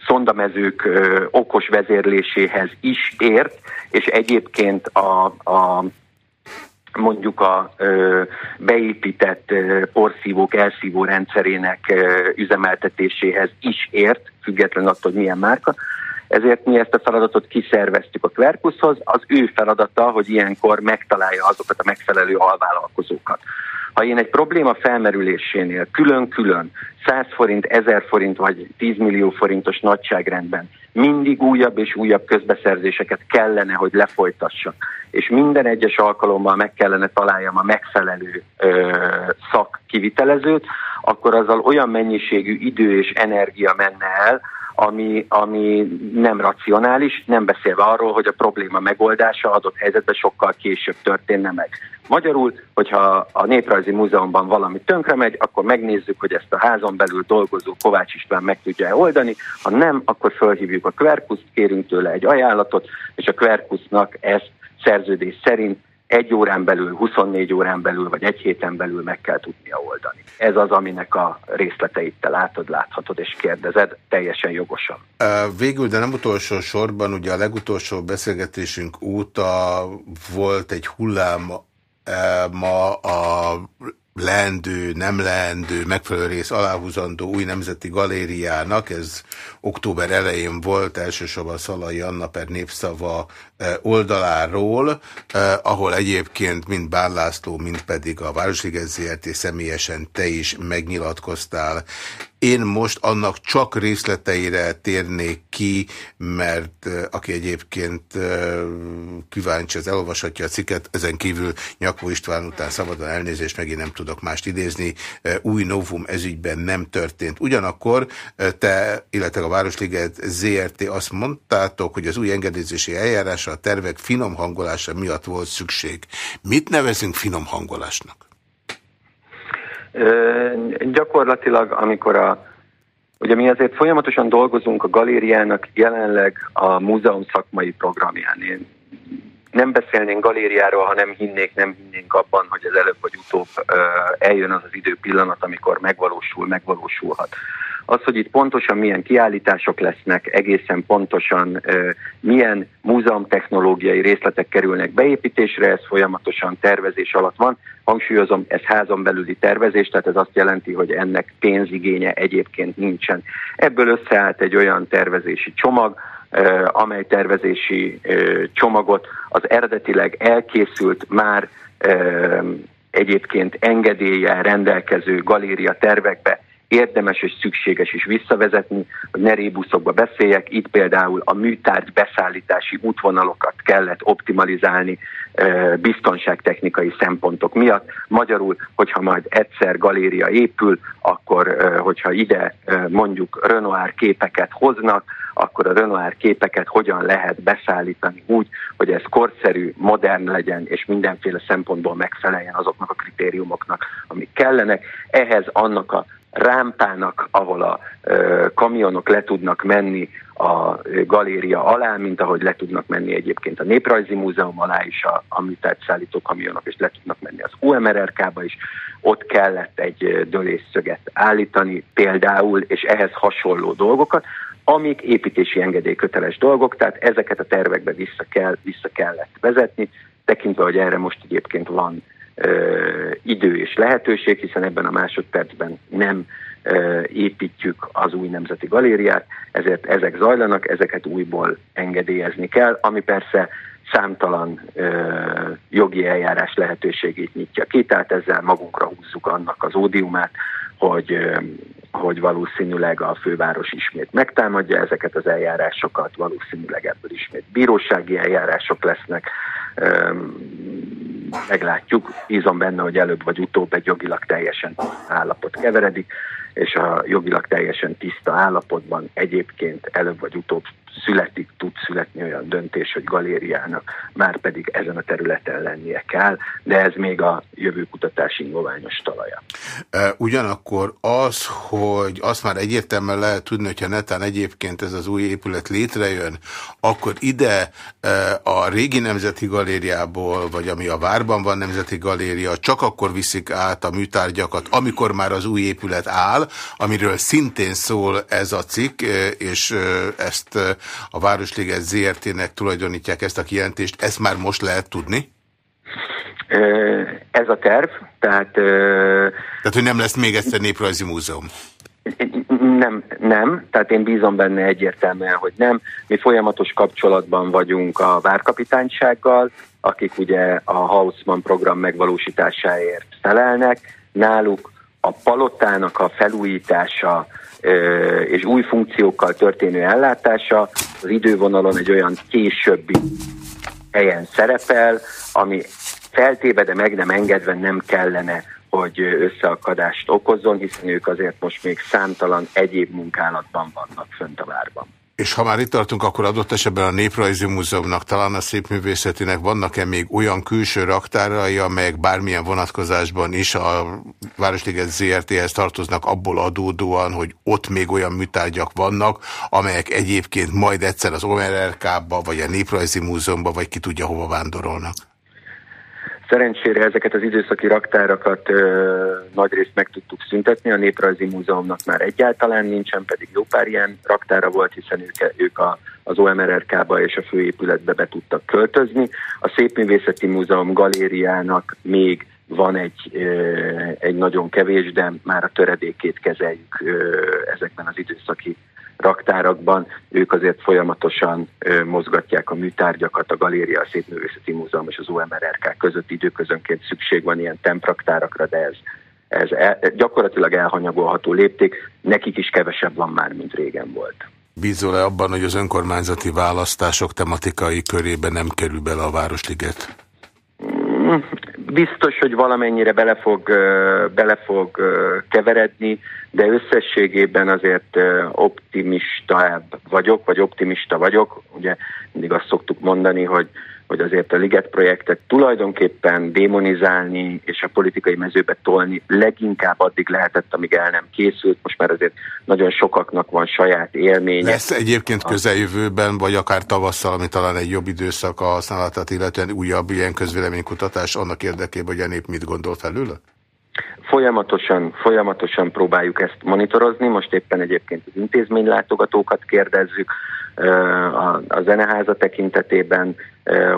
Speaker 5: szondamezők ö, okos vezérléséhez is ért, és egyébként a, a mondjuk a ö, beépített ö, porszívók elszívó rendszerének ö, üzemeltetéséhez is ért, függetlenül attól, hogy milyen márka. Ezért mi ezt a feladatot kiszerveztük a Quercushoz. Az ő feladata, hogy ilyenkor megtalálja azokat a megfelelő alvállalkozókat. Ha én egy probléma felmerülésénél külön-külön 100 forint, 1000 forint vagy 10 millió forintos nagyságrendben mindig újabb és újabb közbeszerzéseket kellene, hogy lefolytassak, és minden egyes alkalommal meg kellene találjam a megfelelő ö, szakkivitelezőt, akkor azzal olyan mennyiségű idő és energia menne el, ami, ami nem racionális, nem beszélve arról, hogy a probléma megoldása adott helyzetben sokkal később történne meg. Magyarul, hogyha a Néprajzi Múzeumban valami tönkre megy, akkor megnézzük, hogy ezt a házon belül dolgozó Kovács István meg tudja oldani. Ha nem, akkor felhívjuk a Quercus, kérünk tőle egy ajánlatot, és a Quercusnak ezt szerződés szerint egy órán belül, 24 órán belül, vagy egy héten belül meg kell tudnia oldani. Ez az, aminek a részleteit te látod, láthatod és kérdezed, teljesen jogosan.
Speaker 1: Végül, de nem utolsó sorban, ugye a legutolsó beszélgetésünk óta volt egy hullám ma a leendő, nem leendő, megfelelő rész aláhúzandó új nemzeti galériának, ez október elején volt, elsősorban Szalai Anna per népszava oldaláról, ahol egyébként mind Bán László, mind pedig a Városliget ZRT személyesen te is megnyilatkoztál. Én most annak csak részleteire térnék ki, mert aki egyébként kíváncsi, az elolvashatja a cikket, ezen kívül Nyakó István után szabadon elnézést, megint nem tudok mást idézni, új novum ezügyben nem történt. Ugyanakkor te, illetve a Városliget ZRT azt mondtátok, hogy az új engedélyezési eljárás a tervek finom hangolása miatt volt szükség. Mit nevezünk finom hangolásnak?
Speaker 5: Gyakorlatilag, amikor a Ugye mi azért folyamatosan dolgozunk a galériának jelenleg a múzeum szakmai programján. Én nem beszélnénk galériáról, ha nem hinnék, nem hinnénk abban, hogy ez előbb vagy utóbb eljön az az idő pillanat, amikor megvalósul, megvalósulhat. Az, hogy itt pontosan milyen kiállítások lesznek, egészen pontosan milyen múzeumtechnológiai részletek kerülnek beépítésre, ez folyamatosan tervezés alatt van. Hangsúlyozom, ez házon belüli tervezés, tehát ez azt jelenti, hogy ennek pénzigénye egyébként nincsen. Ebből összeállt egy olyan tervezési csomag, amely tervezési csomagot az eredetileg elkészült már egyébként engedéllyel rendelkező galéria tervekbe érdemes és szükséges is visszavezetni, hogy ne rébuszokba beszéljek. Itt például a műtárgy beszállítási útvonalokat kellett optimalizálni biztonságtechnikai szempontok miatt. Magyarul, hogyha majd egyszer galéria épül, akkor hogyha ide mondjuk Renoir képeket hoznak, akkor a Renoir képeket hogyan lehet beszállítani úgy, hogy ez korszerű, modern legyen, és mindenféle szempontból megfeleljen azoknak a kritériumoknak, amik kellenek. Ehhez annak a rámpának, ahol a kamionok le tudnak menni a galéria alá, mint ahogy le tudnak menni egyébként a Néprajzi Múzeum alá is a, a szállító kamionok, és le tudnak menni az UMRRK-ba is. Ott kellett egy dölésszöget állítani például, és ehhez hasonló dolgokat, amik építési engedélyköteles dolgok, tehát ezeket a tervekbe vissza, kell, vissza kellett vezetni, tekintve, hogy erre most egyébként van idő és lehetőség, hiszen ebben a másodpercben nem építjük az új nemzeti galériát, ezért ezek zajlanak, ezeket újból engedélyezni kell, ami persze számtalan ö, jogi eljárás lehetőségét nyitja ki, tehát ezzel magunkra húzzuk annak az ódiumát, hogy, ö, hogy valószínűleg a főváros ismét megtámadja ezeket az eljárásokat, valószínűleg ebből ismét bírósági eljárások lesznek. Ö, meglátjuk, bízom benne, hogy előbb vagy utóbb egy jogilag teljesen állapot keveredik, és a jogilag teljesen tiszta állapotban egyébként előbb vagy utóbb születik, tud születni olyan döntés, hogy galériának már pedig ezen a területen lennie kell, de ez még a jövőkutatási ingoványos talaja.
Speaker 1: Ugyanakkor az, hogy azt már egyértelműen lehet tudni, hogyha netán egyébként ez az új épület létrejön, akkor ide a régi Nemzeti Galériából, vagy ami a Várban van Nemzeti Galéria, csak akkor viszik át a műtárgyakat, amikor már az új épület áll, amiről szintén szól ez a cikk, és ezt a Városliget ZRT-nek tulajdonítják ezt a kijelentést, ezt már most lehet tudni?
Speaker 5: Ez a terv, tehát...
Speaker 1: Tehát, hogy nem lesz még egyszer néprajzi múzeum?
Speaker 5: Nem, nem, tehát én bízom benne egyértelműen, hogy nem. Mi folyamatos kapcsolatban vagyunk a várkapitánysággal, akik ugye a Hausmann program megvalósításáért felelnek. Náluk a palotának a felújítása és új funkciókkal történő ellátása az idővonalon egy olyan későbbi helyen szerepel, ami feltéve, de meg nem engedve nem kellene, hogy összeakadást okozzon, hiszen ők azért most még számtalan egyéb munkálatban vannak fönt a várban.
Speaker 1: És ha már itt tartunk, akkor adott esetben a Néprajzi Múzeumnak, talán a Szépművészetinek vannak-e még olyan külső raktárai, amelyek bármilyen vonatkozásban is a Városliget ZRT-hez tartoznak abból adódóan, hogy ott még olyan műtárgyak vannak, amelyek egyébként majd egyszer az OMRK-ba, vagy a Néprajzi Múzeumba, vagy ki tudja hova vándorolnak?
Speaker 5: Szerencsére ezeket az időszaki raktárakat ö, nagyrészt meg tudtuk szüntetni, a Néprajzi Múzeumnak már egyáltalán nincsen, pedig jó pár ilyen raktára volt, hiszen ők, ők a, az OMRRK-ba és a főépületbe be tudtak költözni. A Szépművészeti Múzeum galériának még van egy, egy nagyon kevés, de már a töredékét kezeljük ezekben az időszaki raktárakban, ők azért folyamatosan mozgatják a műtárgyakat, a Galéria, a Szépművészeti Múzeum és az UMRRK között időközönként szükség van ilyen tempraktárakra, de ez, ez el, gyakorlatilag elhanyagolható lépték, nekik is kevesebb van már, mint régen volt.
Speaker 1: Bízol-e abban, hogy az önkormányzati választások tematikai körébe nem kerül bele a Városliget?
Speaker 5: Mm, biztos, hogy valamennyire bele fog, bele fog keveredni, de összességében azért optimista vagyok, vagy optimista vagyok. Ugye mindig azt szoktuk mondani, hogy hogy azért a Liget projektet tulajdonképpen démonizálni és a politikai mezőbe tolni leginkább addig lehetett, amíg el nem készült. Most már azért nagyon sokaknak van saját élménye.
Speaker 1: Lesz egyébként közeljövőben, vagy akár tavasszal, ami talán egy jobb időszak a használatát, illetően újabb ilyen közvéleménykutatás annak érdekében, hogy a nép mit gondol felül?
Speaker 5: Folyamatosan, folyamatosan próbáljuk ezt monitorozni, most éppen egyébként az intézménylátogatókat kérdezzük a zeneháza tekintetében,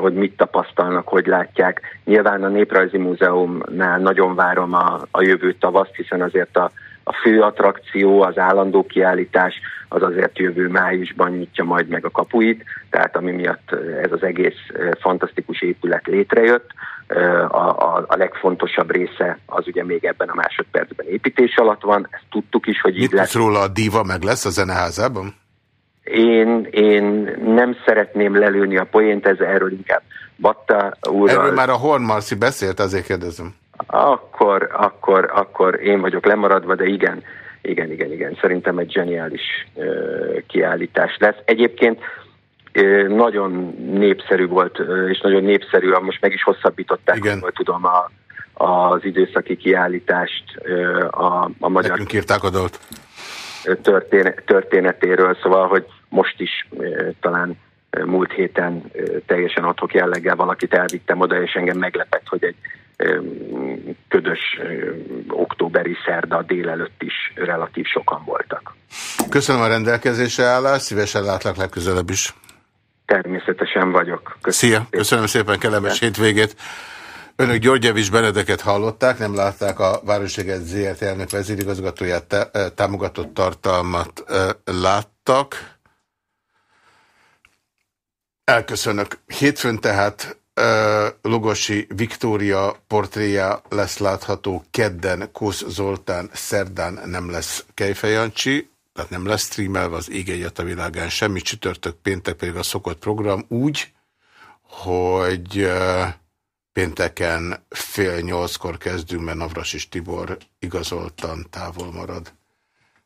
Speaker 5: hogy mit tapasztalnak, hogy látják. Nyilván a Néprajzi Múzeumnál nagyon várom a, a jövő tavaszt, hiszen azért a, a fő attrakció, az állandó kiállítás, az azért jövő májusban nyitja majd meg a kapuit, tehát ami miatt ez az egész fantasztikus épület létrejött. A, a, a legfontosabb része az ugye még ebben a másodpercben építés alatt van, ezt tudtuk is, hogy
Speaker 1: Mit így lesz. róla a díva meg lesz a zeneházában?
Speaker 5: Én, én nem szeretném lelőni a poént, ez erről inkább Batta úrral...
Speaker 1: Erről már a Horn Marci beszélt, azért kérdezem.
Speaker 5: Akkor, akkor, akkor én vagyok lemaradva, de igen, igen, igen, igen. Szerintem egy zseniális uh, kiállítás lesz. Egyébként uh, nagyon népszerű volt, uh, és nagyon népszerű, most meg is hosszabbították, igen. hogy tudom, a, az időszaki kiállítást a, a magyar...
Speaker 1: Nekünk írták adott
Speaker 5: történetéről, szóval, hogy most is talán múlt héten teljesen adhok jelleggel valakit elvittem oda, és engem meglepett, hogy egy ködös októberi szerda délelőtt is relatív sokan voltak.
Speaker 1: Köszönöm a rendelkezésre állást, szívesen látlak legközelebb is.
Speaker 5: Természetesen vagyok.
Speaker 1: Köszönöm Szia, köszönöm szépen, kellemes hétvégét. Önök Györgyevics Benedeket hallották, nem látták a Városliget ZRT elnök vezérigazgatóját, támogatott tartalmat láttak. Elköszönök. Hétfőn tehát Lugosi Viktória portréja lesz látható, kedden Kusz Zoltán, szerdán nem lesz Kejfejancsi, tehát nem lesz streamelve az ég egyet a világán, semmi csütörtök, péntek pedig a szokott program úgy, hogy pénteken fél nyolckor kezdünk, mert Navras és Tibor igazoltan távol marad.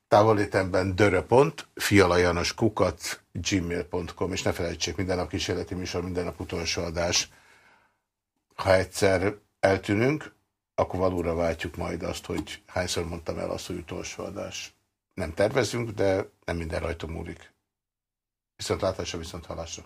Speaker 1: Távolétemben döröpont, fialajanos kukat, gmail.com, és ne felejtsék, minden nap kísérleti műsor, minden nap utolsó adás. Ha egyszer eltűnünk, akkor valóra váltjuk majd azt, hogy hányszor mondtam el azt, hogy utolsó adás. Nem tervezünk, de nem minden rajta múlik. Viszont látásra, viszont halásra.